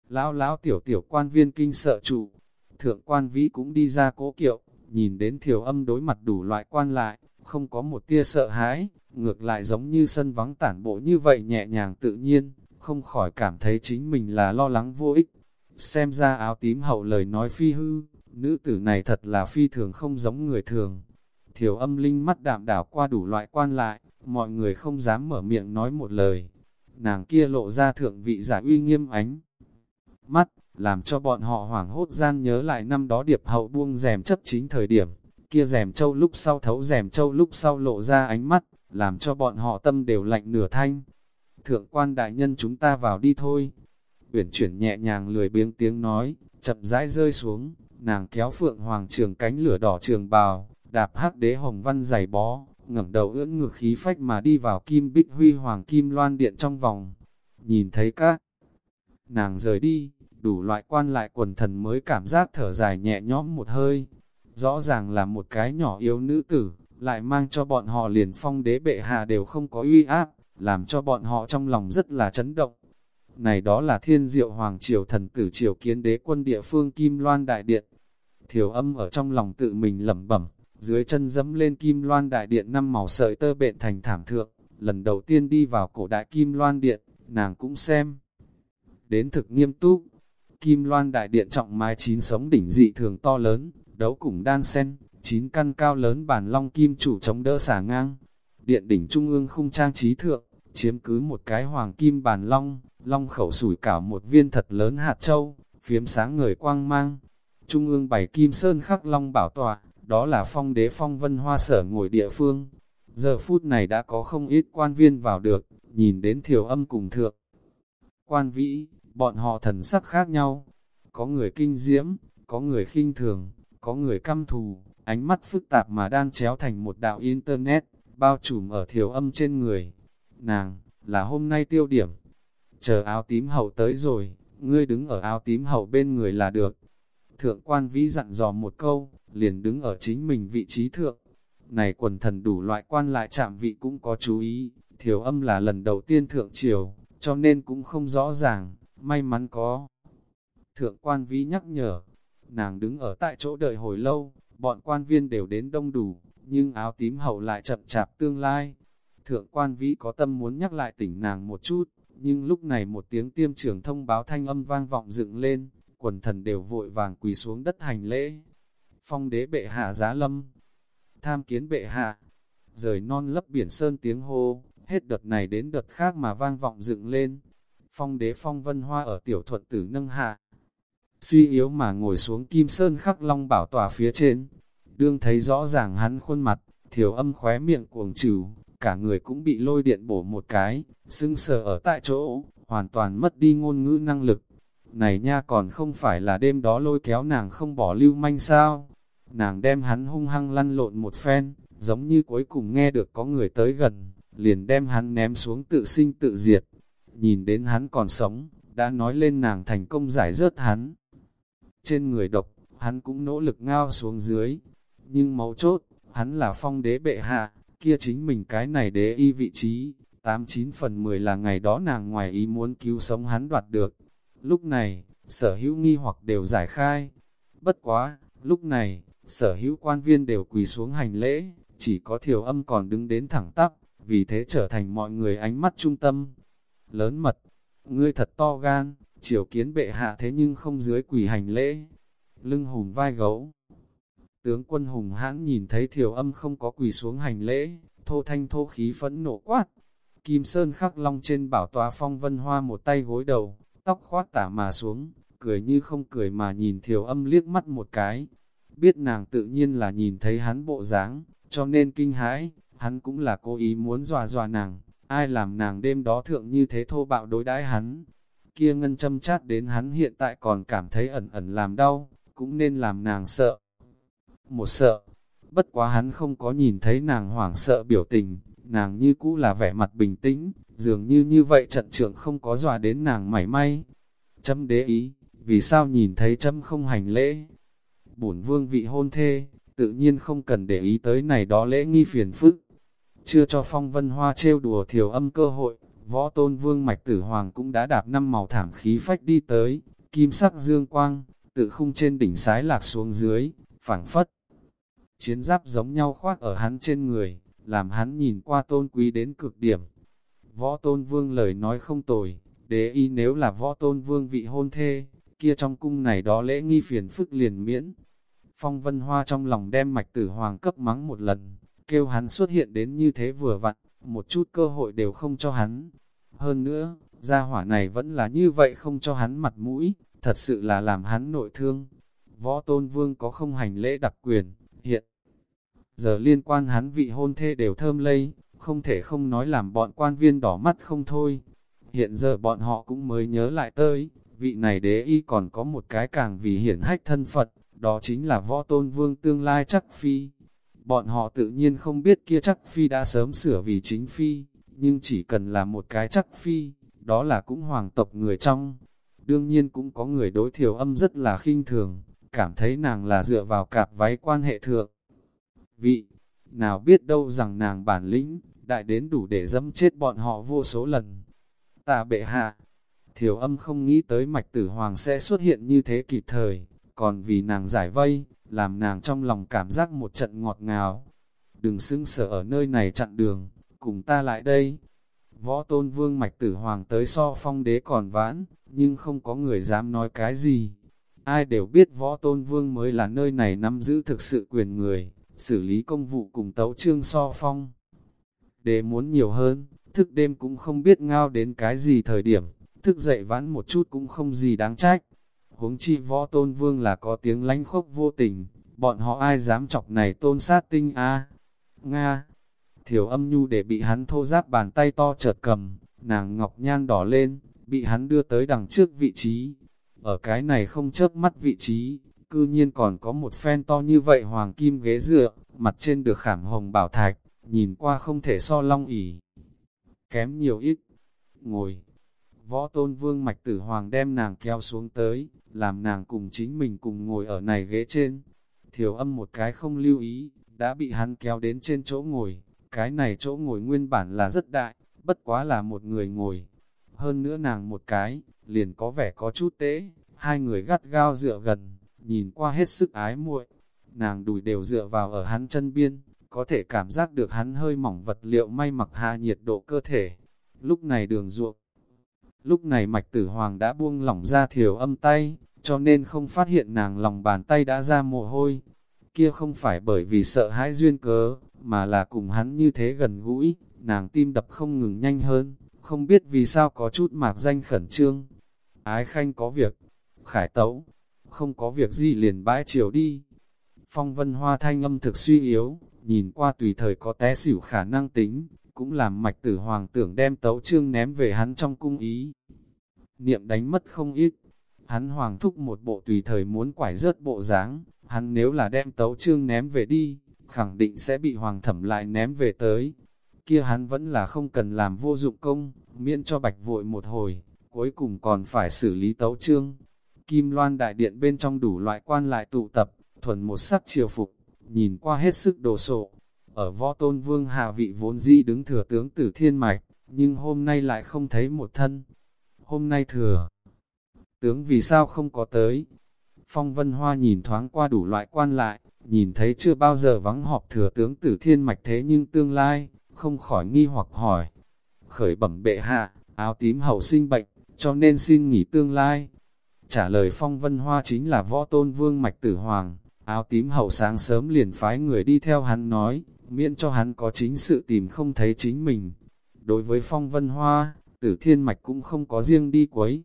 Lão lão tiểu tiểu quan viên kinh sợ trụ, thượng quan vĩ cũng đi ra cố kiệu, nhìn đến thiểu âm đối mặt đủ loại quan lại, không có một tia sợ hãi, ngược lại giống như sân vắng tản bộ như vậy nhẹ nhàng tự nhiên, không khỏi cảm thấy chính mình là lo lắng vô ích. Xem ra áo tím hậu lời nói phi hư, nữ tử này thật là phi thường không giống người thường. Thiểu âm linh mắt đạm đảo qua đủ loại quan lại, mọi người không dám mở miệng nói một lời. Nàng kia lộ ra thượng vị giả uy nghiêm ánh. Mắt, làm cho bọn họ hoảng hốt gian nhớ lại năm đó điệp hậu buông rèm chấp chính thời điểm. Kia rèm châu lúc sau thấu rèm châu lúc sau lộ ra ánh mắt, làm cho bọn họ tâm đều lạnh nửa thanh. Thượng quan đại nhân chúng ta vào đi thôi. Uyển chuyển nhẹ nhàng lười biếng tiếng nói, chậm rãi rơi xuống, nàng kéo phượng hoàng trường cánh lửa đỏ trường bào, đạp hắc đế hồng văn giày bó, ngẩng đầu ưỡn ngược khí phách mà đi vào kim bích huy hoàng kim loan điện trong vòng. Nhìn thấy các nàng rời đi, đủ loại quan lại quần thần mới cảm giác thở dài nhẹ nhõm một hơi. Rõ ràng là một cái nhỏ yếu nữ tử, lại mang cho bọn họ liền phong đế bệ hạ đều không có uy áp, làm cho bọn họ trong lòng rất là chấn động. Này đó là thiên diệu hoàng triều thần tử triều kiến đế quân địa phương Kim Loan Đại Điện. Thiểu âm ở trong lòng tự mình lẩm bẩm, dưới chân dẫm lên Kim Loan Đại Điện năm màu sợi tơ bện thành thảm thượng, lần đầu tiên đi vào cổ đại Kim Loan Điện, nàng cũng xem. Đến thực nghiêm túc, Kim Loan Đại Điện trọng mái chín sống đỉnh dị thường to lớn, đấu cùng đan sen, chín căn cao lớn bản long kim chủ chống đỡ xả ngang. Điện đỉnh trung ương không trang trí thượng, chiếm cứ một cái hoàng kim bản long, long khẩu sủi cả một viên thật lớn hạt châu, phiếm sáng người quang mang. Trung ương bảy kim sơn khắc long bảo tọa, đó là phong đế phong vân hoa sở ngồi địa phương. Giờ phút này đã có không ít quan viên vào được, nhìn đến thiểu âm cùng thượng. Quan vĩ, bọn họ thần sắc khác nhau. Có người kinh diễm, có người khinh thường, có người căm thù, ánh mắt phức tạp mà đang chéo thành một đạo internet, bao trùm ở thiểu âm trên người. Nàng, là hôm nay tiêu điểm. Chờ áo tím hậu tới rồi, ngươi đứng ở áo tím hậu bên người là được. Thượng quan vĩ dặn dò một câu, liền đứng ở chính mình vị trí thượng. Này quần thần đủ loại quan lại chạm vị cũng có chú ý, thiểu âm là lần đầu tiên thượng triều, cho nên cũng không rõ ràng, may mắn có. Thượng quan vĩ nhắc nhở, nàng đứng ở tại chỗ đợi hồi lâu, bọn quan viên đều đến đông đủ, nhưng áo tím hậu lại chậm chạp tương lai. Thượng quan vĩ có tâm muốn nhắc lại tỉnh nàng một chút, nhưng lúc này một tiếng tiêm trưởng thông báo thanh âm vang vọng dựng lên, quần thần đều vội vàng quỳ xuống đất hành lễ. Phong đế bệ hạ giá lâm, tham kiến bệ hạ, rời non lấp biển sơn tiếng hô, hết đợt này đến đợt khác mà vang vọng dựng lên. Phong đế phong vân hoa ở tiểu thuận tử nâng hạ, suy yếu mà ngồi xuống kim sơn khắc long bảo tòa phía trên. Đương thấy rõ ràng hắn khuôn mặt, thiểu âm khóe miệng cuồng trừ, cả người cũng bị lôi điện bổ một cái, sưng sờ ở tại chỗ, hoàn toàn mất đi ngôn ngữ năng lực. Này nha còn không phải là đêm đó lôi kéo nàng không bỏ lưu manh sao? Nàng đem hắn hung hăng lăn lộn một phen, giống như cuối cùng nghe được có người tới gần, liền đem hắn ném xuống tự sinh tự diệt. Nhìn đến hắn còn sống, đã nói lên nàng thành công giải rớt hắn. Trên người độc, hắn cũng nỗ lực ngao xuống dưới. Nhưng máu chốt, hắn là phong đế bệ hạ, kia chính mình cái này đế y vị trí, 89 phần 10 là ngày đó nàng ngoài ý muốn cứu sống hắn đoạt được. Lúc này, sở hữu nghi hoặc đều giải khai. Bất quá, lúc này, sở hữu quan viên đều quỳ xuống hành lễ, chỉ có thiểu âm còn đứng đến thẳng tắp, vì thế trở thành mọi người ánh mắt trung tâm. Lớn mật, ngươi thật to gan, triều kiến bệ hạ thế nhưng không dưới quỳ hành lễ. Lưng hùm vai gấu. Tướng quân hùng hãn nhìn thấy thiểu âm không có quỳ xuống hành lễ, thô thanh thô khí phẫn nộ quát. Kim Sơn khắc long trên bảo tòa phong vân hoa một tay gối đầu, tóc khoát tả mà xuống, cười như không cười mà nhìn thiểu âm liếc mắt một cái. Biết nàng tự nhiên là nhìn thấy hắn bộ dáng, cho nên kinh hãi, hắn cũng là cố ý muốn dọa dọa nàng, ai làm nàng đêm đó thượng như thế thô bạo đối đãi hắn. Kia ngân châm chát đến hắn hiện tại còn cảm thấy ẩn ẩn làm đau, cũng nên làm nàng sợ. Một sợ, bất quá hắn không có nhìn thấy nàng hoảng sợ biểu tình, nàng như cũ là vẻ mặt bình tĩnh, dường như như vậy trận trưởng không có dọa đến nàng mảy may. Châm đế ý, vì sao nhìn thấy châm không hành lễ? Bổn vương vị hôn thê, tự nhiên không cần để ý tới này đó lễ nghi phiền phức. Chưa cho phong vân hoa trêu đùa thiểu âm cơ hội, võ tôn vương mạch tử hoàng cũng đã đạp năm màu thảm khí phách đi tới, kim sắc dương quang, tự khung trên đỉnh sái lạc xuống dưới, phảng phất. Chiến giáp giống nhau khoác ở hắn trên người, làm hắn nhìn qua tôn quý đến cực điểm. Võ tôn vương lời nói không tồi, đế y nếu là võ tôn vương vị hôn thê, kia trong cung này đó lễ nghi phiền phức liền miễn. Phong vân hoa trong lòng đem mạch tử hoàng cấp mắng một lần, kêu hắn xuất hiện đến như thế vừa vặn, một chút cơ hội đều không cho hắn. Hơn nữa, gia hỏa này vẫn là như vậy không cho hắn mặt mũi, thật sự là làm hắn nội thương. Võ tôn vương có không hành lễ đặc quyền, hiện giờ liên quan hắn vị hôn thê đều thơm lây, không thể không nói làm bọn quan viên đỏ mắt không thôi. Hiện giờ bọn họ cũng mới nhớ lại tới, vị này đế y còn có một cái càng vì hiển hách thân Phật, đó chính là võ tôn vương tương lai chắc phi Bọn họ tự nhiên không biết kia chắc phi đã sớm sửa vì chính phi, nhưng chỉ cần là một cái chắc phi, đó là cũng hoàng tộc người trong. Đương nhiên cũng có người đối thiểu âm rất là khinh thường, cảm thấy nàng là dựa vào cạp váy quan hệ thượng. Vị, nào biết đâu rằng nàng bản lĩnh, đại đến đủ để dâm chết bọn họ vô số lần. Ta bệ hạ, thiểu âm không nghĩ tới mạch tử hoàng sẽ xuất hiện như thế kịp thời, còn vì nàng giải vây, làm nàng trong lòng cảm giác một trận ngọt ngào. Đừng xưng sở ở nơi này chặn đường, cùng ta lại đây. Võ tôn vương mạch tử hoàng tới so phong đế còn vãn, nhưng không có người dám nói cái gì. Ai đều biết võ tôn vương mới là nơi này nắm giữ thực sự quyền người, xử lý công vụ cùng tấu trương so phong. Đế muốn nhiều hơn, thức đêm cũng không biết ngao đến cái gì thời điểm, thức dậy vãn một chút cũng không gì đáng trách huống chi võ tôn vương là có tiếng lánh khốc vô tình, bọn họ ai dám chọc này tôn sát tinh a Nga, thiểu âm nhu để bị hắn thô giáp bàn tay to chợt cầm, nàng ngọc nhan đỏ lên, bị hắn đưa tới đằng trước vị trí. Ở cái này không chớp mắt vị trí, cư nhiên còn có một phen to như vậy hoàng kim ghế dựa, mặt trên được khảm hồng bảo thạch, nhìn qua không thể so long ỉ. Kém nhiều ít. Ngồi. Võ tôn vương mạch tử hoàng đem nàng kéo xuống tới, làm nàng cùng chính mình cùng ngồi ở này ghế trên. Thiểu âm một cái không lưu ý, đã bị hắn kéo đến trên chỗ ngồi. Cái này chỗ ngồi nguyên bản là rất đại, bất quá là một người ngồi. Hơn nữa nàng một cái, liền có vẻ có chút tế, hai người gắt gao dựa gần, nhìn qua hết sức ái muội. Nàng đùi đều dựa vào ở hắn chân biên, có thể cảm giác được hắn hơi mỏng vật liệu may mặc hạ nhiệt độ cơ thể. Lúc này đường ruộng, Lúc này mạch tử hoàng đã buông lỏng ra thiểu âm tay, cho nên không phát hiện nàng lòng bàn tay đã ra mồ hôi. Kia không phải bởi vì sợ hãi duyên cớ, mà là cùng hắn như thế gần gũi, nàng tim đập không ngừng nhanh hơn, không biết vì sao có chút mạc danh khẩn trương. Ái khanh có việc, khải tấu, không có việc gì liền bãi chiều đi. Phong vân hoa thanh âm thực suy yếu, nhìn qua tùy thời có té xỉu khả năng tính, cũng làm mạch tử hoàng tưởng đem tấu trương ném về hắn trong cung ý. Niệm đánh mất không ít, hắn hoàng thúc một bộ tùy thời muốn quải rớt bộ dáng hắn nếu là đem tấu trương ném về đi, khẳng định sẽ bị hoàng thẩm lại ném về tới. Kia hắn vẫn là không cần làm vô dụng công, miễn cho bạch vội một hồi, cuối cùng còn phải xử lý tấu trương. Kim loan đại điện bên trong đủ loại quan lại tụ tập, thuần một sắc triều phục, nhìn qua hết sức đồ sộ, ở võ tôn vương hạ vị vốn dĩ đứng thừa tướng tử thiên mạch, nhưng hôm nay lại không thấy một thân. Hôm nay thừa, tướng vì sao không có tới? Phong Vân Hoa nhìn thoáng qua đủ loại quan lại, nhìn thấy chưa bao giờ vắng họp thừa tướng tử thiên mạch thế nhưng tương lai, không khỏi nghi hoặc hỏi. Khởi bẩm bệ hạ, áo tím hậu sinh bệnh, cho nên xin nghỉ tương lai. Trả lời Phong Vân Hoa chính là võ tôn vương mạch tử hoàng, áo tím hậu sáng sớm liền phái người đi theo hắn nói, miễn cho hắn có chính sự tìm không thấy chính mình. Đối với phong vân hoa, tử thiên mạch cũng không có riêng đi quấy.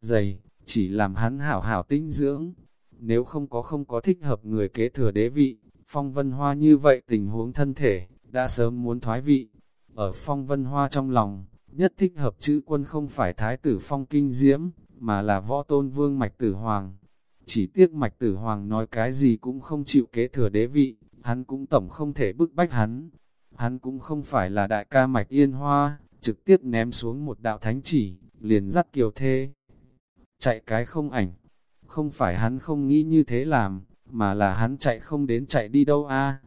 Dày, chỉ làm hắn hảo hảo tinh dưỡng. Nếu không có không có thích hợp người kế thừa đế vị, phong vân hoa như vậy tình huống thân thể, đã sớm muốn thoái vị. Ở phong vân hoa trong lòng, nhất thích hợp chữ quân không phải thái tử phong kinh diễm, mà là võ tôn vương mạch tử hoàng. Chỉ tiếc mạch tử hoàng nói cái gì cũng không chịu kế thừa đế vị, hắn cũng tổng không thể bức bách hắn. Hắn cũng không phải là đại ca mạch yên hoa, trực tiếp ném xuống một đạo thánh chỉ, liền dắt kiều thê. Chạy cái không ảnh, không phải hắn không nghĩ như thế làm, mà là hắn chạy không đến chạy đi đâu a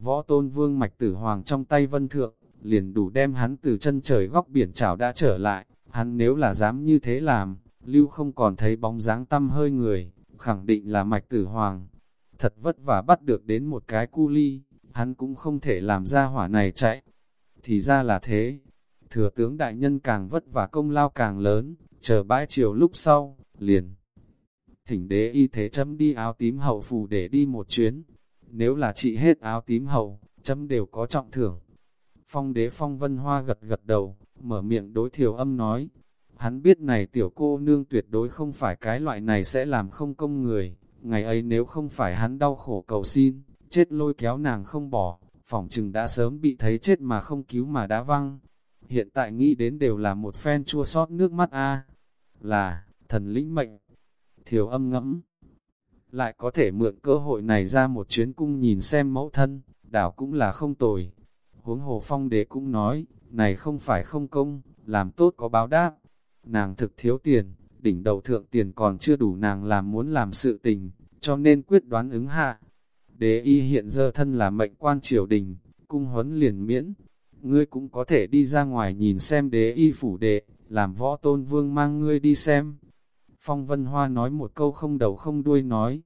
Võ tôn vương mạch tử hoàng trong tay vân thượng, liền đủ đem hắn từ chân trời góc biển chảo đã trở lại, hắn nếu là dám như thế làm, lưu không còn thấy bóng dáng tâm hơi người, khẳng định là mạch tử hoàng thật vất vả bắt được đến một cái cu ly, hắn cũng không thể làm ra hỏa này chạy. Thì ra là thế, thừa tướng đại nhân càng vất vả công lao càng lớn, chờ bãi chiều lúc sau, liền. Thỉnh đế y thế chấm đi áo tím hậu phù để đi một chuyến, nếu là trị hết áo tím hậu, chấm đều có trọng thưởng. Phong đế phong vân hoa gật gật đầu, mở miệng đối thiểu âm nói, hắn biết này tiểu cô nương tuyệt đối không phải cái loại này sẽ làm không công người, Ngày ấy nếu không phải hắn đau khổ cầu xin, chết lôi kéo nàng không bỏ, phỏng chừng đã sớm bị thấy chết mà không cứu mà đã văng. Hiện tại nghĩ đến đều là một phen chua sót nước mắt a Là, thần lĩnh mệnh. Thiểu âm ngẫm. Lại có thể mượn cơ hội này ra một chuyến cung nhìn xem mẫu thân, đảo cũng là không tồi. Huống hồ phong đế cũng nói, này không phải không công, làm tốt có báo đáp. Nàng thực thiếu tiền, đỉnh đầu thượng tiền còn chưa đủ nàng làm muốn làm sự tình, cho nên quyết đoán ứng hạ. Đế y hiện giờ thân là mệnh quan triều đình, cung huấn liền miễn. Ngươi cũng có thể đi ra ngoài nhìn xem đế y phủ đệ, làm võ tôn vương mang ngươi đi xem. Phong Vân Hoa nói một câu không đầu không đuôi nói.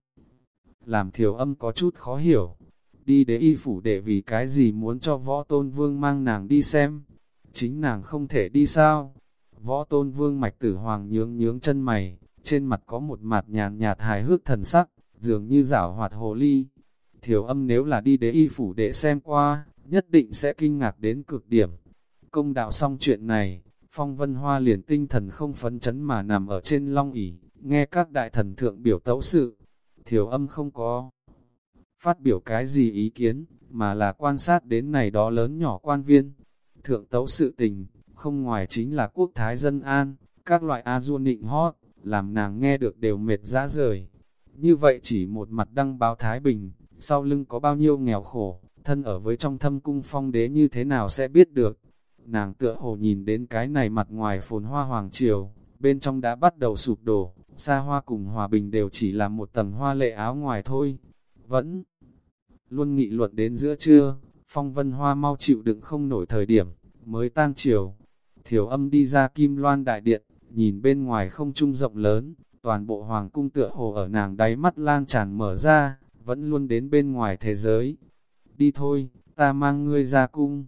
Làm thiểu âm có chút khó hiểu. Đi đế y phủ đệ vì cái gì muốn cho võ tôn vương mang nàng đi xem. Chính nàng không thể đi sao. Võ tôn vương mạch tử hoàng nhướng nhướng chân mày, trên mặt có một mặt nhàn nhạt hài hước thần sắc, dường như rảo hoạt hồ ly. Thiểu âm nếu là đi đế y phủ để xem qua, nhất định sẽ kinh ngạc đến cực điểm. Công đạo xong chuyện này, Phong Vân Hoa liền tinh thần không phấn chấn mà nằm ở trên long ỷ nghe các đại thần thượng biểu tấu sự. Thiểu âm không có phát biểu cái gì ý kiến, mà là quan sát đến này đó lớn nhỏ quan viên. Thượng tấu sự tình, không ngoài chính là quốc thái dân an, các loại a du nịnh hót, làm nàng nghe được đều mệt ra rời. Như vậy chỉ một mặt đăng báo Thái Bình, sau lưng có bao nhiêu nghèo khổ, thân ở với trong thâm cung phong đế như thế nào sẽ biết được. Nàng tựa hồ nhìn đến cái này mặt ngoài phồn hoa hoàng triều, bên trong đã bắt đầu sụp đổ, xa hoa cùng hòa bình đều chỉ là một tầng hoa lệ áo ngoài thôi. Vẫn luôn nghị luận đến giữa trưa, phong vân hoa mau chịu đựng không nổi thời điểm, mới tan chiều. Thiểu âm đi ra kim loan đại điện, nhìn bên ngoài không trung rộng lớn, toàn bộ hoàng cung tựa hồ ở nàng đáy mắt lan tràn mở ra, vẫn luôn đến bên ngoài thế giới. Đi thôi, ta mang ngươi ra cung.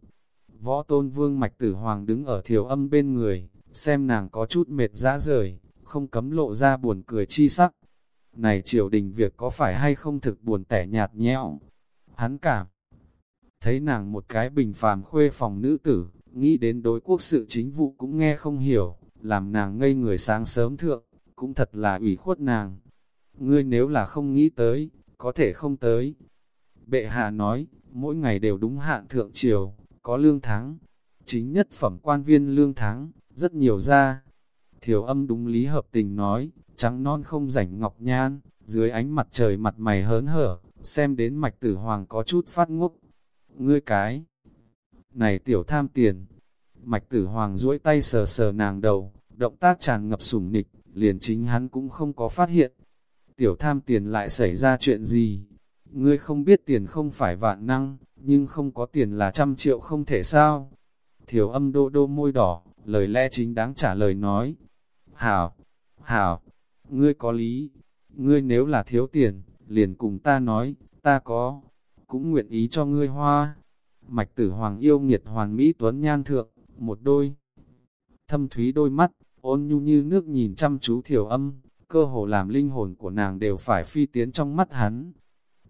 Võ tôn vương mạch tử hoàng đứng ở thiểu âm bên người, xem nàng có chút mệt dã rời, không cấm lộ ra buồn cười chi sắc. Này triều đình việc có phải hay không thực buồn tẻ nhạt nhẽo? Hắn cảm thấy nàng một cái bình phàm khuê phòng nữ tử, nghĩ đến đối quốc sự chính vụ cũng nghe không hiểu, làm nàng ngây người sáng sớm thượng, cũng thật là ủy khuất nàng. Ngươi nếu là không nghĩ tới, có thể không tới. Bệ hạ nói, mỗi ngày đều đúng hạn thượng triều, có lương tháng. Chính nhất phẩm quan viên lương tháng, rất nhiều ra. Thiểu âm đúng lý hợp tình nói, trắng non không rảnh ngọc nhan, dưới ánh mặt trời mặt mày hớn hở, xem đến mạch tử hoàng có chút phát ngốc. Ngươi cái, này tiểu tham tiền, mạch tử hoàng duỗi tay sờ sờ nàng đầu, động tác tràn ngập sủng nịch, liền chính hắn cũng không có phát hiện. Tiểu tham tiền lại xảy ra chuyện gì? Ngươi không biết tiền không phải vạn năng, nhưng không có tiền là trăm triệu không thể sao? Thiểu âm đô đô môi đỏ, lời lẽ chính đáng trả lời nói. Hảo, hảo, ngươi có lý, ngươi nếu là thiếu tiền, liền cùng ta nói, ta có, cũng nguyện ý cho ngươi hoa. Mạch tử hoàng yêu nghiệt hoàn mỹ tuấn nhan thượng, một đôi. Thâm thúy đôi mắt, ôn nhu như nước nhìn chăm chú thiểu âm, cơ hồ làm linh hồn của nàng đều phải phi tiến trong mắt hắn.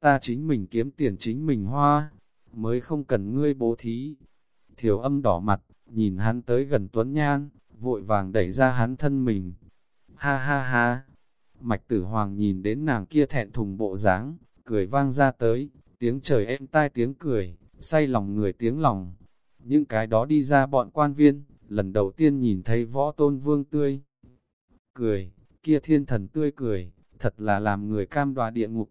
Ta chính mình kiếm tiền chính mình hoa, mới không cần ngươi bố thí. Thiểu âm đỏ mặt, nhìn hắn tới gần tuấn nhan, vội vàng đẩy ra hắn thân mình. Ha ha ha! Mạch tử hoàng nhìn đến nàng kia thẹn thùng bộ dáng, cười vang ra tới, tiếng trời êm tai tiếng cười, say lòng người tiếng lòng. Những cái đó đi ra bọn quan viên, lần đầu tiên nhìn thấy võ tôn vương tươi. Cười, kia thiên thần tươi cười, thật là làm người cam đoà địa ngục.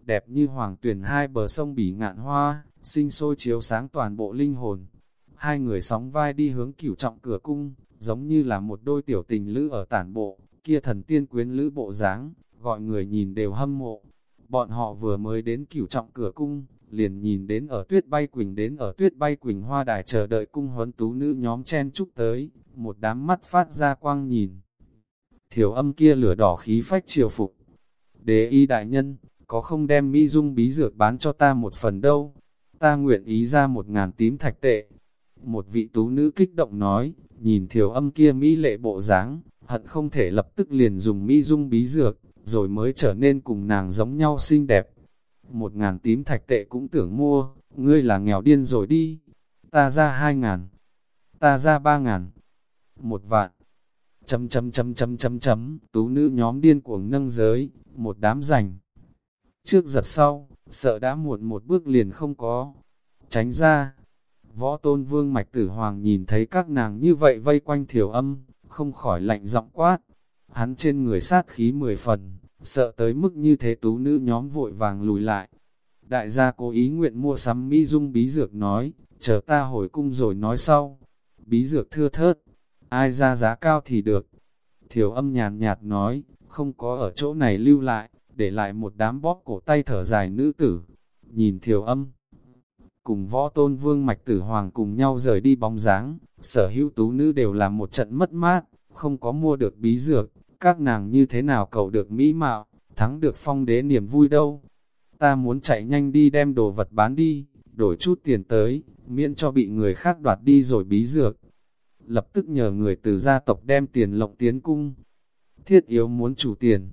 Đẹp như hoàng tuyển hai bờ sông bỉ ngạn hoa, sinh sôi chiếu sáng toàn bộ linh hồn. Hai người sóng vai đi hướng cửu trọng cửa cung, giống như là một đôi tiểu tình lữ ở tản bộ, kia thần tiên quyến lữ bộ dáng gọi người nhìn đều hâm mộ. Bọn họ vừa mới đến cửu trọng cửa cung, liền nhìn đến ở tuyết bay quỳnh đến ở tuyết bay quỳnh hoa đài chờ đợi cung huấn tú nữ nhóm chen chúc tới, một đám mắt phát ra quang nhìn. Thiểu âm kia lửa đỏ khí phách triều phục. Đế y đại nhân, có không đem mỹ dung bí dược bán cho ta một phần đâu? Ta nguyện ý ra một ngàn tím thạch tệ. Một vị tú nữ kích động nói, nhìn thiểu âm kia mỹ lệ bộ dáng, hận không thể lập tức liền dùng mỹ dung bí dược, rồi mới trở nên cùng nàng giống nhau xinh đẹp một ngàn tím thạch tệ cũng tưởng mua, ngươi là nghèo điên rồi đi. Ta ra hai ngàn, ta ra ba ngàn, một vạn. Chấm chấm chấm chấm chấm chấm, tú nữ nhóm điên cuồng nâng giới, một đám rành. Trước giật sau, sợ đã muộn một bước liền không có. Tránh ra, võ tôn vương mạch tử hoàng nhìn thấy các nàng như vậy vây quanh thiểu âm, không khỏi lạnh giọng quát. Hắn trên người sát khí mười phần, sợ tới mức như thế tú nữ nhóm vội vàng lùi lại. Đại gia cố ý nguyện mua sắm Mỹ Dung bí dược nói, chờ ta hồi cung rồi nói sau. Bí dược thưa thớt, ai ra giá cao thì được. Thiểu âm nhàn nhạt nói, không có ở chỗ này lưu lại, để lại một đám bóp cổ tay thở dài nữ tử. Nhìn thiểu âm, cùng võ tôn vương mạch tử hoàng cùng nhau rời đi bóng dáng, sở hữu tú nữ đều là một trận mất mát, không có mua được bí dược, các nàng như thế nào cầu được mỹ mạo, thắng được phong đế niềm vui đâu. Ta muốn chạy nhanh đi đem đồ vật bán đi, đổi chút tiền tới, miễn cho bị người khác đoạt đi rồi bí dược. Lập tức nhờ người từ gia tộc đem tiền lộng tiến cung. Thiết yếu muốn chủ tiền.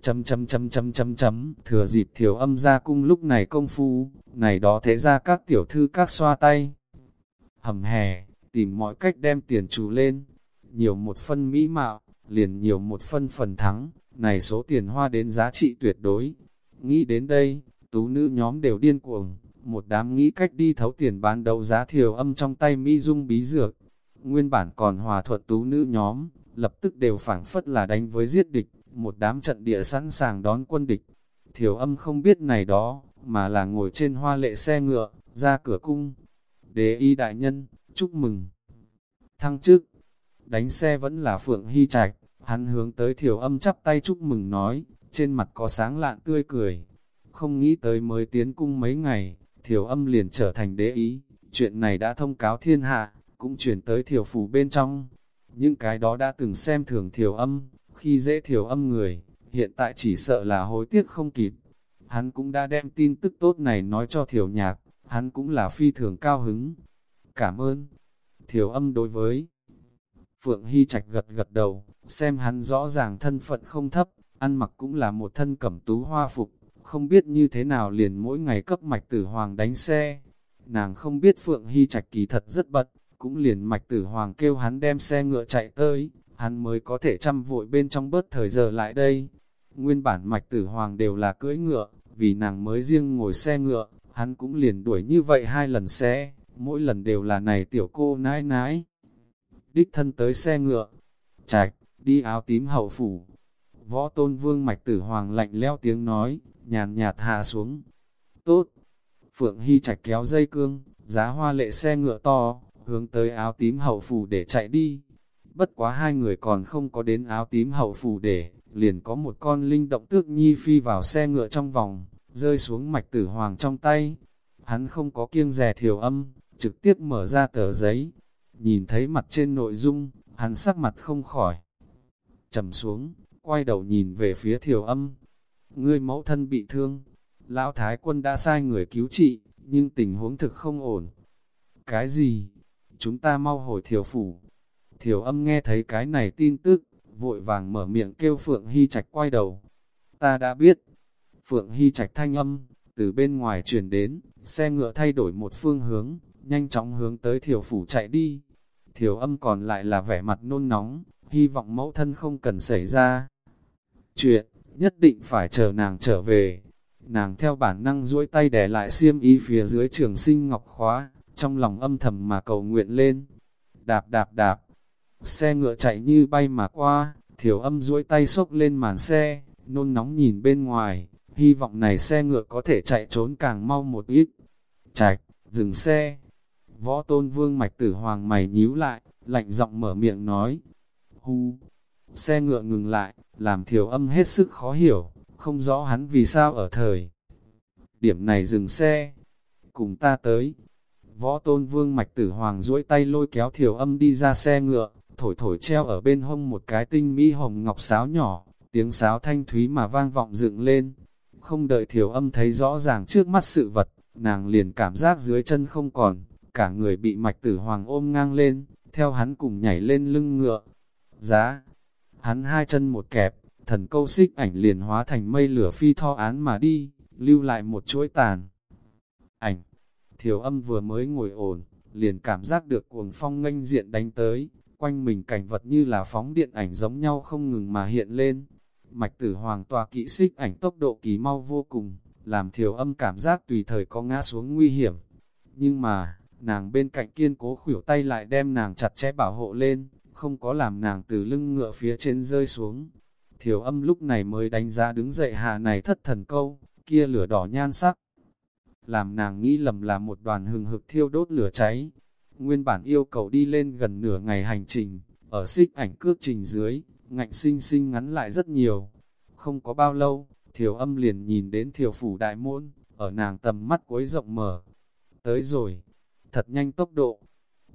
Chấm chấm chấm chấm chấm chấm, thừa dịp thiểu âm ra cung lúc này công phu, này đó thế ra các tiểu thư các xoa tay. Hầm hè, tìm mọi cách đem tiền chủ lên. Nhiều một phân mỹ mạo, liền nhiều một phân phần thắng, này số tiền hoa đến giá trị tuyệt đối. Nghĩ đến đây, tú nữ nhóm đều điên cuồng, một đám nghĩ cách đi thấu tiền bán đấu giá thiều âm trong tay Mỹ Dung bí dược. Nguyên bản còn hòa thuận tú nữ nhóm, lập tức đều phảng phất là đánh với giết địch, một đám trận địa sẵn sàng đón quân địch. Thiều âm không biết này đó, mà là ngồi trên hoa lệ xe ngựa, ra cửa cung. Đế y đại nhân, chúc mừng. Thăng chức, đánh xe vẫn là Phượng Hy Trạch, hắn hướng tới thiểu âm chắp tay chúc mừng nói, trên mặt có sáng lạn tươi cười. Không nghĩ tới mới tiến cung mấy ngày, thiểu âm liền trở thành đế ý, chuyện này đã thông cáo thiên hạ, cũng chuyển tới thiểu phủ bên trong. Những cái đó đã từng xem thường thiểu âm, khi dễ thiểu âm người, hiện tại chỉ sợ là hối tiếc không kịp. Hắn cũng đã đem tin tức tốt này nói cho thiểu nhạc, hắn cũng là phi thường cao hứng. Cảm ơn. Thiểu âm đối với Phượng Hy Trạch gật gật đầu, xem hắn rõ ràng thân phận không thấp, ăn mặc cũng là một thân cẩm tú hoa phục, không biết như thế nào liền mỗi ngày cấp mạch tử hoàng đánh xe. Nàng không biết Phượng Hy Trạch kỳ thật rất bận, cũng liền mạch tử hoàng kêu hắn đem xe ngựa chạy tới, hắn mới có thể chăm vội bên trong bớt thời giờ lại đây. Nguyên bản mạch tử hoàng đều là cưỡi ngựa, vì nàng mới riêng ngồi xe ngựa, hắn cũng liền đuổi như vậy hai lần xe, mỗi lần đều là này tiểu cô nãi nãi đích thân tới xe ngựa, trạch, đi áo tím hậu phủ. Võ tôn vương mạch tử hoàng lạnh leo tiếng nói, nhàn nhạt hạ xuống. Tốt! Phượng Hy trạch kéo dây cương, giá hoa lệ xe ngựa to, hướng tới áo tím hậu phủ để chạy đi. Bất quá hai người còn không có đến áo tím hậu phủ để, liền có một con linh động tước nhi phi vào xe ngựa trong vòng, rơi xuống mạch tử hoàng trong tay. Hắn không có kiêng rè thiểu âm, trực tiếp mở ra tờ giấy, Nhìn thấy mặt trên nội dung, hắn sắc mặt không khỏi. trầm xuống, quay đầu nhìn về phía thiểu âm. Ngươi mẫu thân bị thương, lão thái quân đã sai người cứu trị, nhưng tình huống thực không ổn. Cái gì? Chúng ta mau hồi thiểu phủ. Thiểu âm nghe thấy cái này tin tức, vội vàng mở miệng kêu Phượng Hy Trạch quay đầu. Ta đã biết. Phượng Hy Trạch thanh âm, từ bên ngoài truyền đến, xe ngựa thay đổi một phương hướng, nhanh chóng hướng tới thiểu phủ chạy đi. Thiểu âm còn lại là vẻ mặt nôn nóng, hy vọng mẫu thân không cần xảy ra. Chuyện, nhất định phải chờ nàng trở về. Nàng theo bản năng duỗi tay đè lại xiêm y phía dưới trường sinh ngọc khóa, trong lòng âm thầm mà cầu nguyện lên. Đạp đạp đạp, xe ngựa chạy như bay mà qua, thiểu âm duỗi tay xốc lên màn xe, nôn nóng nhìn bên ngoài, hy vọng này xe ngựa có thể chạy trốn càng mau một ít. Chạch, dừng xe, Võ tôn vương mạch tử hoàng mày nhíu lại, lạnh giọng mở miệng nói. Hu, xe ngựa ngừng lại, làm thiểu âm hết sức khó hiểu, không rõ hắn vì sao ở thời. Điểm này dừng xe, cùng ta tới. Võ tôn vương mạch tử hoàng duỗi tay lôi kéo thiểu âm đi ra xe ngựa, thổi thổi treo ở bên hông một cái tinh mỹ hồng ngọc sáo nhỏ, tiếng sáo thanh thúy mà vang vọng dựng lên. Không đợi thiểu âm thấy rõ ràng trước mắt sự vật, nàng liền cảm giác dưới chân không còn, cả người bị mạch tử hoàng ôm ngang lên, theo hắn cùng nhảy lên lưng ngựa. Giá, hắn hai chân một kẹp, thần câu xích ảnh liền hóa thành mây lửa phi tho án mà đi, lưu lại một chuỗi tàn. Ảnh, thiểu âm vừa mới ngồi ổn, liền cảm giác được cuồng phong nganh diện đánh tới, quanh mình cảnh vật như là phóng điện ảnh giống nhau không ngừng mà hiện lên. Mạch tử hoàng tòa kỹ xích ảnh tốc độ kỳ mau vô cùng, làm thiểu âm cảm giác tùy thời có ngã xuống nguy hiểm. Nhưng mà, nàng bên cạnh kiên cố khủyểu tay lại đem nàng chặt chẽ bảo hộ lên, không có làm nàng từ lưng ngựa phía trên rơi xuống. Thiểu âm lúc này mới đánh giá đứng dậy hạ này thất thần câu, kia lửa đỏ nhan sắc. làm nàng nghĩ lầm là một đoàn hừng hực thiêu đốt lửa cháy. Nguyên bản yêu cầu đi lên gần nửa ngày hành trình, ở xích ảnh cước trình dưới, ngạnh sinh sinh ngắn lại rất nhiều. Không có bao lâu, thiểu âm liền nhìn đến thiểu phủ đại môn, ở nàng tầm mắt cuối rộng mở. Tới rồi, thật nhanh tốc độ.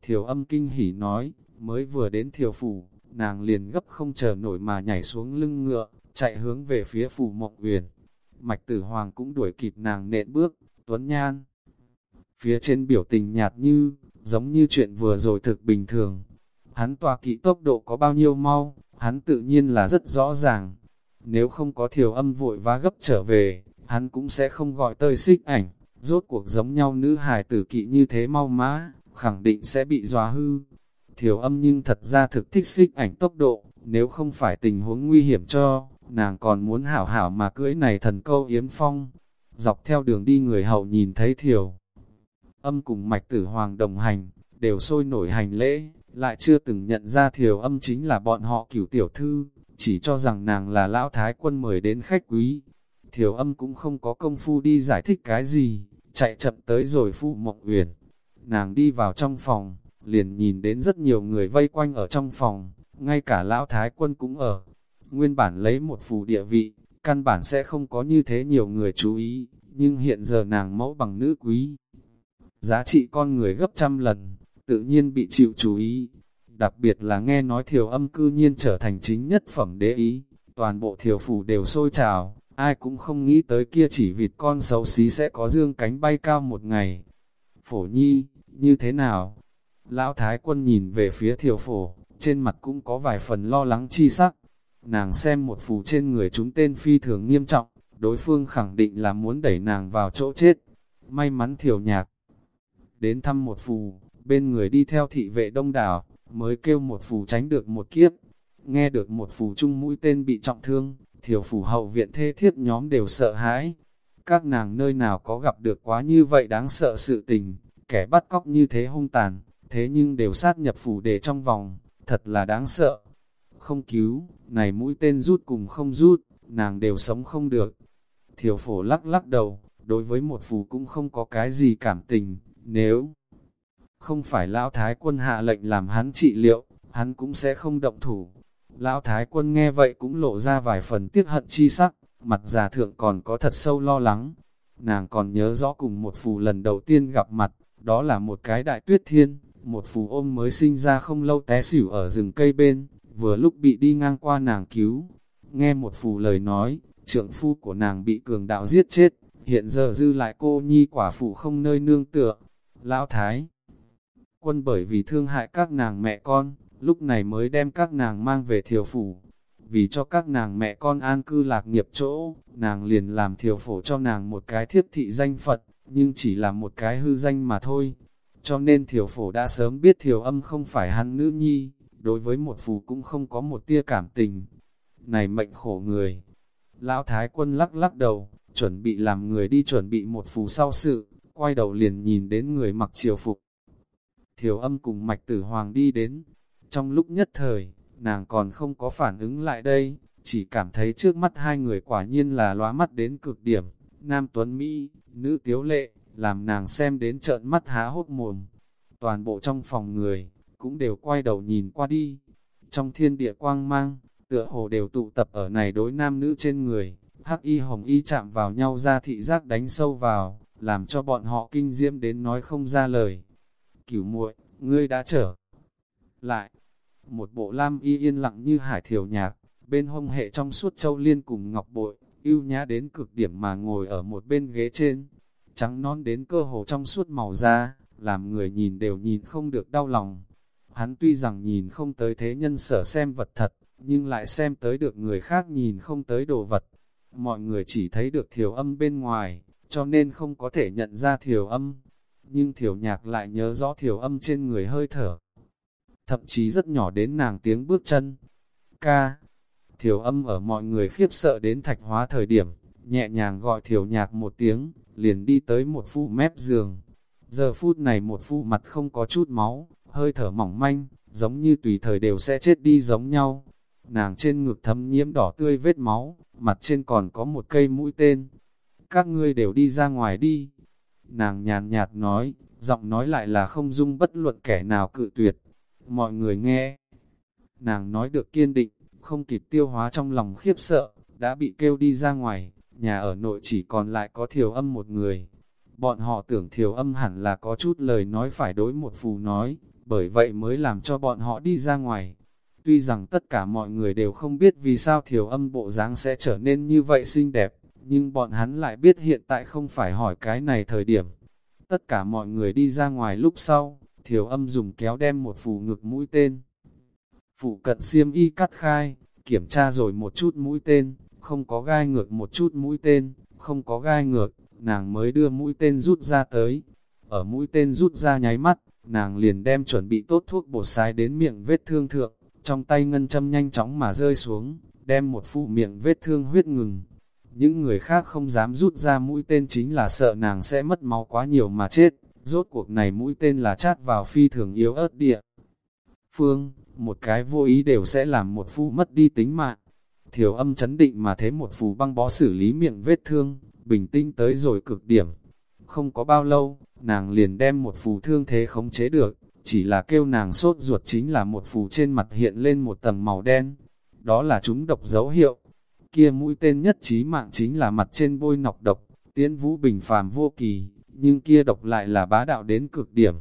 Thiểu âm kinh hỉ nói, mới vừa đến thiểu phủ, nàng liền gấp không chờ nổi mà nhảy xuống lưng ngựa, chạy hướng về phía phủ mộng uyển. Mạch tử hoàng cũng đuổi kịp nàng nện bước, tuấn nhan. Phía trên biểu tình nhạt như, giống như chuyện vừa rồi thực bình thường. Hắn tòa kỵ tốc độ có bao nhiêu mau, hắn tự nhiên là rất rõ ràng. Nếu không có thiểu âm vội vã gấp trở về, hắn cũng sẽ không gọi tơi xích ảnh. Rốt cuộc giống nhau nữ hài tử kỵ như thế mau má khẳng định sẽ bị dòa hư. Thiểu âm nhưng thật ra thực thích xích ảnh tốc độ, nếu không phải tình huống nguy hiểm cho, nàng còn muốn hảo hảo mà cưỡi này thần câu yếm phong. Dọc theo đường đi người hậu nhìn thấy thiểu. Âm cùng mạch tử hoàng đồng hành, đều sôi nổi hành lễ, lại chưa từng nhận ra thiểu âm chính là bọn họ cửu tiểu thư, chỉ cho rằng nàng là lão thái quân mời đến khách quý. Thiểu âm cũng không có công phu đi giải thích cái gì, chạy chậm tới rồi phụ mộng uyển. Nàng đi vào trong phòng, liền nhìn đến rất nhiều người vây quanh ở trong phòng, ngay cả lão thái quân cũng ở. Nguyên bản lấy một phù địa vị, căn bản sẽ không có như thế nhiều người chú ý, nhưng hiện giờ nàng mẫu bằng nữ quý. Giá trị con người gấp trăm lần, tự nhiên bị chịu chú ý. Đặc biệt là nghe nói thiểu âm cư nhiên trở thành chính nhất phẩm đế ý, toàn bộ thiểu phủ đều sôi trào, ai cũng không nghĩ tới kia chỉ vịt con xấu xí sẽ có dương cánh bay cao một ngày. Phổ nhi, như thế nào? Lão Thái quân nhìn về phía thiểu phổ, trên mặt cũng có vài phần lo lắng chi sắc. Nàng xem một phù trên người chúng tên phi thường nghiêm trọng, đối phương khẳng định là muốn đẩy nàng vào chỗ chết. May mắn thiểu nhạc. Đến thăm một phù, bên người đi theo thị vệ đông đảo, mới kêu một phù tránh được một kiếp. Nghe được một phù chung mũi tên bị trọng thương, thiểu phủ hậu viện thê thiếp nhóm đều sợ hãi. Các nàng nơi nào có gặp được quá như vậy đáng sợ sự tình, kẻ bắt cóc như thế hung tàn, thế nhưng đều sát nhập phủ để trong vòng, thật là đáng sợ. Không cứu, này mũi tên rút cùng không rút, nàng đều sống không được. Thiểu phổ lắc lắc đầu, đối với một phù cũng không có cái gì cảm tình, nếu không phải lão thái quân hạ lệnh làm hắn trị liệu, hắn cũng sẽ không động thủ. Lão thái quân nghe vậy cũng lộ ra vài phần tiếc hận chi sắc, mặt già thượng còn có thật sâu lo lắng. Nàng còn nhớ rõ cùng một phù lần đầu tiên gặp mặt, đó là một cái đại tuyết thiên, một phù ôm mới sinh ra không lâu té xỉu ở rừng cây bên, vừa lúc bị đi ngang qua nàng cứu. Nghe một phù lời nói, trượng phu của nàng bị cường đạo giết chết, hiện giờ dư lại cô nhi quả phụ không nơi nương tựa. Lão Thái quân bởi vì thương hại các nàng mẹ con, lúc này mới đem các nàng mang về thiều phủ. Vì cho các nàng mẹ con an cư lạc nghiệp chỗ, nàng liền làm thiều phổ cho nàng một cái thiếp thị danh Phật, nhưng chỉ là một cái hư danh mà thôi. Cho nên thiều phổ đã sớm biết thiều âm không phải hắn nữ nhi, đối với một phù cũng không có một tia cảm tình. Này mệnh khổ người! Lão Thái quân lắc lắc đầu, chuẩn bị làm người đi chuẩn bị một phù sau sự, quay đầu liền nhìn đến người mặc triều phục. Thiều âm cùng mạch tử hoàng đi đến, trong lúc nhất thời, nàng còn không có phản ứng lại đây, chỉ cảm thấy trước mắt hai người quả nhiên là lóa mắt đến cực điểm, nam tuấn Mỹ, nữ tiếu lệ, làm nàng xem đến trợn mắt há hốt mồm. Toàn bộ trong phòng người, cũng đều quay đầu nhìn qua đi. Trong thiên địa quang mang, tựa hồ đều tụ tập ở này đối nam nữ trên người, hắc y hồng y chạm vào nhau ra thị giác đánh sâu vào, làm cho bọn họ kinh diễm đến nói không ra lời. Cửu muội, ngươi đã trở lại. Một bộ lam y yên lặng như hải thiểu nhạc, bên hông hệ trong suốt châu liên cùng ngọc bội, yêu nhã đến cực điểm mà ngồi ở một bên ghế trên. Trắng non đến cơ hồ trong suốt màu da, làm người nhìn đều nhìn không được đau lòng. Hắn tuy rằng nhìn không tới thế nhân sở xem vật thật, nhưng lại xem tới được người khác nhìn không tới đồ vật. Mọi người chỉ thấy được thiểu âm bên ngoài, cho nên không có thể nhận ra thiểu âm. Nhưng thiểu nhạc lại nhớ rõ thiểu âm trên người hơi thở. Thậm chí rất nhỏ đến nàng tiếng bước chân. Ca, thiểu âm ở mọi người khiếp sợ đến thạch hóa thời điểm, nhẹ nhàng gọi thiểu nhạc một tiếng, liền đi tới một phu mép giường. Giờ phút này một phu mặt không có chút máu, hơi thở mỏng manh, giống như tùy thời đều sẽ chết đi giống nhau. Nàng trên ngực thấm nhiễm đỏ tươi vết máu, mặt trên còn có một cây mũi tên. Các ngươi đều đi ra ngoài đi. nàng nhàn nhạt nói, giọng nói lại là không dung bất luận kẻ nào cự tuyệt. Mọi người nghe, nàng nói được kiên định, không kịp tiêu hóa trong lòng khiếp sợ, đã bị kêu đi ra ngoài, nhà ở nội chỉ còn lại có thiểu âm một người. Bọn họ tưởng thiểu âm hẳn là có chút lời nói phải đối một phù nói, bởi vậy mới làm cho bọn họ đi ra ngoài. Tuy rằng tất cả mọi người đều không biết vì sao thiểu âm bộ dáng sẽ trở nên như vậy xinh đẹp, nhưng bọn hắn lại biết hiện tại không phải hỏi cái này thời điểm. Tất cả mọi người đi ra ngoài lúc sau, thiểu âm dùng kéo đem một phù ngực mũi tên. Phụ cận xiêm y cắt khai, kiểm tra rồi một chút mũi tên, không có gai ngược một chút mũi tên, không có gai ngược, nàng mới đưa mũi tên rút ra tới. Ở mũi tên rút ra nháy mắt, nàng liền đem chuẩn bị tốt thuốc bột sái đến miệng vết thương thượng, trong tay ngân châm nhanh chóng mà rơi xuống, đem một phụ miệng vết thương huyết ngừng. Những người khác không dám rút ra mũi tên chính là sợ nàng sẽ mất máu quá nhiều mà chết, rốt cuộc này mũi tên là chát vào phi thường yếu ớt địa. Phương, một cái vô ý đều sẽ làm một phu mất đi tính mạng. Thiểu âm chấn định mà thế một phù băng bó xử lý miệng vết thương, bình tĩnh tới rồi cực điểm. Không có bao lâu, nàng liền đem một phù thương thế khống chế được, chỉ là kêu nàng sốt ruột chính là một phù trên mặt hiện lên một tầng màu đen. Đó là chúng độc dấu hiệu. Kia mũi tên nhất trí mạng chính là mặt trên bôi nọc độc, tiễn vũ bình phàm vô kỳ, nhưng kia độc lại là bá đạo đến cực điểm.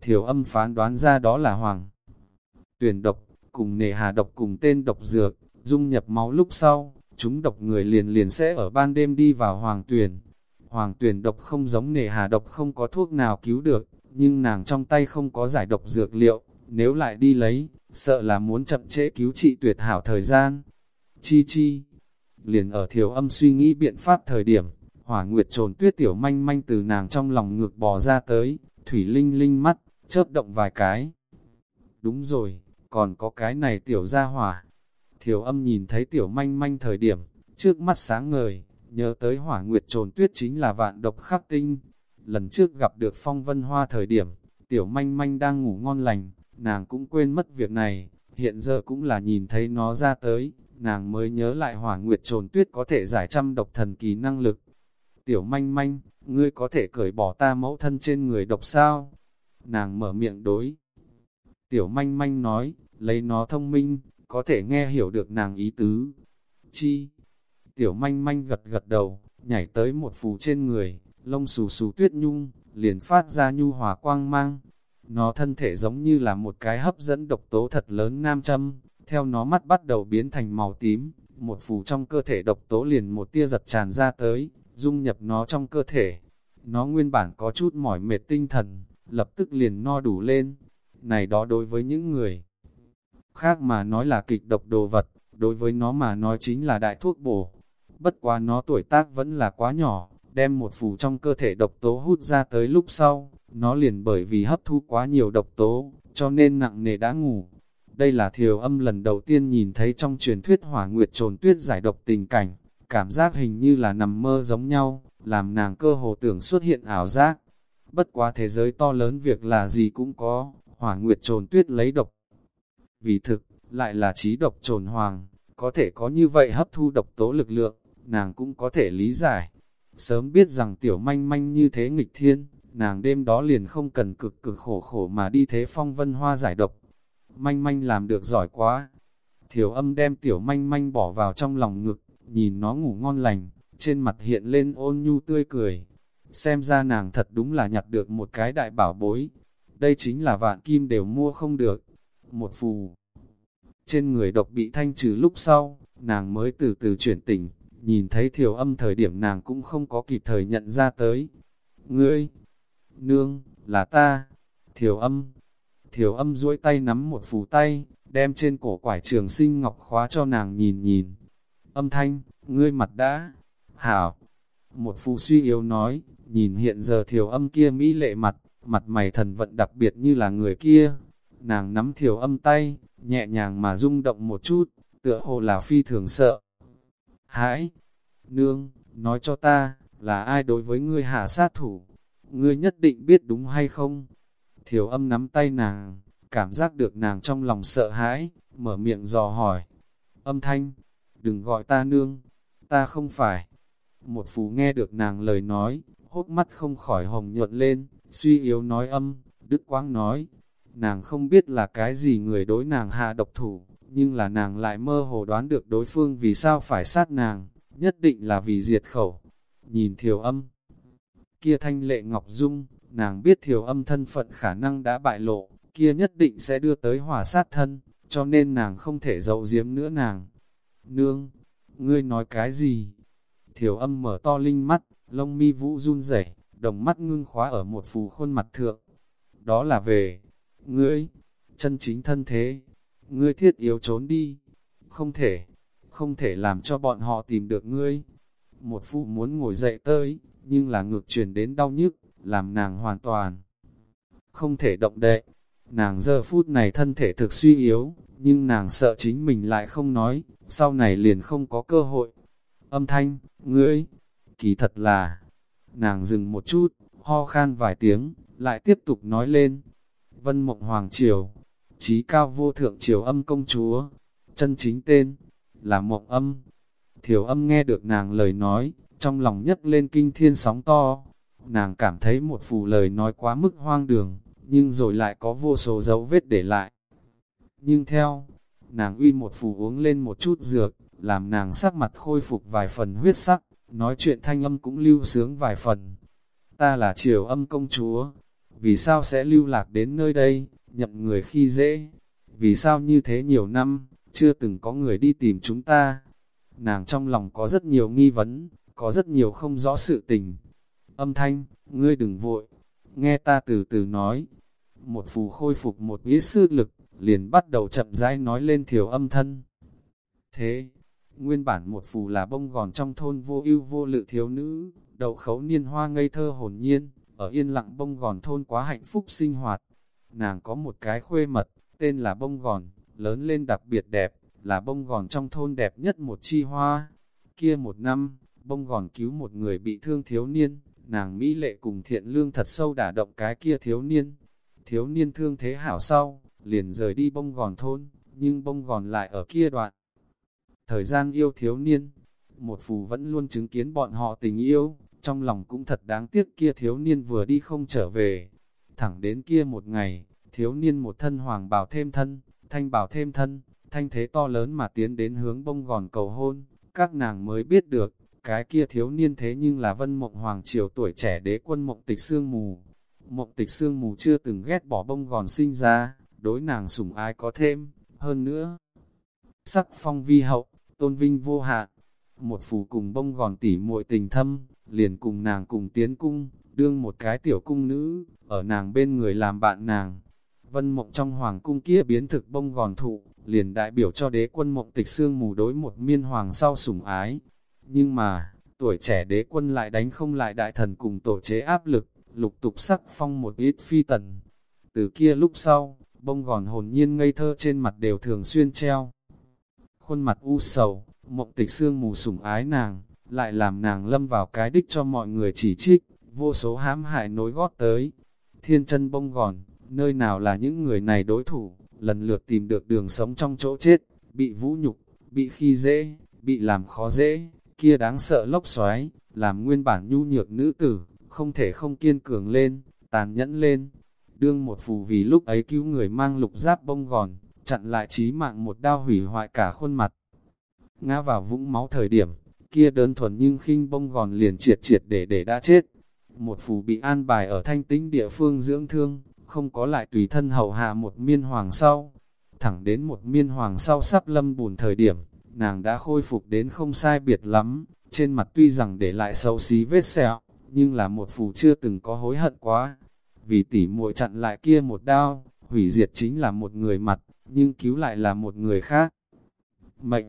Thiểu âm phán đoán ra đó là hoàng. Tuyển độc, cùng nề hà độc cùng tên độc dược, dung nhập máu lúc sau, chúng độc người liền liền sẽ ở ban đêm đi vào hoàng tuyển. Hoàng tuyển độc không giống nề hà độc không có thuốc nào cứu được, nhưng nàng trong tay không có giải độc dược liệu, nếu lại đi lấy, sợ là muốn chậm trễ cứu trị tuyệt hảo thời gian. Chi chi, liền ở thiểu âm suy nghĩ biện pháp thời điểm, hỏa nguyệt trồn tuyết tiểu manh manh từ nàng trong lòng ngược bò ra tới, thủy linh linh mắt, chớp động vài cái. Đúng rồi, còn có cái này tiểu ra hỏa, Thiểu âm nhìn thấy tiểu manh manh thời điểm, trước mắt sáng ngời, nhớ tới hỏa nguyệt trồn tuyết chính là vạn độc khắc tinh. Lần trước gặp được phong vân hoa thời điểm, tiểu manh manh đang ngủ ngon lành, nàng cũng quên mất việc này, hiện giờ cũng là nhìn thấy nó ra tới, nàng mới nhớ lại hỏa nguyệt trồn tuyết có thể giải trăm độc thần kỳ năng lực. Tiểu manh manh, ngươi có thể cởi bỏ ta mẫu thân trên người độc sao? Nàng mở miệng đối. Tiểu manh manh nói, lấy nó thông minh, có thể nghe hiểu được nàng ý tứ. Chi? Tiểu manh manh gật gật đầu, nhảy tới một phù trên người, lông xù xù tuyết nhung, liền phát ra nhu hòa quang mang. Nó thân thể giống như là một cái hấp dẫn độc tố thật lớn nam châm, theo nó mắt bắt đầu biến thành màu tím, một phù trong cơ thể độc tố liền một tia giật tràn ra tới, dung nhập nó trong cơ thể. Nó nguyên bản có chút mỏi mệt tinh thần, lập tức liền no đủ lên. Này đó đối với những người khác mà nói là kịch độc đồ vật, đối với nó mà nói chính là đại thuốc bổ. Bất quá nó tuổi tác vẫn là quá nhỏ, đem một phù trong cơ thể độc tố hút ra tới lúc sau, nó liền bởi vì hấp thu quá nhiều độc tố, cho nên nặng nề đã ngủ. Đây là thiều âm lần đầu tiên nhìn thấy trong truyền thuyết hỏa nguyệt trồn tuyết giải độc tình cảnh, cảm giác hình như là nằm mơ giống nhau, làm nàng cơ hồ tưởng xuất hiện ảo giác. Bất quá thế giới to lớn việc là gì cũng có, hỏa nguyệt trồn tuyết lấy độc vì thực, lại là trí độc trồn hoàng, có thể có như vậy hấp thu độc tố lực lượng, nàng cũng có thể lý giải. Sớm biết rằng tiểu manh manh như thế nghịch thiên, nàng đêm đó liền không cần cực cực khổ khổ mà đi thế phong vân hoa giải độc. Manh manh làm được giỏi quá. Thiểu âm đem tiểu manh manh bỏ vào trong lòng ngực, nhìn nó ngủ ngon lành, trên mặt hiện lên ôn nhu tươi cười. Xem ra nàng thật đúng là nhặt được một cái đại bảo bối. Đây chính là vạn kim đều mua không được một phù. Trên người độc bị thanh trừ lúc sau, nàng mới từ từ chuyển tỉnh, nhìn thấy thiểu âm thời điểm nàng cũng không có kịp thời nhận ra tới. Ngươi, nương, là ta, thiểu âm. Thiểu âm duỗi tay nắm một phù tay, đem trên cổ quải trường sinh ngọc khóa cho nàng nhìn nhìn. Âm thanh, ngươi mặt đã, hảo. Một phù suy yếu nói, nhìn hiện giờ thiểu âm kia mỹ lệ mặt, mặt mày thần vận đặc biệt như là người kia, nàng nắm thiểu âm tay, nhẹ nhàng mà rung động một chút, tựa hồ là phi thường sợ. Hãi! Nương, nói cho ta, là ai đối với ngươi hạ sát thủ? Ngươi nhất định biết đúng hay không? Thiểu âm nắm tay nàng, cảm giác được nàng trong lòng sợ hãi, mở miệng dò hỏi. Âm thanh, đừng gọi ta nương, ta không phải. Một phú nghe được nàng lời nói, hốc mắt không khỏi hồng nhuận lên, suy yếu nói âm, Đức Quang nói, nàng không biết là cái gì người đối nàng hạ độc thủ, nhưng là nàng lại mơ hồ đoán được đối phương vì sao phải sát nàng, nhất định là vì diệt khẩu. Nhìn thiều âm, kia thanh lệ ngọc dung, nàng biết thiều âm thân phận khả năng đã bại lộ, kia nhất định sẽ đưa tới hỏa sát thân, cho nên nàng không thể giấu giếm nữa nàng. Nương, ngươi nói cái gì? Thiều âm mở to linh mắt, lông mi vũ run rẩy, đồng mắt ngưng khóa ở một phù khuôn mặt thượng. Đó là về, ngươi, chân chính thân thế, ngươi thiết yếu trốn đi, không thể, không thể làm cho bọn họ tìm được ngươi. Một phụ muốn ngồi dậy tới, nhưng là ngược truyền đến đau nhức, làm nàng hoàn toàn không thể động đậy. Nàng giờ phút này thân thể thực suy yếu, nhưng nàng sợ chính mình lại không nói, sau này liền không có cơ hội. Âm thanh, ngươi, kỳ thật là, nàng dừng một chút, ho khan vài tiếng, lại tiếp tục nói lên. Vân Mộng Hoàng Triều, trí cao vô thượng triều âm công chúa, chân chính tên, là Mộng Âm. Thiểu âm nghe được nàng lời nói, trong lòng nhấc lên kinh thiên sóng to. Nàng cảm thấy một phù lời nói quá mức hoang đường, nhưng rồi lại có vô số dấu vết để lại. Nhưng theo, nàng uy một phù uống lên một chút dược, làm nàng sắc mặt khôi phục vài phần huyết sắc, nói chuyện thanh âm cũng lưu sướng vài phần. Ta là triều âm công chúa, vì sao sẽ lưu lạc đến nơi đây, nhậm người khi dễ, vì sao như thế nhiều năm, chưa từng có người đi tìm chúng ta. Nàng trong lòng có rất nhiều nghi vấn, có rất nhiều không rõ sự tình. Âm thanh, ngươi đừng vội, nghe ta từ từ nói. Một phù khôi phục một ý sư lực, liền bắt đầu chậm rãi nói lên thiểu âm thân. Thế, nguyên bản một phù là bông gòn trong thôn vô ưu vô lự thiếu nữ, đậu khấu niên hoa ngây thơ hồn nhiên, ở yên lặng bông gòn thôn quá hạnh phúc sinh hoạt. Nàng có một cái khuê mật, tên là bông gòn, lớn lên đặc biệt đẹp, là bông gòn trong thôn đẹp nhất một chi hoa. Kia một năm, bông gòn cứu một người bị thương thiếu niên, nàng Mỹ lệ cùng thiện lương thật sâu đả động cái kia thiếu niên. Thiếu niên thương thế hảo sau, liền rời đi bông gòn thôn, nhưng bông gòn lại ở kia đoạn. Thời gian yêu thiếu niên, một phù vẫn luôn chứng kiến bọn họ tình yêu, trong lòng cũng thật đáng tiếc kia thiếu niên vừa đi không trở về. Thẳng đến kia một ngày, thiếu niên một thân hoàng bảo thêm thân, thanh bảo thêm thân, thanh thế to lớn mà tiến đến hướng bông gòn cầu hôn, các nàng mới biết được, cái kia thiếu niên thế nhưng là vân mộng hoàng triều tuổi trẻ đế quân mộng tịch sương mù. Mộng tịch sương mù chưa từng ghét bỏ bông gòn sinh ra, đối nàng sủng ai có thêm, hơn nữa. Sắc phong vi hậu, tôn vinh vô hạn, một phù cùng bông gòn tỉ muội tình thâm, liền cùng nàng cùng tiến cung, đương một cái tiểu cung nữ, ở nàng bên người làm bạn nàng. Vân mộng trong hoàng cung kia biến thực bông gòn thụ, liền đại biểu cho đế quân mộng tịch xương mù đối một miên hoàng sau sủng ái. Nhưng mà, tuổi trẻ đế quân lại đánh không lại đại thần cùng tổ chế áp lực, lục tục sắc phong một ít phi tần. Từ kia lúc sau, bông gòn hồn nhiên ngây thơ trên mặt đều thường xuyên treo. Khuôn mặt u sầu, mộng tịch xương mù sủng ái nàng, lại làm nàng lâm vào cái đích cho mọi người chỉ trích, vô số hãm hại nối gót tới. Thiên chân bông gòn, nơi nào là những người này đối thủ, lần lượt tìm được đường sống trong chỗ chết, bị vũ nhục, bị khi dễ, bị làm khó dễ, kia đáng sợ lốc xoáy, làm nguyên bản nhu nhược nữ tử, không thể không kiên cường lên, tàn nhẫn lên. Đương một phù vì lúc ấy cứu người mang lục giáp bông gòn, chặn lại trí mạng một đao hủy hoại cả khuôn mặt. Ngã vào vũng máu thời điểm, kia đơn thuần nhưng khinh bông gòn liền triệt triệt để để đã chết. Một phù bị an bài ở thanh tĩnh địa phương dưỡng thương, không có lại tùy thân hầu hạ một miên hoàng sau. Thẳng đến một miên hoàng sau sắp lâm bùn thời điểm, nàng đã khôi phục đến không sai biệt lắm, trên mặt tuy rằng để lại xấu xí vết sẹo, nhưng là một phù chưa từng có hối hận quá. Vì tỉ muội chặn lại kia một đao, hủy diệt chính là một người mặt, nhưng cứu lại là một người khác. Mệnh,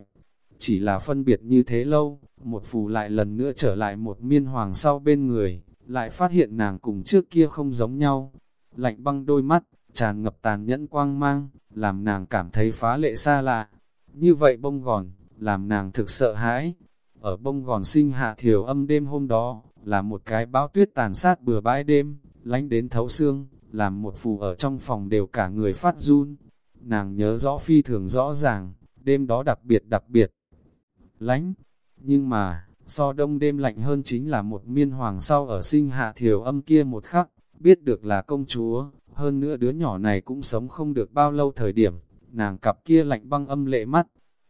chỉ là phân biệt như thế lâu, một phù lại lần nữa trở lại một miên hoàng sau bên người, lại phát hiện nàng cùng trước kia không giống nhau. Lạnh băng đôi mắt, tràn ngập tàn nhẫn quang mang, làm nàng cảm thấy phá lệ xa lạ. Như vậy bông gòn, làm nàng thực sợ hãi. Ở bông gòn sinh hạ thiểu âm đêm hôm đó, là một cái bão tuyết tàn sát bừa bãi đêm, lánh đến thấu xương, làm một phù ở trong phòng đều cả người phát run. Nàng nhớ rõ phi thường rõ ràng, đêm đó đặc biệt đặc biệt, lánh. Nhưng mà, So đông đêm lạnh hơn chính là một miên hoàng sau ở sinh hạ thiểu âm kia một khắc, biết được là công chúa, hơn nữa đứa nhỏ này cũng sống không được bao lâu thời điểm, nàng cặp kia lạnh băng âm lệ mắt.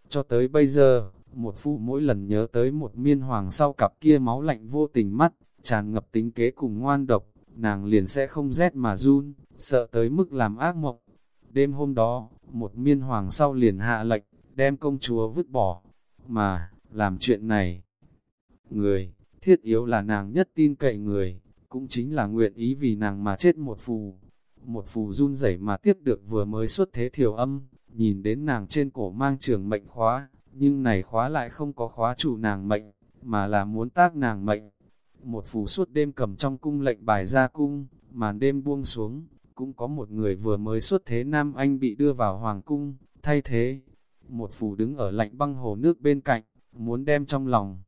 Cho tới bây giờ, một phụ mỗi lần nhớ tới một miên hoàng sau cặp kia máu lạnh vô tình mắt, tràn ngập tính kế cùng ngoan độc, nàng liền sẽ không rét mà run, sợ tới mức làm ác mộng. Đêm hôm đó, một miên hoàng sau liền hạ lệnh, đem công chúa vứt bỏ, mà, làm chuyện này. Người, thiết yếu là nàng nhất tin cậy người, cũng chính là nguyện ý vì nàng mà chết một phù. Một phù run rẩy mà tiếp được vừa mới xuất thế thiểu âm, nhìn đến nàng trên cổ mang trường mệnh khóa, nhưng này khóa lại không có khóa chủ nàng mệnh, mà là muốn tác nàng mệnh. Một phù suốt đêm cầm trong cung lệnh bài ra cung, màn đêm buông xuống, cũng có một người vừa mới xuất thế Nam Anh bị đưa vào Hoàng cung, thay thế. Một phù đứng ở lạnh băng hồ nước bên cạnh, muốn đem trong lòng.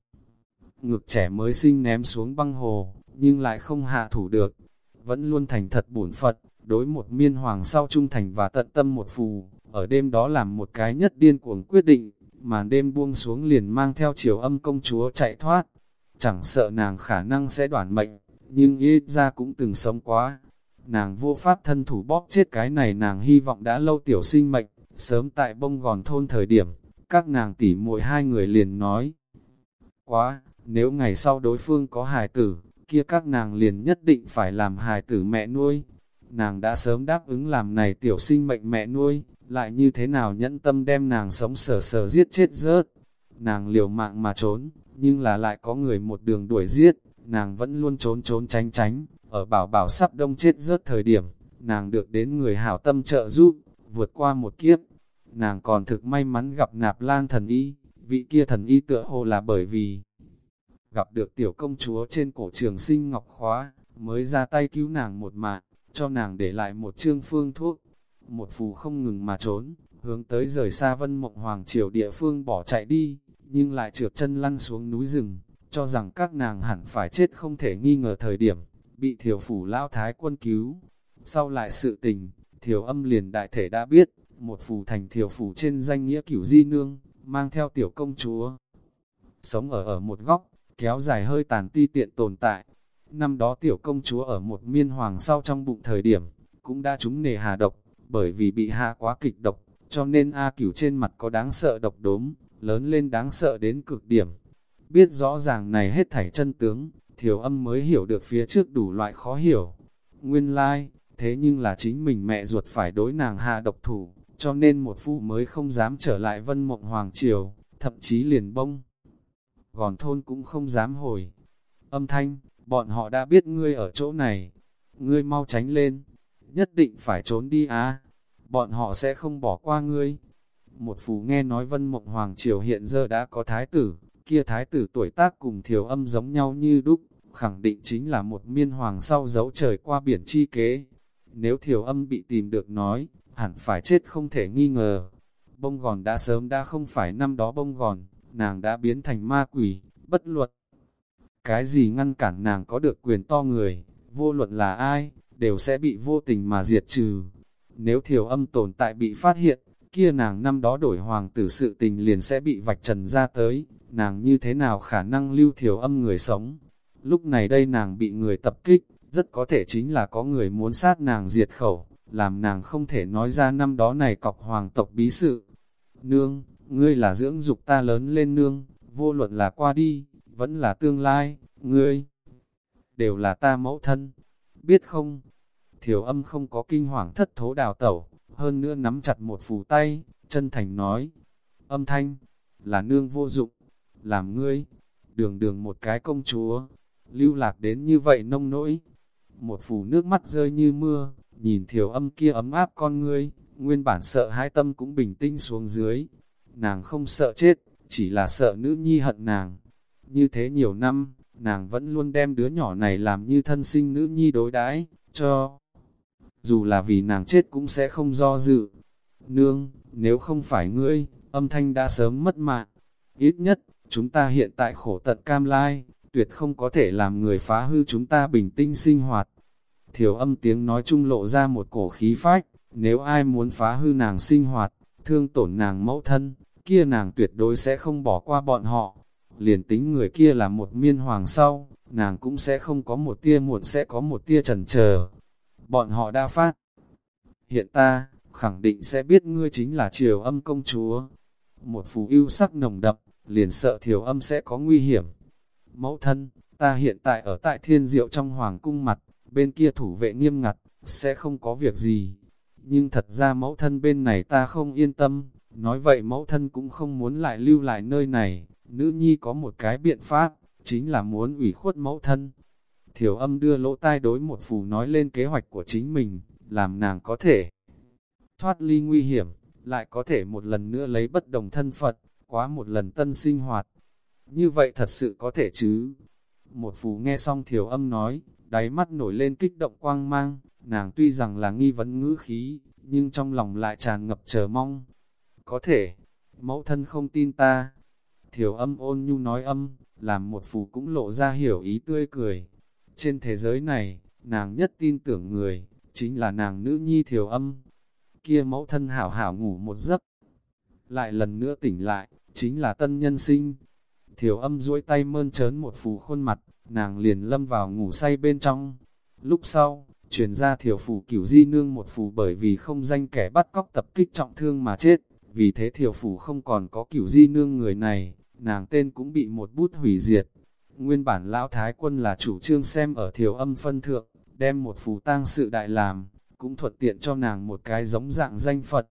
Ngực trẻ mới sinh ném xuống băng hồ, nhưng lại không hạ thủ được. Vẫn luôn thành thật bổn Phật, đối một miên hoàng sau trung thành và tận tâm một phù, ở đêm đó làm một cái nhất điên cuồng quyết định, màn đêm buông xuống liền mang theo chiều âm công chúa chạy thoát. Chẳng sợ nàng khả năng sẽ đoản mệnh, nhưng ít ra cũng từng sống quá. Nàng vô pháp thân thủ bóp chết cái này nàng hy vọng đã lâu tiểu sinh mệnh, sớm tại bông gòn thôn thời điểm, các nàng tỉ muội hai người liền nói. Quá, nếu ngày sau đối phương có hài tử, kia các nàng liền nhất định phải làm hài tử mẹ nuôi. Nàng đã sớm đáp ứng làm này tiểu sinh mệnh mẹ nuôi, lại như thế nào nhẫn tâm đem nàng sống sờ sờ giết chết rớt. Nàng liều mạng mà trốn, nhưng là lại có người một đường đuổi giết, nàng vẫn luôn trốn trốn tránh tránh, ở bảo bảo sắp đông chết rớt thời điểm, nàng được đến người hảo tâm trợ giúp, vượt qua một kiếp. Nàng còn thực may mắn gặp nạp lan thần y, vị kia thần y tựa hồ là bởi vì gặp được tiểu công chúa trên cổ trường sinh ngọc khóa, mới ra tay cứu nàng một mạng, cho nàng để lại một chương phương thuốc. Một phù không ngừng mà trốn, hướng tới rời xa vân mộng hoàng triều địa phương bỏ chạy đi, nhưng lại trượt chân lăn xuống núi rừng, cho rằng các nàng hẳn phải chết không thể nghi ngờ thời điểm, bị thiểu phủ lão thái quân cứu. Sau lại sự tình, thiểu âm liền đại thể đã biết, một phù thành thiểu phủ trên danh nghĩa cửu di nương, mang theo tiểu công chúa. Sống ở ở một góc, kéo dài hơi tàn ti tiện tồn tại. Năm đó tiểu công chúa ở một miên hoàng sau trong bụng thời điểm, cũng đã trúng nề hà độc, bởi vì bị hạ quá kịch độc, cho nên A cửu trên mặt có đáng sợ độc đốm, lớn lên đáng sợ đến cực điểm. Biết rõ ràng này hết thảy chân tướng, thiểu âm mới hiểu được phía trước đủ loại khó hiểu. Nguyên lai, like, thế nhưng là chính mình mẹ ruột phải đối nàng hạ độc thủ, cho nên một phụ mới không dám trở lại vân mộng hoàng triều, thậm chí liền bông gòn thôn cũng không dám hồi. Âm thanh, bọn họ đã biết ngươi ở chỗ này, ngươi mau tránh lên, nhất định phải trốn đi á, bọn họ sẽ không bỏ qua ngươi. Một phù nghe nói vân mộng hoàng triều hiện giờ đã có thái tử, kia thái tử tuổi tác cùng thiểu âm giống nhau như đúc, khẳng định chính là một miên hoàng sau dấu trời qua biển chi kế. Nếu thiểu âm bị tìm được nói, hẳn phải chết không thể nghi ngờ. Bông gòn đã sớm đã không phải năm đó bông gòn, nàng đã biến thành ma quỷ, bất luận. Cái gì ngăn cản nàng có được quyền to người, vô luận là ai, đều sẽ bị vô tình mà diệt trừ. Nếu thiểu âm tồn tại bị phát hiện, kia nàng năm đó đổi hoàng tử sự tình liền sẽ bị vạch trần ra tới, nàng như thế nào khả năng lưu thiểu âm người sống. Lúc này đây nàng bị người tập kích, rất có thể chính là có người muốn sát nàng diệt khẩu, làm nàng không thể nói ra năm đó này cọc hoàng tộc bí sự. Nương, ngươi là dưỡng dục ta lớn lên nương, vô luận là qua đi, vẫn là tương lai, ngươi, đều là ta mẫu thân, biết không? Thiểu âm không có kinh hoàng thất thố đào tẩu, hơn nữa nắm chặt một phù tay, chân thành nói, âm thanh, là nương vô dụng, làm ngươi, đường đường một cái công chúa, lưu lạc đến như vậy nông nỗi, một phù nước mắt rơi như mưa, nhìn thiểu âm kia ấm áp con ngươi, nguyên bản sợ hai tâm cũng bình tĩnh xuống dưới, nàng không sợ chết, chỉ là sợ nữ nhi hận nàng. Như thế nhiều năm, nàng vẫn luôn đem đứa nhỏ này làm như thân sinh nữ nhi đối đãi cho. Dù là vì nàng chết cũng sẽ không do dự. Nương, nếu không phải ngươi, âm thanh đã sớm mất mạng. Ít nhất, chúng ta hiện tại khổ tận cam lai, tuyệt không có thể làm người phá hư chúng ta bình tinh sinh hoạt. Thiểu âm tiếng nói chung lộ ra một cổ khí phách, nếu ai muốn phá hư nàng sinh hoạt, thương tổn nàng mẫu thân, kia nàng tuyệt đối sẽ không bỏ qua bọn họ. liền tính người kia là một miên hoàng sau, nàng cũng sẽ không có một tia muộn sẽ có một tia trần chờ Bọn họ đã phát. Hiện ta, khẳng định sẽ biết ngươi chính là triều âm công chúa. Một phù yêu sắc nồng đậm, liền sợ thiểu âm sẽ có nguy hiểm. Mẫu thân, ta hiện tại ở tại thiên diệu trong hoàng cung mặt, bên kia thủ vệ nghiêm ngặt, sẽ không có việc gì. Nhưng thật ra mẫu thân bên này ta không yên tâm, nói vậy mẫu thân cũng không muốn lại lưu lại nơi này. Nữ nhi có một cái biện pháp, chính là muốn ủy khuất mẫu thân. Thiểu âm đưa lỗ tai đối một phù nói lên kế hoạch của chính mình, làm nàng có thể thoát ly nguy hiểm, lại có thể một lần nữa lấy bất đồng thân Phật, quá một lần tân sinh hoạt. Như vậy thật sự có thể chứ? Một phù nghe xong thiểu âm nói, đáy mắt nổi lên kích động quang mang, nàng tuy rằng là nghi vấn ngữ khí, nhưng trong lòng lại tràn ngập chờ mong. Có thể, mẫu thân không tin ta. Thiểu âm ôn nhu nói âm, làm một phù cũng lộ ra hiểu ý tươi cười. Trên thế giới này, nàng nhất tin tưởng người, chính là nàng nữ nhi thiểu âm. Kia mẫu thân hảo hảo ngủ một giấc. Lại lần nữa tỉnh lại, chính là tân nhân sinh. Thiểu âm duỗi tay mơn trớn một phù khuôn mặt, nàng liền lâm vào ngủ say bên trong. Lúc sau, truyền ra thiểu phủ cửu di nương một phù bởi vì không danh kẻ bắt cóc tập kích trọng thương mà chết. Vì thế thiểu phủ không còn có cửu di nương người này, nàng tên cũng bị một bút hủy diệt. Nguyên bản lão thái quân là chủ trương xem ở thiểu âm phân thượng, đem một phù tang sự đại làm, cũng thuận tiện cho nàng một cái giống dạng danh Phật.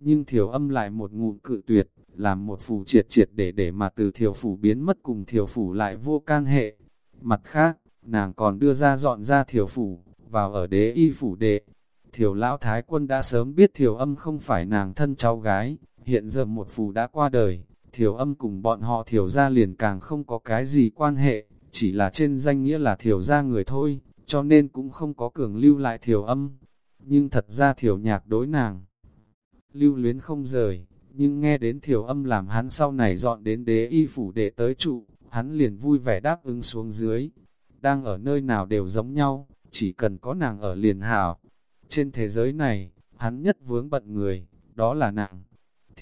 Nhưng thiểu âm lại một ngụm cự tuyệt, làm một phù triệt triệt để để mà từ thiểu phủ biến mất cùng thiểu phủ lại vô can hệ. Mặt khác, nàng còn đưa ra dọn ra thiểu phủ, vào ở đế y phủ đệ. Thiểu lão thái quân đã sớm biết thiểu âm không phải nàng thân cháu gái, hiện giờ một phù đã qua đời, thiểu âm cùng bọn họ thiểu ra liền càng không có cái gì quan hệ, chỉ là trên danh nghĩa là thiểu ra người thôi, cho nên cũng không có cường lưu lại thiểu âm. Nhưng thật ra thiểu nhạc đối nàng, lưu luyến không rời, nhưng nghe đến thiểu âm làm hắn sau này dọn đến đế y phủ để tới trụ, hắn liền vui vẻ đáp ứng xuống dưới. Đang ở nơi nào đều giống nhau, chỉ cần có nàng ở liền hảo. Trên thế giới này, hắn nhất vướng bận người, đó là nàng.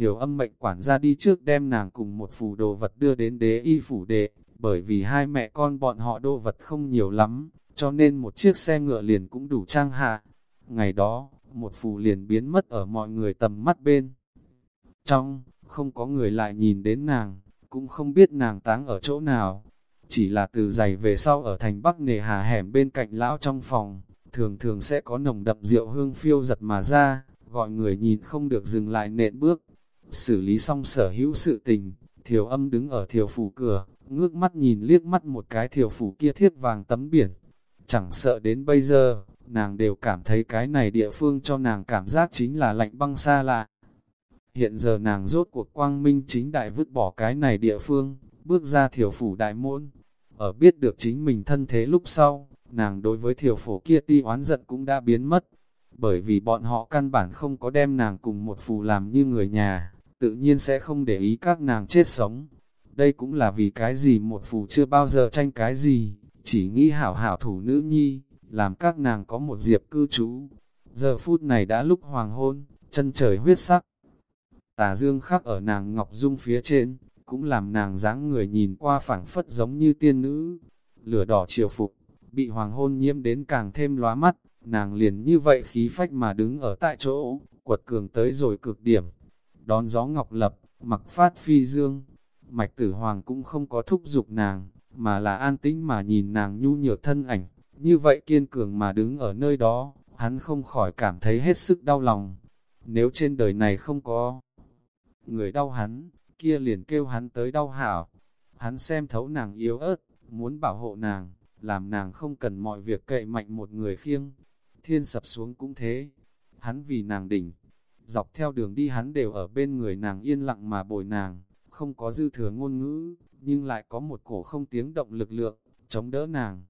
Thiểu âm mệnh quản gia đi trước đem nàng cùng một phù đồ vật đưa đến đế y phủ đệ, bởi vì hai mẹ con bọn họ đồ vật không nhiều lắm, cho nên một chiếc xe ngựa liền cũng đủ trang hạ. Ngày đó, một phù liền biến mất ở mọi người tầm mắt bên. Trong, không có người lại nhìn đến nàng, cũng không biết nàng táng ở chỗ nào. Chỉ là từ giày về sau ở thành Bắc nề hà hẻm bên cạnh lão trong phòng, thường thường sẽ có nồng đậm rượu hương phiêu giật mà ra, gọi người nhìn không được dừng lại nện bước. Xử lý xong sở hữu sự tình, thiểu âm đứng ở thiểu phủ cửa, ngước mắt nhìn liếc mắt một cái thiểu phủ kia thiết vàng tấm biển. Chẳng sợ đến bây giờ, nàng đều cảm thấy cái này địa phương cho nàng cảm giác chính là lạnh băng xa lạ. Hiện giờ nàng rốt cuộc quang minh chính đại vứt bỏ cái này địa phương, bước ra thiểu phủ đại môn. Ở biết được chính mình thân thế lúc sau, nàng đối với thiểu phủ kia ti oán giận cũng đã biến mất. Bởi vì bọn họ căn bản không có đem nàng cùng một phù làm như người nhà, tự nhiên sẽ không để ý các nàng chết sống. Đây cũng là vì cái gì một phù chưa bao giờ tranh cái gì, chỉ nghĩ hảo hảo thủ nữ nhi, làm các nàng có một diệp cư trú. Giờ phút này đã lúc hoàng hôn, chân trời huyết sắc. Tà dương khắc ở nàng ngọc dung phía trên, cũng làm nàng dáng người nhìn qua phảng phất giống như tiên nữ. Lửa đỏ chiều phục, bị hoàng hôn nhiễm đến càng thêm lóa mắt, nàng liền như vậy khí phách mà đứng ở tại chỗ, quật cường tới rồi cực điểm. Đón gió ngọc lập, mặc phát phi dương, mạch tử hoàng cũng không có thúc giục nàng, mà là an tĩnh mà nhìn nàng nhu nhược thân ảnh, như vậy kiên cường mà đứng ở nơi đó, hắn không khỏi cảm thấy hết sức đau lòng. Nếu trên đời này không có người đau hắn, kia liền kêu hắn tới đau hảo. Hắn xem thấu nàng yếu ớt, muốn bảo hộ nàng, làm nàng không cần mọi việc cậy mạnh một người khiêng. Thiên sập xuống cũng thế, hắn vì nàng đỉnh. Dọc theo đường đi hắn đều ở bên người nàng yên lặng mà bồi nàng, không có dư thừa ngôn ngữ, nhưng lại có một cổ không tiếng động lực lượng, chống đỡ nàng.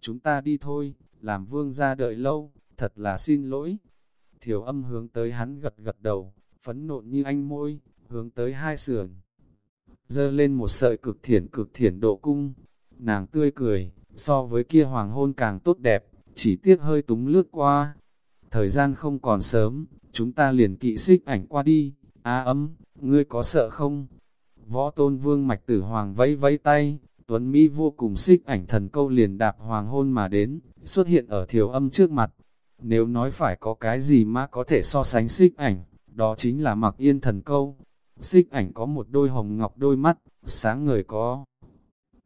Chúng ta đi thôi, làm vương ra đợi lâu, thật là xin lỗi. Thiểu âm hướng tới hắn gật gật đầu, phấn nộn như anh môi, hướng tới hai sườn. Dơ lên một sợi cực thiển cực thiển độ cung, nàng tươi cười, so với kia hoàng hôn càng tốt đẹp, chỉ tiếc hơi túng lướt qua. Thời gian không còn sớm, chúng ta liền kỵ xích ảnh qua đi, a ấm, ngươi có sợ không? Võ tôn vương mạch tử hoàng vẫy vẫy tay, Tuấn Mỹ vô cùng xích ảnh thần câu liền đạp hoàng hôn mà đến, xuất hiện ở thiểu âm trước mặt. Nếu nói phải có cái gì mà có thể so sánh xích ảnh, đó chính là mặc yên thần câu. Xích ảnh có một đôi hồng ngọc đôi mắt, sáng người có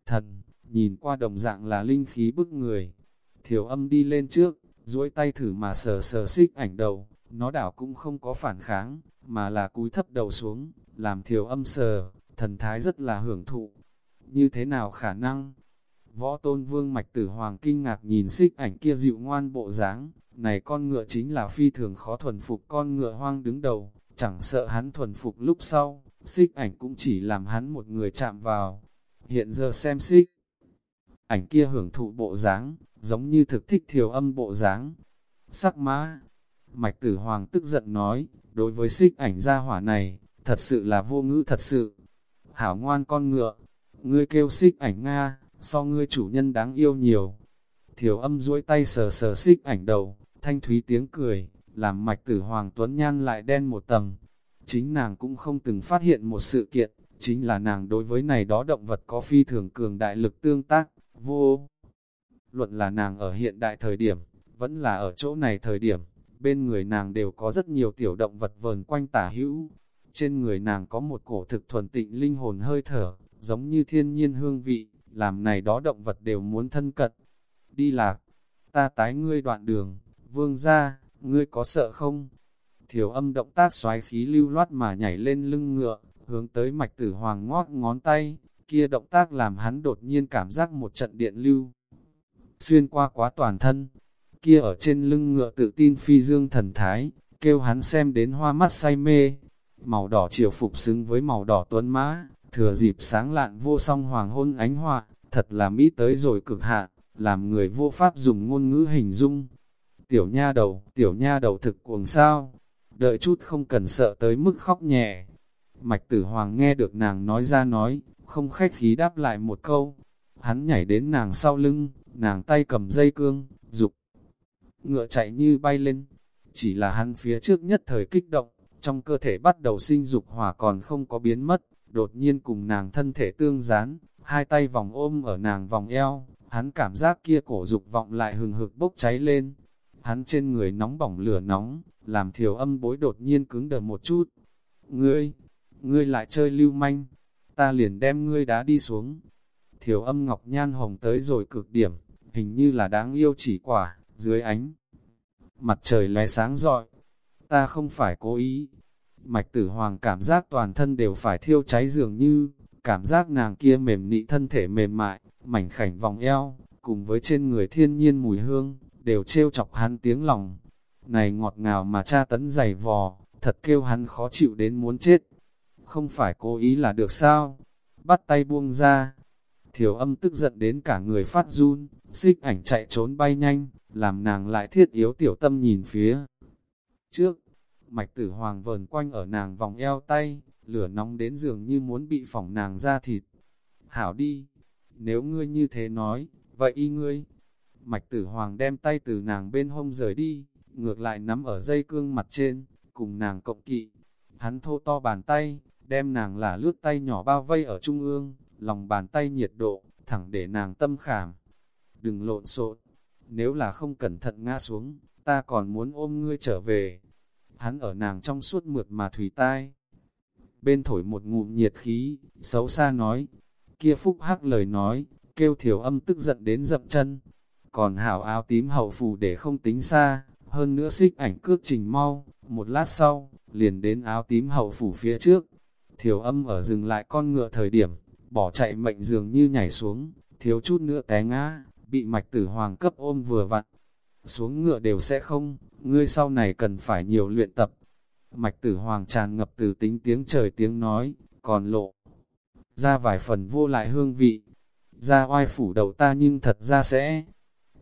thần, nhìn qua đồng dạng là linh khí bức người. Thiểu âm đi lên trước, duỗi tay thử mà sờ sờ xích ảnh đầu, nó đảo cũng không có phản kháng, mà là cúi thấp đầu xuống, làm thiểu âm sờ, thần thái rất là hưởng thụ. Như thế nào khả năng? Võ tôn vương mạch tử hoàng kinh ngạc nhìn xích ảnh kia dịu ngoan bộ dáng này con ngựa chính là phi thường khó thuần phục con ngựa hoang đứng đầu, chẳng sợ hắn thuần phục lúc sau, xích ảnh cũng chỉ làm hắn một người chạm vào. Hiện giờ xem xích, ảnh kia hưởng thụ bộ dáng giống như thực thích thiểu âm bộ dáng Sắc má, mạch tử hoàng tức giận nói, đối với xích ảnh gia hỏa này, thật sự là vô ngữ thật sự. Hảo ngoan con ngựa, ngươi kêu xích ảnh Nga, so ngươi chủ nhân đáng yêu nhiều. Thiểu âm duỗi tay sờ sờ xích ảnh đầu, thanh thúy tiếng cười, làm mạch tử Hoàng Tuấn Nhan lại đen một tầng. Chính nàng cũng không từng phát hiện một sự kiện, chính là nàng đối với này đó động vật có phi thường cường đại lực tương tác, vô. Luận là nàng ở hiện đại thời điểm, vẫn là ở chỗ này thời điểm, bên người nàng đều có rất nhiều tiểu động vật vờn quanh tả hữu. Trên người nàng có một cổ thực thuần tịnh linh hồn hơi thở, giống như thiên nhiên hương vị, làm này đó động vật đều muốn thân cận. Đi lạc, ta tái ngươi đoạn đường, vương ra, ngươi có sợ không? Thiểu âm động tác xoái khí lưu loát mà nhảy lên lưng ngựa, hướng tới mạch tử hoàng ngót ngón tay, kia động tác làm hắn đột nhiên cảm giác một trận điện lưu. Xuyên qua quá toàn thân, kia ở trên lưng ngựa tự tin phi dương thần thái, kêu hắn xem đến hoa mắt say mê. Màu đỏ chiều phục xứng với màu đỏ tuấn mã, thừa dịp sáng lạn vô song hoàng hôn ánh họa, thật là mỹ tới rồi cực hạn, làm người vô pháp dùng ngôn ngữ hình dung. Tiểu nha đầu, tiểu nha đầu thực cuồng sao, đợi chút không cần sợ tới mức khóc nhẹ. Mạch tử hoàng nghe được nàng nói ra nói, không khách khí đáp lại một câu. Hắn nhảy đến nàng sau lưng, nàng tay cầm dây cương, dục ngựa chạy như bay lên. Chỉ là hắn phía trước nhất thời kích động, trong cơ thể bắt đầu sinh dục hỏa còn không có biến mất, đột nhiên cùng nàng thân thể tương dán, hai tay vòng ôm ở nàng vòng eo, hắn cảm giác kia cổ dục vọng lại hừng hực bốc cháy lên. Hắn trên người nóng bỏng lửa nóng, làm thiểu âm bối đột nhiên cứng đờ một chút. Ngươi, ngươi lại chơi lưu manh, ta liền đem ngươi đá đi xuống. Thiểu âm ngọc nhan hồng tới rồi cực điểm, hình như là đáng yêu chỉ quả, dưới ánh. Mặt trời lóe sáng rọi, ta không phải cố ý, Mạch tử hoàng cảm giác toàn thân đều phải thiêu cháy dường như, cảm giác nàng kia mềm nị thân thể mềm mại, mảnh khảnh vòng eo, cùng với trên người thiên nhiên mùi hương, đều trêu chọc hắn tiếng lòng. Này ngọt ngào mà cha tấn dày vò, thật kêu hắn khó chịu đến muốn chết. Không phải cố ý là được sao? Bắt tay buông ra. Thiểu âm tức giận đến cả người phát run, xích ảnh chạy trốn bay nhanh, làm nàng lại thiết yếu tiểu tâm nhìn phía. Trước, Mạch tử hoàng vờn quanh ở nàng vòng eo tay, lửa nóng đến dường như muốn bị phỏng nàng ra thịt. Hảo đi, nếu ngươi như thế nói, vậy y ngươi. Mạch tử hoàng đem tay từ nàng bên hông rời đi, ngược lại nắm ở dây cương mặt trên, cùng nàng cộng kỵ. Hắn thô to bàn tay, đem nàng là lướt tay nhỏ bao vây ở trung ương, lòng bàn tay nhiệt độ, thẳng để nàng tâm khảm. Đừng lộn xộn, nếu là không cẩn thận ngã xuống, ta còn muốn ôm ngươi trở về hắn ở nàng trong suốt mượt mà thủy tai. Bên thổi một ngụm nhiệt khí, xấu xa nói, kia phúc hắc lời nói, kêu thiểu âm tức giận đến dậm chân. Còn hảo áo tím hậu phù để không tính xa, hơn nữa xích ảnh cước trình mau, một lát sau, liền đến áo tím hậu phủ phía trước. Thiểu âm ở dừng lại con ngựa thời điểm, bỏ chạy mệnh dường như nhảy xuống, thiếu chút nữa té ngã, bị mạch tử hoàng cấp ôm vừa vặn. Xuống ngựa đều sẽ không, ngươi sau này cần phải nhiều luyện tập. Mạch tử hoàng tràn ngập từ tính tiếng trời tiếng nói, còn lộ ra vài phần vô lại hương vị. Ra oai phủ đầu ta nhưng thật ra sẽ.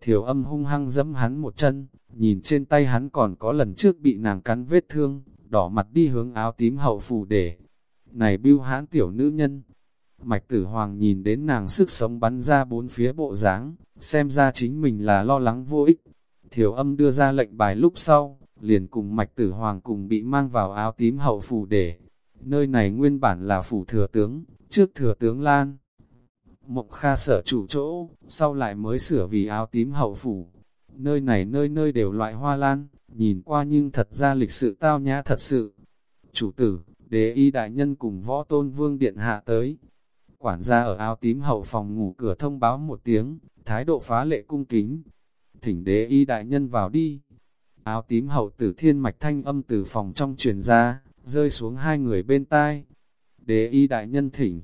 Thiểu âm hung hăng dẫm hắn một chân, nhìn trên tay hắn còn có lần trước bị nàng cắn vết thương, đỏ mặt đi hướng áo tím hậu phủ để. Này bưu hãn tiểu nữ nhân. Mạch tử hoàng nhìn đến nàng sức sống bắn ra bốn phía bộ dáng xem ra chính mình là lo lắng vô ích, Thiểu âm đưa ra lệnh bài lúc sau, liền cùng mạch tử hoàng cùng bị mang vào áo tím hậu phủ để. nơi này nguyên bản là phủ thừa tướng, trước thừa tướng Lan. Mộng Kha sở chủ chỗ, sau lại mới sửa vì áo tím hậu phủ. Nơi này nơi nơi đều loại hoa lan, nhìn qua nhưng thật ra lịch sự tao nhã thật sự. Chủ tử, đế y đại nhân cùng võ tôn vương điện hạ tới. Quản gia ở áo tím hậu phòng ngủ cửa thông báo một tiếng, thái độ phá lệ cung kính. Thỉnh đế y đại nhân vào đi. Áo tím hậu tử thiên mạch thanh âm từ phòng trong truyền ra, rơi xuống hai người bên tai. Đế y đại nhân thỉnh.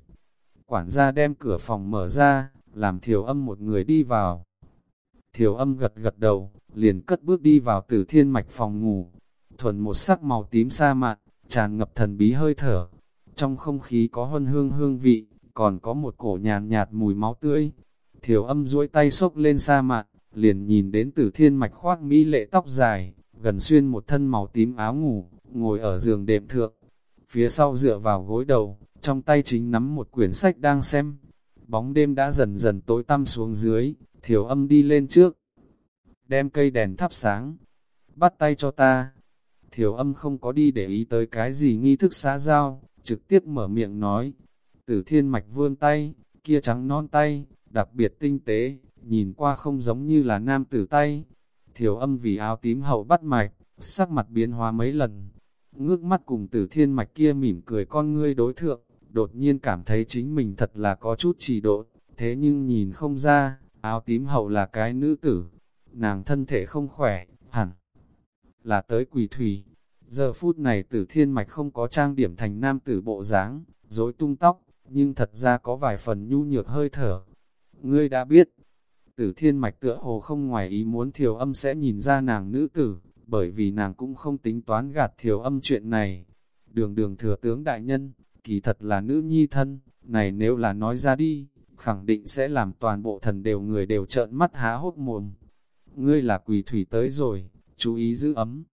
Quản gia đem cửa phòng mở ra, làm thiểu âm một người đi vào. Thiểu âm gật gật đầu, liền cất bước đi vào tử thiên mạch phòng ngủ. Thuần một sắc màu tím sa mạn, tràn ngập thần bí hơi thở. Trong không khí có huân hương hương vị, còn có một cổ nhàn nhạt, mùi máu tươi. Thiểu âm duỗi tay xốc lên sa mạc liền nhìn đến tử thiên mạch khoác mỹ lệ tóc dài, gần xuyên một thân màu tím áo ngủ, ngồi ở giường đệm thượng. Phía sau dựa vào gối đầu, trong tay chính nắm một quyển sách đang xem. Bóng đêm đã dần dần tối tăm xuống dưới, thiểu âm đi lên trước. Đem cây đèn thắp sáng. Bắt tay cho ta. Thiểu âm không có đi để ý tới cái gì nghi thức xã giao, trực tiếp mở miệng nói. Tử thiên mạch vươn tay, kia trắng non tay, đặc biệt tinh tế, nhìn qua không giống như là nam tử tay. Thiểu âm vì áo tím hậu bắt mạch, sắc mặt biến hóa mấy lần. Ngước mắt cùng tử thiên mạch kia mỉm cười con ngươi đối thượng, đột nhiên cảm thấy chính mình thật là có chút chỉ độ, thế nhưng nhìn không ra, áo tím hậu là cái nữ tử, nàng thân thể không khỏe, hẳn là tới quỳ thủy. Giờ phút này tử thiên mạch không có trang điểm thành nam tử bộ dáng, rối tung tóc, nhưng thật ra có vài phần nhu nhược hơi thở. Ngươi đã biết, tử thiên mạch tựa hồ không ngoài ý muốn thiểu âm sẽ nhìn ra nàng nữ tử, bởi vì nàng cũng không tính toán gạt thiểu âm chuyện này. Đường đường thừa tướng đại nhân, kỳ thật là nữ nhi thân, này nếu là nói ra đi, khẳng định sẽ làm toàn bộ thần đều người đều trợn mắt há hốt mồm. Ngươi là quỷ thủy tới rồi, chú ý giữ ấm.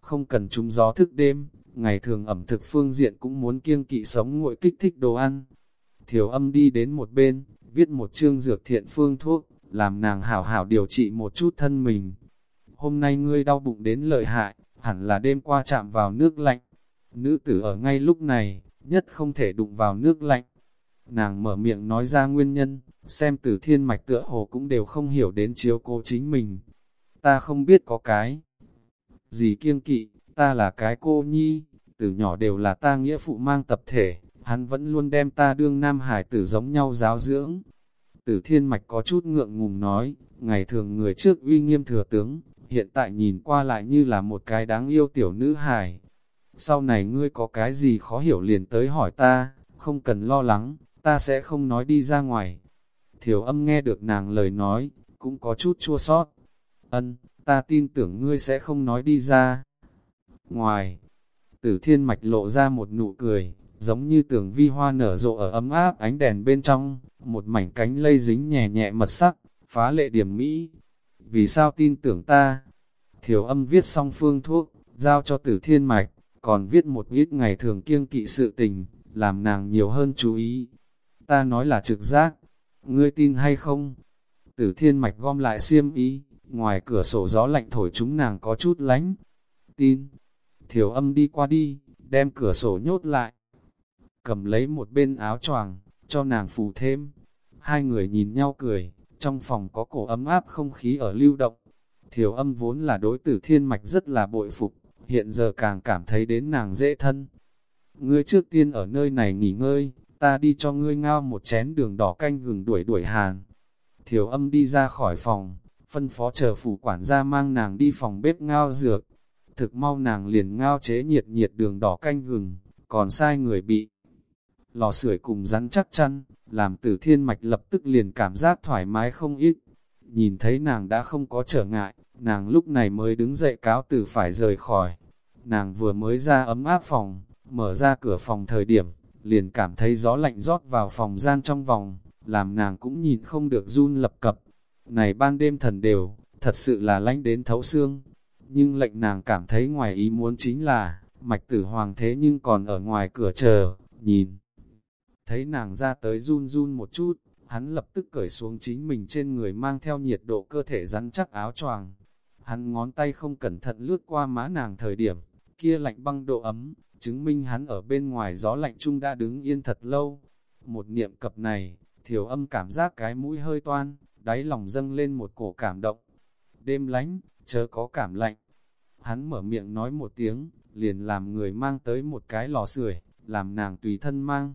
Không cần trúng gió thức đêm, ngày thường ẩm thực phương diện cũng muốn kiêng kỵ sống nguội kích thích đồ ăn. Thiểu âm đi đến một bên, viết một chương dược thiện phương thuốc, làm nàng hảo hảo điều trị một chút thân mình. Hôm nay ngươi đau bụng đến lợi hại, hẳn là đêm qua chạm vào nước lạnh. Nữ tử ở ngay lúc này, nhất không thể đụng vào nước lạnh. Nàng mở miệng nói ra nguyên nhân, xem tử thiên mạch tựa hồ cũng đều không hiểu đến chiếu cố chính mình. Ta không biết có cái gì kiêng kỵ, ta là cái cô nhi, từ nhỏ đều là ta nghĩa phụ mang tập thể, hắn vẫn luôn đem ta đương nam hải tử giống nhau giáo dưỡng. Tử thiên mạch có chút ngượng ngùng nói, ngày thường người trước uy nghiêm thừa tướng, hiện tại nhìn qua lại như là một cái đáng yêu tiểu nữ hải. Sau này ngươi có cái gì khó hiểu liền tới hỏi ta, không cần lo lắng, ta sẽ không nói đi ra ngoài. Thiểu âm nghe được nàng lời nói, cũng có chút chua sót. Ân, ta tin tưởng ngươi sẽ không nói đi ra. Ngoài, tử thiên mạch lộ ra một nụ cười, giống như tường vi hoa nở rộ ở ấm áp ánh đèn bên trong, một mảnh cánh lây dính nhẹ nhẹ mật sắc, phá lệ điểm mỹ. Vì sao tin tưởng ta? Thiểu âm viết xong phương thuốc, giao cho tử thiên mạch, còn viết một ít ngày thường kiêng kỵ sự tình, làm nàng nhiều hơn chú ý. Ta nói là trực giác, ngươi tin hay không? Tử thiên mạch gom lại xiêm ý, ngoài cửa sổ gió lạnh thổi chúng nàng có chút lánh. Tin, thiểu âm đi qua đi, đem cửa sổ nhốt lại. Cầm lấy một bên áo choàng, cho nàng phủ thêm. Hai người nhìn nhau cười, trong phòng có cổ ấm áp không khí ở lưu động. Thiểu âm vốn là đối tử thiên mạch rất là bội phục, hiện giờ càng cảm thấy đến nàng dễ thân. Ngươi trước tiên ở nơi này nghỉ ngơi, ta đi cho ngươi ngao một chén đường đỏ canh gừng đuổi đuổi hàn. Thiểu âm đi ra khỏi phòng, phân phó chờ phủ quản gia mang nàng đi phòng bếp ngao dược. Thực mau nàng liền ngao chế nhiệt nhiệt đường đỏ canh gừng, còn sai người bị. Lò sưởi cùng rắn chắc chăn, làm tử thiên mạch lập tức liền cảm giác thoải mái không ít. Nhìn thấy nàng đã không có trở ngại, nàng lúc này mới đứng dậy cáo tử phải rời khỏi. Nàng vừa mới ra ấm áp phòng, mở ra cửa phòng thời điểm, liền cảm thấy gió lạnh rót vào phòng gian trong vòng, làm nàng cũng nhìn không được run lập cập. Này ban đêm thần đều, thật sự là lạnh đến thấu xương. Nhưng lệnh nàng cảm thấy ngoài ý muốn chính là, mạch tử hoàng thế nhưng còn ở ngoài cửa chờ, nhìn. Thấy nàng ra tới run run một chút, hắn lập tức cởi xuống chính mình trên người mang theo nhiệt độ cơ thể rắn chắc áo choàng. Hắn ngón tay không cẩn thận lướt qua má nàng thời điểm, kia lạnh băng độ ấm, chứng minh hắn ở bên ngoài gió lạnh chung đã đứng yên thật lâu. Một niệm cập này, thiểu âm cảm giác cái mũi hơi toan, đáy lòng dâng lên một cổ cảm động. Đêm lánh, chớ có cảm lạnh. Hắn mở miệng nói một tiếng, liền làm người mang tới một cái lò sưởi, làm nàng tùy thân mang.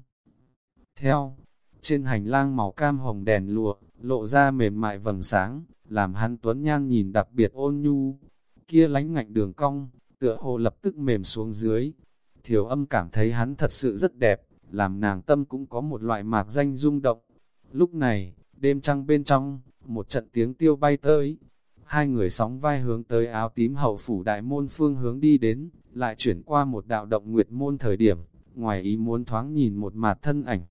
Theo, trên hành lang màu cam hồng đèn lụa, lộ ra mềm mại vầng sáng, làm hắn tuấn nhan nhìn đặc biệt ôn nhu. Kia lánh ngạnh đường cong, tựa hồ lập tức mềm xuống dưới. Thiểu âm cảm thấy hắn thật sự rất đẹp, làm nàng tâm cũng có một loại mạc danh rung động. Lúc này, đêm trăng bên trong, một trận tiếng tiêu bay tới. Hai người sóng vai hướng tới áo tím hậu phủ đại môn phương hướng đi đến, lại chuyển qua một đạo động nguyệt môn thời điểm, ngoài ý muốn thoáng nhìn một mặt thân ảnh.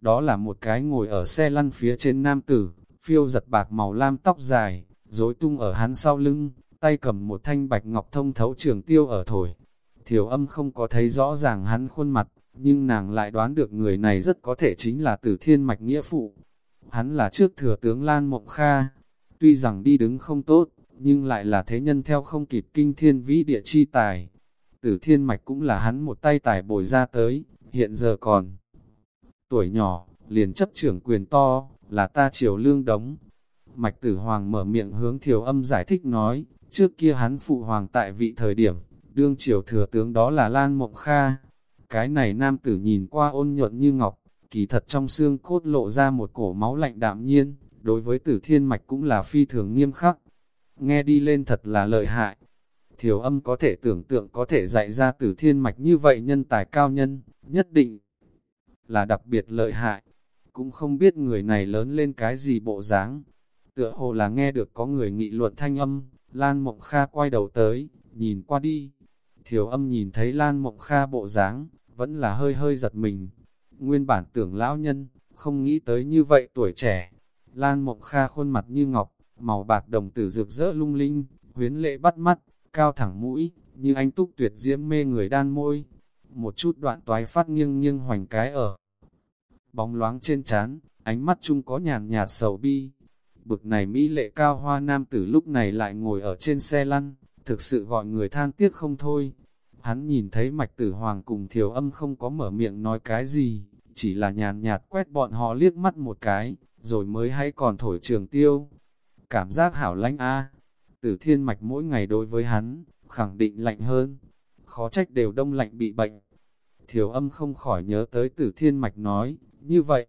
Đó là một cái ngồi ở xe lăn phía trên nam tử, phiêu giật bạc màu lam tóc dài, rối tung ở hắn sau lưng, tay cầm một thanh bạch ngọc thông thấu trường tiêu ở thổi. Thiểu âm không có thấy rõ ràng hắn khuôn mặt, nhưng nàng lại đoán được người này rất có thể chính là tử thiên mạch nghĩa phụ. Hắn là trước thừa tướng Lan Mộng Kha, tuy rằng đi đứng không tốt, nhưng lại là thế nhân theo không kịp kinh thiên vĩ địa chi tài. Tử thiên mạch cũng là hắn một tay tài bồi ra tới, hiện giờ còn tuổi nhỏ, liền chấp trưởng quyền to, là ta triều lương đống. Mạch tử hoàng mở miệng hướng thiều âm giải thích nói, trước kia hắn phụ hoàng tại vị thời điểm, đương triều thừa tướng đó là Lan Mộng Kha. Cái này nam tử nhìn qua ôn nhuận như ngọc, kỳ thật trong xương cốt lộ ra một cổ máu lạnh đạm nhiên, đối với tử thiên mạch cũng là phi thường nghiêm khắc. Nghe đi lên thật là lợi hại. Thiểu âm có thể tưởng tượng có thể dạy ra tử thiên mạch như vậy nhân tài cao nhân, nhất định là đặc biệt lợi hại. Cũng không biết người này lớn lên cái gì bộ dáng. Tựa hồ là nghe được có người nghị luận thanh âm, Lan Mộng Kha quay đầu tới, nhìn qua đi. Thiểu âm nhìn thấy Lan Mộng Kha bộ dáng, vẫn là hơi hơi giật mình. Nguyên bản tưởng lão nhân, không nghĩ tới như vậy tuổi trẻ. Lan Mộng Kha khuôn mặt như ngọc, màu bạc đồng tử rực rỡ lung linh, huyến lệ bắt mắt, cao thẳng mũi, như anh túc tuyệt diễm mê người đan môi. Một chút đoạn toái phát nghiêng nghiêng hoành cái ở. Bóng loáng trên chán, ánh mắt chung có nhàn nhạt sầu bi. Bực này mỹ lệ cao hoa nam tử lúc này lại ngồi ở trên xe lăn, thực sự gọi người than tiếc không thôi. Hắn nhìn thấy mạch tử hoàng cùng thiểu âm không có mở miệng nói cái gì, chỉ là nhàn nhạt quét bọn họ liếc mắt một cái, rồi mới hãy còn thổi trường tiêu. Cảm giác hảo lãnh a tử thiên mạch mỗi ngày đối với hắn, khẳng định lạnh hơn. Khó trách đều đông lạnh bị bệnh. Thiểu âm không khỏi nhớ tới tử thiên mạch nói, như vậy.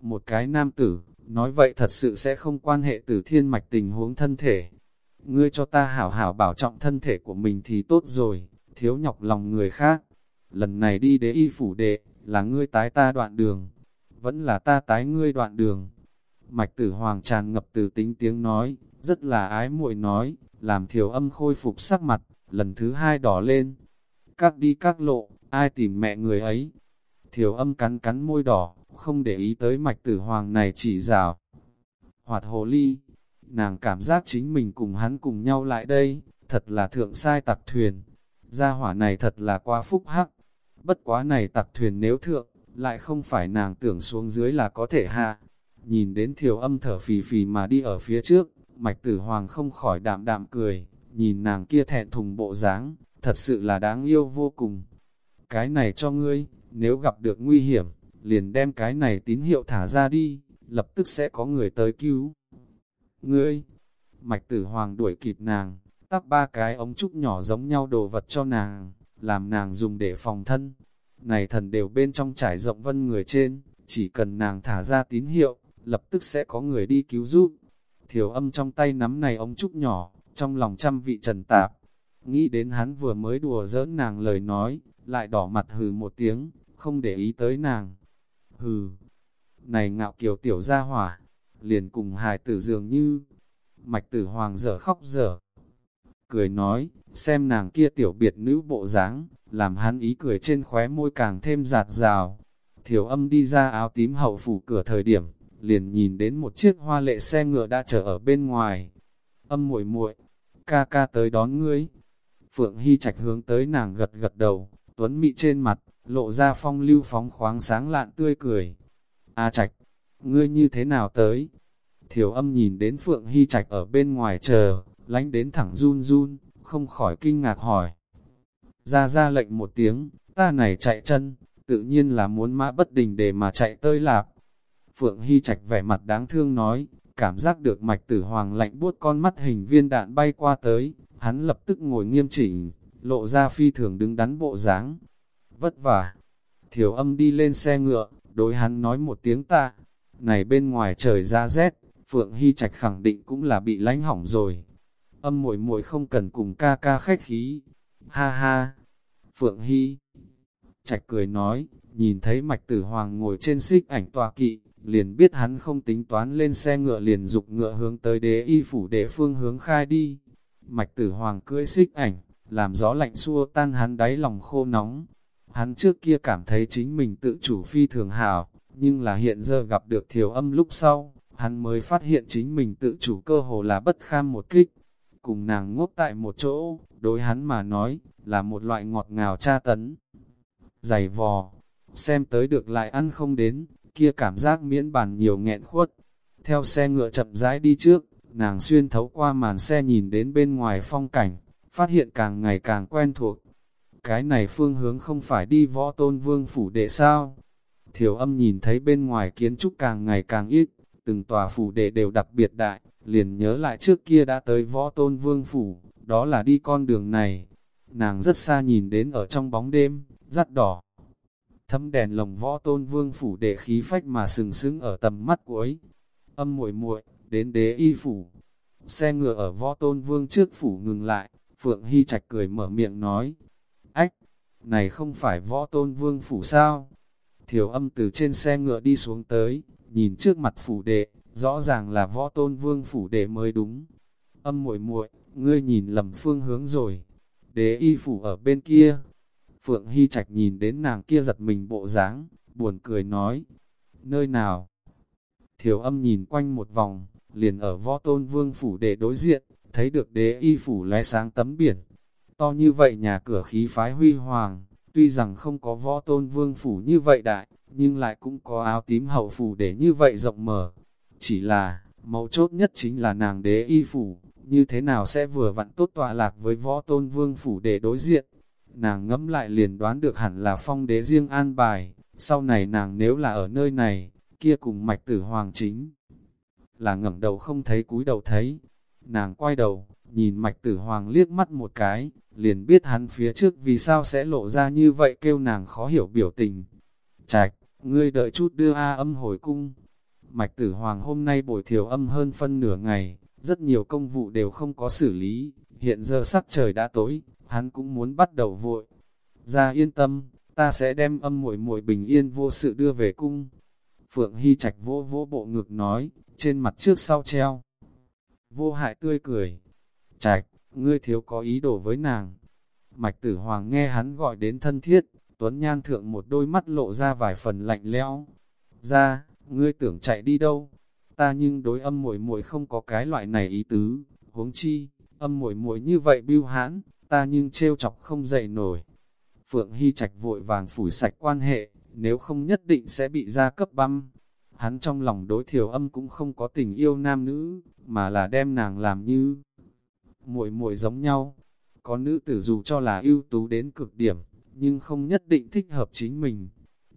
Một cái nam tử, nói vậy thật sự sẽ không quan hệ tử thiên mạch tình huống thân thể. Ngươi cho ta hảo hảo bảo trọng thân thể của mình thì tốt rồi, thiếu nhọc lòng người khác. Lần này đi đế y phủ đệ, là ngươi tái ta đoạn đường, vẫn là ta tái ngươi đoạn đường. Mạch tử hoàng tràn ngập từ tính tiếng nói, rất là ái muội nói, làm thiểu âm khôi phục sắc mặt, lần thứ hai đỏ lên. Các đi các lộ, ai tìm mẹ người ấy? Thiểu âm cắn cắn môi đỏ, không để ý tới mạch tử hoàng này chỉ rào. Hoạt hồ ly, nàng cảm giác chính mình cùng hắn cùng nhau lại đây, thật là thượng sai tặc thuyền. Gia hỏa này thật là quá phúc hắc. Bất quá này tặc thuyền nếu thượng, lại không phải nàng tưởng xuống dưới là có thể hạ. Nhìn đến thiểu âm thở phì phì mà đi ở phía trước, mạch tử hoàng không khỏi đạm đạm cười, nhìn nàng kia thẹn thùng bộ dáng, thật sự là đáng yêu vô cùng. Cái này cho ngươi, nếu gặp được nguy hiểm, liền đem cái này tín hiệu thả ra đi, lập tức sẽ có người tới cứu. Ngươi, mạch tử hoàng đuổi kịp nàng, tắc ba cái ống trúc nhỏ giống nhau đồ vật cho nàng, làm nàng dùng để phòng thân. Này thần đều bên trong trải rộng vân người trên, chỉ cần nàng thả ra tín hiệu, lập tức sẽ có người đi cứu giúp. Thiểu âm trong tay nắm này ống trúc nhỏ, trong lòng trăm vị trần tạp. Nghĩ đến hắn vừa mới đùa giỡn nàng lời nói, lại đỏ mặt hừ một tiếng, không để ý tới nàng. Hừ, này ngạo kiều tiểu gia hỏa, liền cùng hài tử dường như, mạch tử hoàng dở khóc dở. Cười nói, xem nàng kia tiểu biệt nữ bộ dáng, làm hắn ý cười trên khóe môi càng thêm giạt rào. Thiểu âm đi ra áo tím hậu phủ cửa thời điểm, liền nhìn đến một chiếc hoa lệ xe ngựa đã chờ ở bên ngoài. Âm muội muội, ca ca tới đón ngươi. Phượng Hy Trạch hướng tới nàng gật gật đầu, tuấn mị trên mặt, lộ ra phong lưu phóng khoáng sáng lạn tươi cười. A Trạch, ngươi như thế nào tới? Thiểu âm nhìn đến Phượng Hy Trạch ở bên ngoài chờ, lánh đến thẳng run run, không khỏi kinh ngạc hỏi. Ra ra lệnh một tiếng, ta này chạy chân, tự nhiên là muốn mã bất đình để mà chạy tơi lạp. Phượng Hy Trạch vẻ mặt đáng thương nói, cảm giác được mạch tử hoàng lạnh buốt con mắt hình viên đạn bay qua tới, hắn lập tức ngồi nghiêm chỉnh, lộ ra phi thường đứng đắn bộ dáng. Vất vả, thiểu âm đi lên xe ngựa, đối hắn nói một tiếng ta, này bên ngoài trời ra rét, Phượng Hy Trạch khẳng định cũng là bị lánh hỏng rồi. Âm muội muội không cần cùng ca ca khách khí. Ha ha. Phượng Hy Trạch cười nói, nhìn thấy mạch tử hoàng ngồi trên xích ảnh tòa kỵ, liền biết hắn không tính toán lên xe ngựa liền dục ngựa hướng tới đế y phủ để phương hướng khai đi. Mạch tử hoàng cưỡi xích ảnh, làm gió lạnh xua tan hắn đáy lòng khô nóng. Hắn trước kia cảm thấy chính mình tự chủ phi thường hảo, nhưng là hiện giờ gặp được thiểu âm lúc sau, hắn mới phát hiện chính mình tự chủ cơ hồ là bất kham một kích. Cùng nàng ngốc tại một chỗ, đối hắn mà nói, là một loại ngọt ngào tra tấn. Giày vò, xem tới được lại ăn không đến, kia cảm giác miễn bàn nhiều nghẹn khuất. Theo xe ngựa chậm rãi đi trước, nàng xuyên thấu qua màn xe nhìn đến bên ngoài phong cảnh, phát hiện càng ngày càng quen thuộc. Cái này phương hướng không phải đi võ tôn vương phủ đệ sao? Thiểu âm nhìn thấy bên ngoài kiến trúc càng ngày càng ít, từng tòa phủ đệ đều đặc biệt đại, liền nhớ lại trước kia đã tới võ tôn vương phủ, đó là đi con đường này. Nàng rất xa nhìn đến ở trong bóng đêm, rắt đỏ. Thấm đèn lồng võ tôn vương phủ để khí phách mà sừng sững ở tầm mắt cuối. Âm muội muội đến đế y phủ. Xe ngựa ở võ tôn vương trước phủ ngừng lại, Phượng Hy Trạch cười mở miệng nói. Ách, này không phải võ tôn vương phủ sao? Thiểu âm từ trên xe ngựa đi xuống tới, nhìn trước mặt phủ đệ, rõ ràng là võ tôn vương phủ đệ mới đúng. Âm muội muội, ngươi nhìn lầm phương hướng rồi. Đế y phủ ở bên kia. Phượng Hy Trạch nhìn đến nàng kia giật mình bộ dáng, buồn cười nói. Nơi nào? Thiểu âm nhìn quanh một vòng, liền ở võ tôn vương phủ đệ đối diện, thấy được đế y phủ lóe sáng tấm biển. To như vậy nhà cửa khí phái huy hoàng, tuy rằng không có võ tôn vương phủ như vậy đại, nhưng lại cũng có áo tím hậu phủ để như vậy rộng mở. Chỉ là, mấu chốt nhất chính là nàng đế y phủ, như thế nào sẽ vừa vặn tốt tọa lạc với võ tôn vương phủ để đối diện. Nàng ngẫm lại liền đoán được hẳn là phong đế riêng an bài, sau này nàng nếu là ở nơi này, kia cùng mạch tử hoàng chính. Là ngẩng đầu không thấy cúi đầu thấy, nàng quay đầu, nhìn mạch tử hoàng liếc mắt một cái, liền biết hắn phía trước vì sao sẽ lộ ra như vậy kêu nàng khó hiểu biểu tình. Trạch, ngươi đợi chút đưa A âm hồi cung. Mạch tử hoàng hôm nay bồi thiểu âm hơn phân nửa ngày, rất nhiều công vụ đều không có xử lý, hiện giờ sắc trời đã tối, hắn cũng muốn bắt đầu vội. Ra yên tâm, ta sẽ đem âm muội muội bình yên vô sự đưa về cung. Phượng Hy Trạch vỗ vỗ bộ ngực nói, trên mặt trước sau treo. Vô hại tươi cười. Trạch, ngươi thiếu có ý đồ với nàng. Mạch tử hoàng nghe hắn gọi đến thân thiết, Tuấn Nhan thượng một đôi mắt lộ ra vài phần lạnh lẽo. Ra, ngươi tưởng chạy đi đâu? Ta nhưng đối âm muội muội không có cái loại này ý tứ, huống chi, âm muội muội như vậy biêu hãn, ta nhưng trêu chọc không dậy nổi. Phượng Hy Trạch vội vàng phủi sạch quan hệ, nếu không nhất định sẽ bị gia cấp băm. Hắn trong lòng đối thiểu âm cũng không có tình yêu nam nữ, mà là đem nàng làm như muội muội giống nhau. Có nữ tử dù cho là ưu tú đến cực điểm, nhưng không nhất định thích hợp chính mình.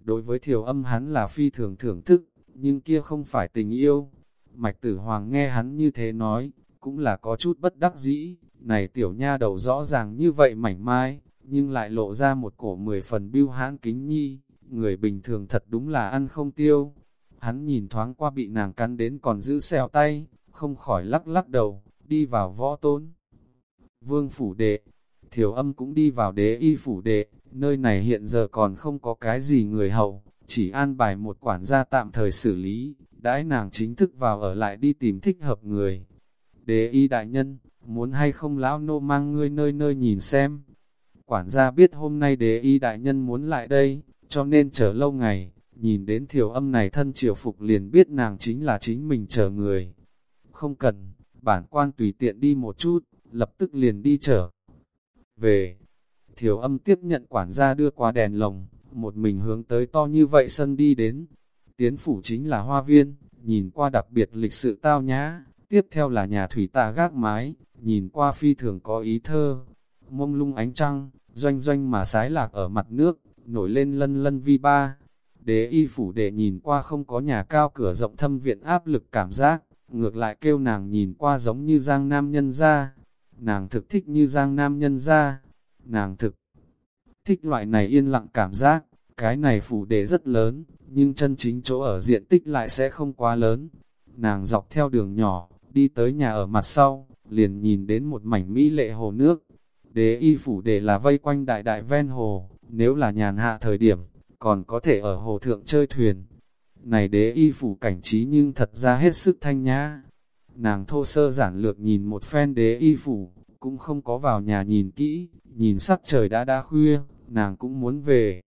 Đối với thiểu âm hắn là phi thường thưởng thức, nhưng kia không phải tình yêu. Mạch tử hoàng nghe hắn như thế nói, cũng là có chút bất đắc dĩ, này tiểu nha đầu rõ ràng như vậy mảnh mai, nhưng lại lộ ra một cổ mười phần biêu hãn kính nhi, người bình thường thật đúng là ăn không tiêu. Hắn nhìn thoáng qua bị nàng cắn đến còn giữ xèo tay, không khỏi lắc lắc đầu, đi vào võ tôn. Vương phủ đệ, thiểu âm cũng đi vào đế y phủ đệ, nơi này hiện giờ còn không có cái gì người hậu, chỉ an bài một quản gia tạm thời xử lý, đãi nàng chính thức vào ở lại đi tìm thích hợp người. Đế y đại nhân, muốn hay không lão nô mang ngươi nơi nơi nhìn xem. Quản gia biết hôm nay đế y đại nhân muốn lại đây, cho nên chờ lâu ngày, nhìn đến thiểu âm này thân triều phục liền biết nàng chính là chính mình chờ người. Không cần, bản quan tùy tiện đi một chút, lập tức liền đi trở. Về, thiểu âm tiếp nhận quản gia đưa qua đèn lồng, một mình hướng tới to như vậy sân đi đến. Tiến phủ chính là hoa viên, nhìn qua đặc biệt lịch sự tao nhã, tiếp theo là nhà thủy tà gác mái, nhìn qua phi thường có ý thơ. Mông lung ánh trăng, doanh doanh mà sái lạc ở mặt nước, nổi lên lân lân vi ba. Đế y phủ để nhìn qua không có nhà cao cửa rộng thâm viện áp lực cảm giác, ngược lại kêu nàng nhìn qua giống như giang nam nhân ra. Nàng thực thích như giang nam nhân ra. Nàng thực thích loại này yên lặng cảm giác, cái này phủ đề rất lớn, nhưng chân chính chỗ ở diện tích lại sẽ không quá lớn. Nàng dọc theo đường nhỏ, đi tới nhà ở mặt sau, liền nhìn đến một mảnh mỹ lệ hồ nước. Đế y phủ đề là vây quanh đại đại ven hồ, nếu là nhàn hạ thời điểm, còn có thể ở hồ thượng chơi thuyền. Này đế y phủ cảnh trí nhưng thật ra hết sức thanh nhã. Nàng thô sơ giản lược nhìn một phen đế y phủ, cũng không có vào nhà nhìn kỹ, nhìn sắc trời đã đã khuya, nàng cũng muốn về.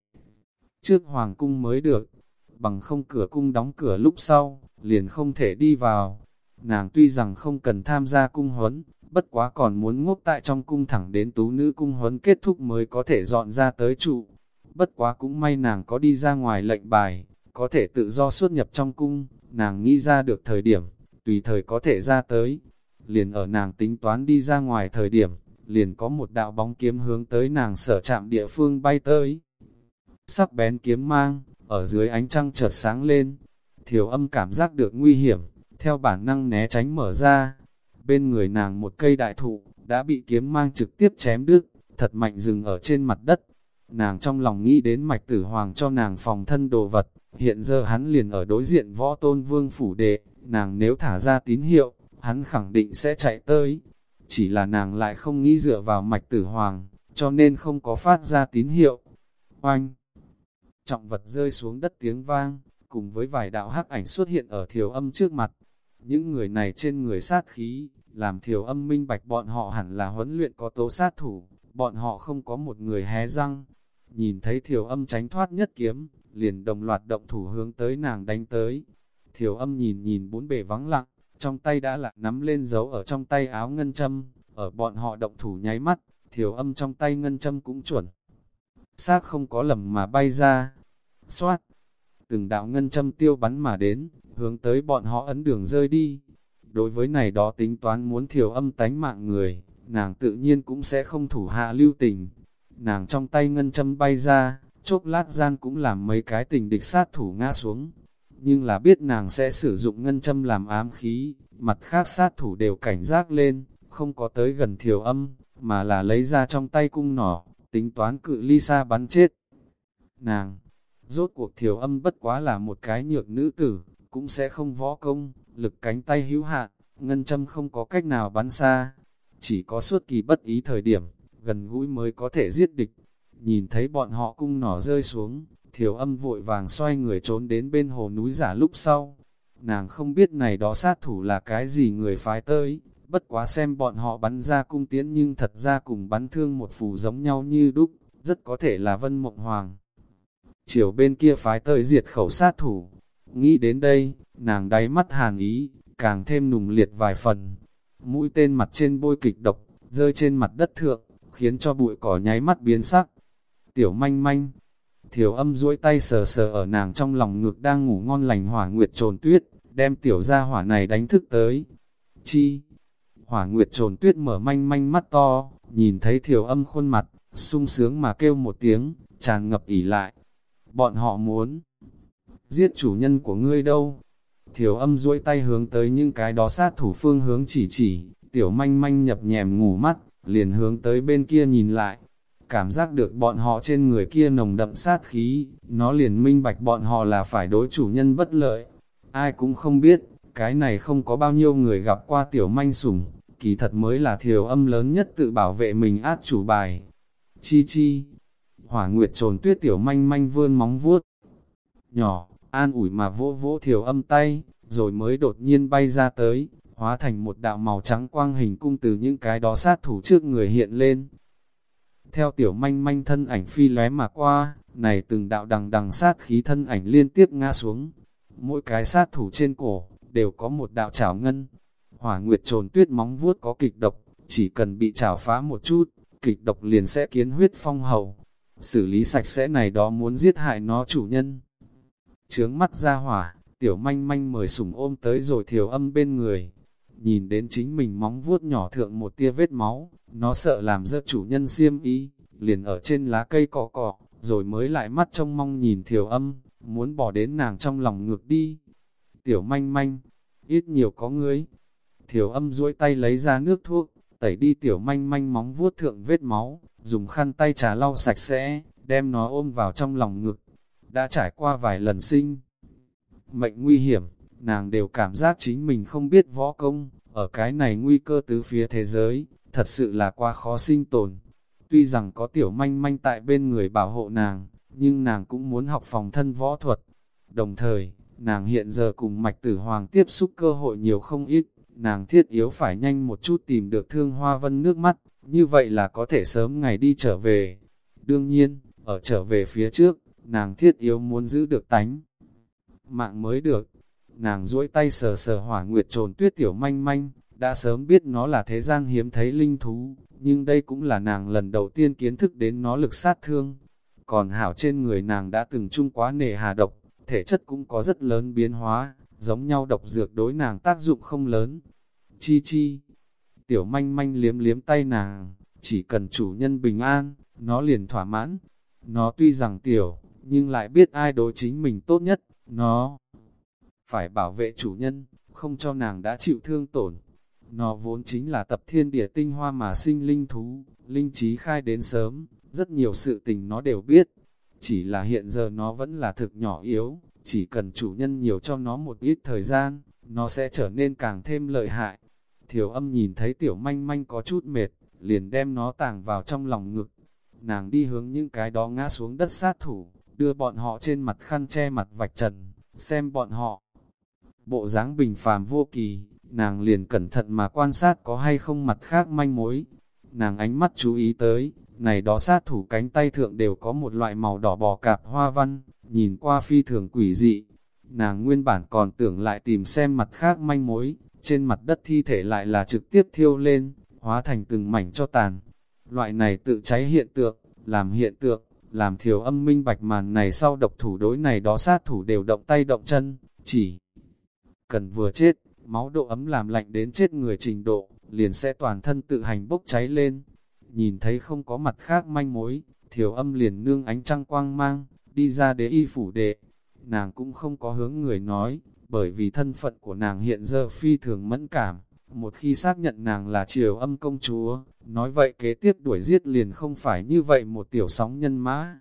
Trước hoàng cung mới được, bằng không cửa cung đóng cửa lúc sau, liền không thể đi vào. Nàng tuy rằng không cần tham gia cung huấn, bất quá còn muốn ngốc tại trong cung thẳng đến tú nữ cung huấn kết thúc mới có thể dọn ra tới trụ. Bất quá cũng may nàng có đi ra ngoài lệnh bài, có thể tự do xuất nhập trong cung, nàng nghĩ ra được thời điểm, tùy thời có thể ra tới. Liền ở nàng tính toán đi ra ngoài thời điểm, liền có một đạo bóng kiếm hướng tới nàng sở chạm địa phương bay tới. Sắc bén kiếm mang, ở dưới ánh trăng chợt sáng lên, thiểu âm cảm giác được nguy hiểm, theo bản năng né tránh mở ra. Bên người nàng một cây đại thụ, đã bị kiếm mang trực tiếp chém đứt, thật mạnh dừng ở trên mặt đất. Nàng trong lòng nghĩ đến mạch tử hoàng cho nàng phòng thân đồ vật, hiện giờ hắn liền ở đối diện võ tôn vương phủ đệ, nàng nếu thả ra tín hiệu, hắn khẳng định sẽ chạy tới. Chỉ là nàng lại không nghĩ dựa vào mạch tử hoàng, cho nên không có phát ra tín hiệu. Oanh! Trọng vật rơi xuống đất tiếng vang, cùng với vài đạo hắc ảnh xuất hiện ở thiểu âm trước mặt. Những người này trên người sát khí, làm thiểu âm minh bạch bọn họ hẳn là huấn luyện có tố sát thủ, bọn họ không có một người hé răng. Nhìn thấy thiểu âm tránh thoát nhất kiếm, liền đồng loạt động thủ hướng tới nàng đánh tới. Thiểu âm nhìn nhìn bốn bề vắng lặng, trong tay đã là nắm lên dấu ở trong tay áo ngân châm, ở bọn họ động thủ nháy mắt, thiểu âm trong tay ngân châm cũng chuẩn. Xác không có lầm mà bay ra, xoát, từng đạo ngân châm tiêu bắn mà đến, hướng tới bọn họ ấn đường rơi đi. Đối với này đó tính toán muốn thiểu âm tánh mạng người, nàng tự nhiên cũng sẽ không thủ hạ lưu tình. Nàng trong tay ngân châm bay ra, chốc lát gian cũng làm mấy cái tình địch sát thủ ngã xuống. Nhưng là biết nàng sẽ sử dụng ngân châm làm ám khí, mặt khác sát thủ đều cảnh giác lên, không có tới gần thiểu âm, mà là lấy ra trong tay cung nỏ, tính toán cự ly xa bắn chết. Nàng, rốt cuộc thiểu âm bất quá là một cái nhược nữ tử, cũng sẽ không võ công, lực cánh tay hữu hạn, ngân châm không có cách nào bắn xa, chỉ có suốt kỳ bất ý thời điểm, gần gũi mới có thể giết địch. Nhìn thấy bọn họ cung nỏ rơi xuống, thiểu âm vội vàng xoay người trốn đến bên hồ núi giả lúc sau. Nàng không biết này đó sát thủ là cái gì người phái tới, bất quá xem bọn họ bắn ra cung tiễn nhưng thật ra cùng bắn thương một phù giống nhau như đúc, rất có thể là Vân Mộng Hoàng. Chiều bên kia phái tới diệt khẩu sát thủ, nghĩ đến đây, nàng đáy mắt hàn ý, càng thêm nùng liệt vài phần. Mũi tên mặt trên bôi kịch độc, rơi trên mặt đất thượng, khiến cho bụi cỏ nháy mắt biến sắc. Tiểu manh manh, thiểu âm duỗi tay sờ sờ ở nàng trong lòng ngực đang ngủ ngon lành hỏa nguyệt trồn tuyết, đem tiểu gia hỏa này đánh thức tới. Chi? Hỏa nguyệt trồn tuyết mở manh manh mắt to, nhìn thấy thiểu âm khuôn mặt, sung sướng mà kêu một tiếng, tràn ngập ỉ lại. Bọn họ muốn giết chủ nhân của ngươi đâu? Thiểu âm duỗi tay hướng tới những cái đó sát thủ phương hướng chỉ chỉ, tiểu manh manh nhập nhèm ngủ mắt, liền hướng tới bên kia nhìn lại. Cảm giác được bọn họ trên người kia nồng đậm sát khí, nó liền minh bạch bọn họ là phải đối chủ nhân bất lợi. Ai cũng không biết, cái này không có bao nhiêu người gặp qua tiểu manh sủng, kỳ thật mới là thiểu âm lớn nhất tự bảo vệ mình át chủ bài. Chi chi, hỏa nguyệt trồn tuyết tiểu manh manh vươn móng vuốt. Nhỏ, an ủi mà vỗ vỗ thiểu âm tay, rồi mới đột nhiên bay ra tới, hóa thành một đạo màu trắng quang hình cung từ những cái đó sát thủ trước người hiện lên. Theo tiểu manh manh thân ảnh phi lóe mà qua, này từng đạo đằng đằng sát khí thân ảnh liên tiếp ngã xuống. Mỗi cái sát thủ trên cổ, đều có một đạo chảo ngân. Hỏa nguyệt trồn tuyết móng vuốt có kịch độc, chỉ cần bị chảo phá một chút, kịch độc liền sẽ kiến huyết phong hầu. Xử lý sạch sẽ này đó muốn giết hại nó chủ nhân. Trướng mắt ra hỏa, tiểu manh manh mời sủng ôm tới rồi thiểu âm bên người. Nhìn đến chính mình móng vuốt nhỏ thượng một tia vết máu, nó sợ làm rớt chủ nhân xiêm y, liền ở trên lá cây cọ cọ, rồi mới lại mắt trông mong nhìn thiểu âm, muốn bỏ đến nàng trong lòng ngược đi. Tiểu manh manh, ít nhiều có ngươi. Thiểu âm duỗi tay lấy ra nước thuốc, tẩy đi tiểu manh manh móng vuốt thượng vết máu, dùng khăn tay trà lau sạch sẽ, đem nó ôm vào trong lòng ngực. Đã trải qua vài lần sinh. Mệnh nguy hiểm, nàng đều cảm giác chính mình không biết võ công, ở cái này nguy cơ tứ phía thế giới, thật sự là quá khó sinh tồn. Tuy rằng có tiểu manh manh tại bên người bảo hộ nàng, nhưng nàng cũng muốn học phòng thân võ thuật. Đồng thời, nàng hiện giờ cùng mạch tử hoàng tiếp xúc cơ hội nhiều không ít, nàng thiết yếu phải nhanh một chút tìm được thương hoa vân nước mắt, như vậy là có thể sớm ngày đi trở về. Đương nhiên, ở trở về phía trước, nàng thiết yếu muốn giữ được tánh. Mạng mới được, nàng duỗi tay sờ sờ hỏa nguyệt trồn tuyết tiểu manh manh, đã sớm biết nó là thế gian hiếm thấy linh thú, nhưng đây cũng là nàng lần đầu tiên kiến thức đến nó lực sát thương. Còn hảo trên người nàng đã từng chung quá nề hà độc, thể chất cũng có rất lớn biến hóa, giống nhau độc dược đối nàng tác dụng không lớn. Chi chi, tiểu manh manh liếm liếm tay nàng, chỉ cần chủ nhân bình an, nó liền thỏa mãn. Nó tuy rằng tiểu, nhưng lại biết ai đối chính mình tốt nhất, nó phải bảo vệ chủ nhân, không cho nàng đã chịu thương tổn. Nó vốn chính là tập thiên địa tinh hoa mà sinh linh thú, linh trí khai đến sớm, rất nhiều sự tình nó đều biết. Chỉ là hiện giờ nó vẫn là thực nhỏ yếu, chỉ cần chủ nhân nhiều cho nó một ít thời gian, nó sẽ trở nên càng thêm lợi hại. Thiểu âm nhìn thấy tiểu manh manh có chút mệt, liền đem nó tàng vào trong lòng ngực. Nàng đi hướng những cái đó ngã xuống đất sát thủ, đưa bọn họ trên mặt khăn che mặt vạch trần, xem bọn họ. Bộ dáng bình phàm vô kỳ, nàng liền cẩn thận mà quan sát có hay không mặt khác manh mối. Nàng ánh mắt chú ý tới, này đó sát thủ cánh tay thượng đều có một loại màu đỏ bò cạp hoa văn, nhìn qua phi thường quỷ dị. Nàng nguyên bản còn tưởng lại tìm xem mặt khác manh mối, trên mặt đất thi thể lại là trực tiếp thiêu lên, hóa thành từng mảnh cho tàn. Loại này tự cháy hiện tượng, làm hiện tượng, làm thiểu âm minh bạch màn này sau độc thủ đối này đó sát thủ đều động tay động chân, chỉ cần vừa chết, máu độ ấm làm lạnh đến chết người trình độ, liền sẽ toàn thân tự hành bốc cháy lên. Nhìn thấy không có mặt khác manh mối, thiểu âm liền nương ánh trăng quang mang, đi ra đế y phủ đệ. Nàng cũng không có hướng người nói, bởi vì thân phận của nàng hiện giờ phi thường mẫn cảm. Một khi xác nhận nàng là triều âm công chúa, nói vậy kế tiếp đuổi giết liền không phải như vậy một tiểu sóng nhân mã.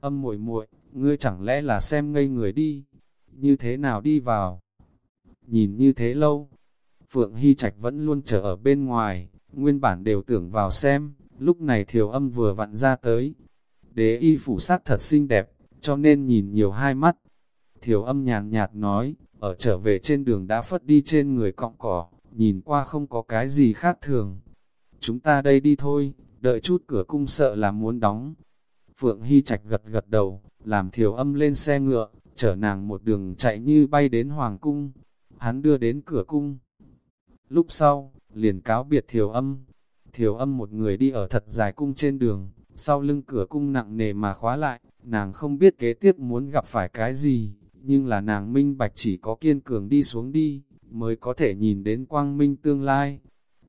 Âm muội muội, ngươi chẳng lẽ là xem ngây người đi, như thế nào đi vào? Nhìn như thế lâu, Phượng Hy Trạch vẫn luôn chờ ở bên ngoài, nguyên bản đều tưởng vào xem, lúc này thiểu âm vừa vặn ra tới. Đế y phủ sắc thật xinh đẹp, cho nên nhìn nhiều hai mắt. Thiểu âm nhàn nhạt nói, ở trở về trên đường đã phất đi trên người cọng cỏ, nhìn qua không có cái gì khác thường. Chúng ta đây đi thôi, đợi chút cửa cung sợ là muốn đóng. Phượng Hy Trạch gật gật đầu, làm thiểu âm lên xe ngựa, chở nàng một đường chạy như bay đến Hoàng Cung. Hắn đưa đến cửa cung. Lúc sau, liền cáo biệt thiểu âm. Thiểu âm một người đi ở thật dài cung trên đường, sau lưng cửa cung nặng nề mà khóa lại, nàng không biết kế tiếp muốn gặp phải cái gì, nhưng là nàng minh bạch chỉ có kiên cường đi xuống đi, mới có thể nhìn đến quang minh tương lai.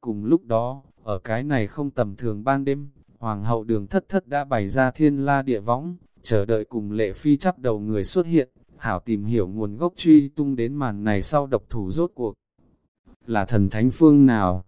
Cùng lúc đó, ở cái này không tầm thường ban đêm, hoàng hậu đường thất thất đã bày ra thiên la địa võng, chờ đợi cùng lệ phi chắp đầu người xuất hiện, hảo tìm hiểu nguồn gốc truy tung đến màn này sau độc thủ rốt cuộc. Là thần thánh phương nào?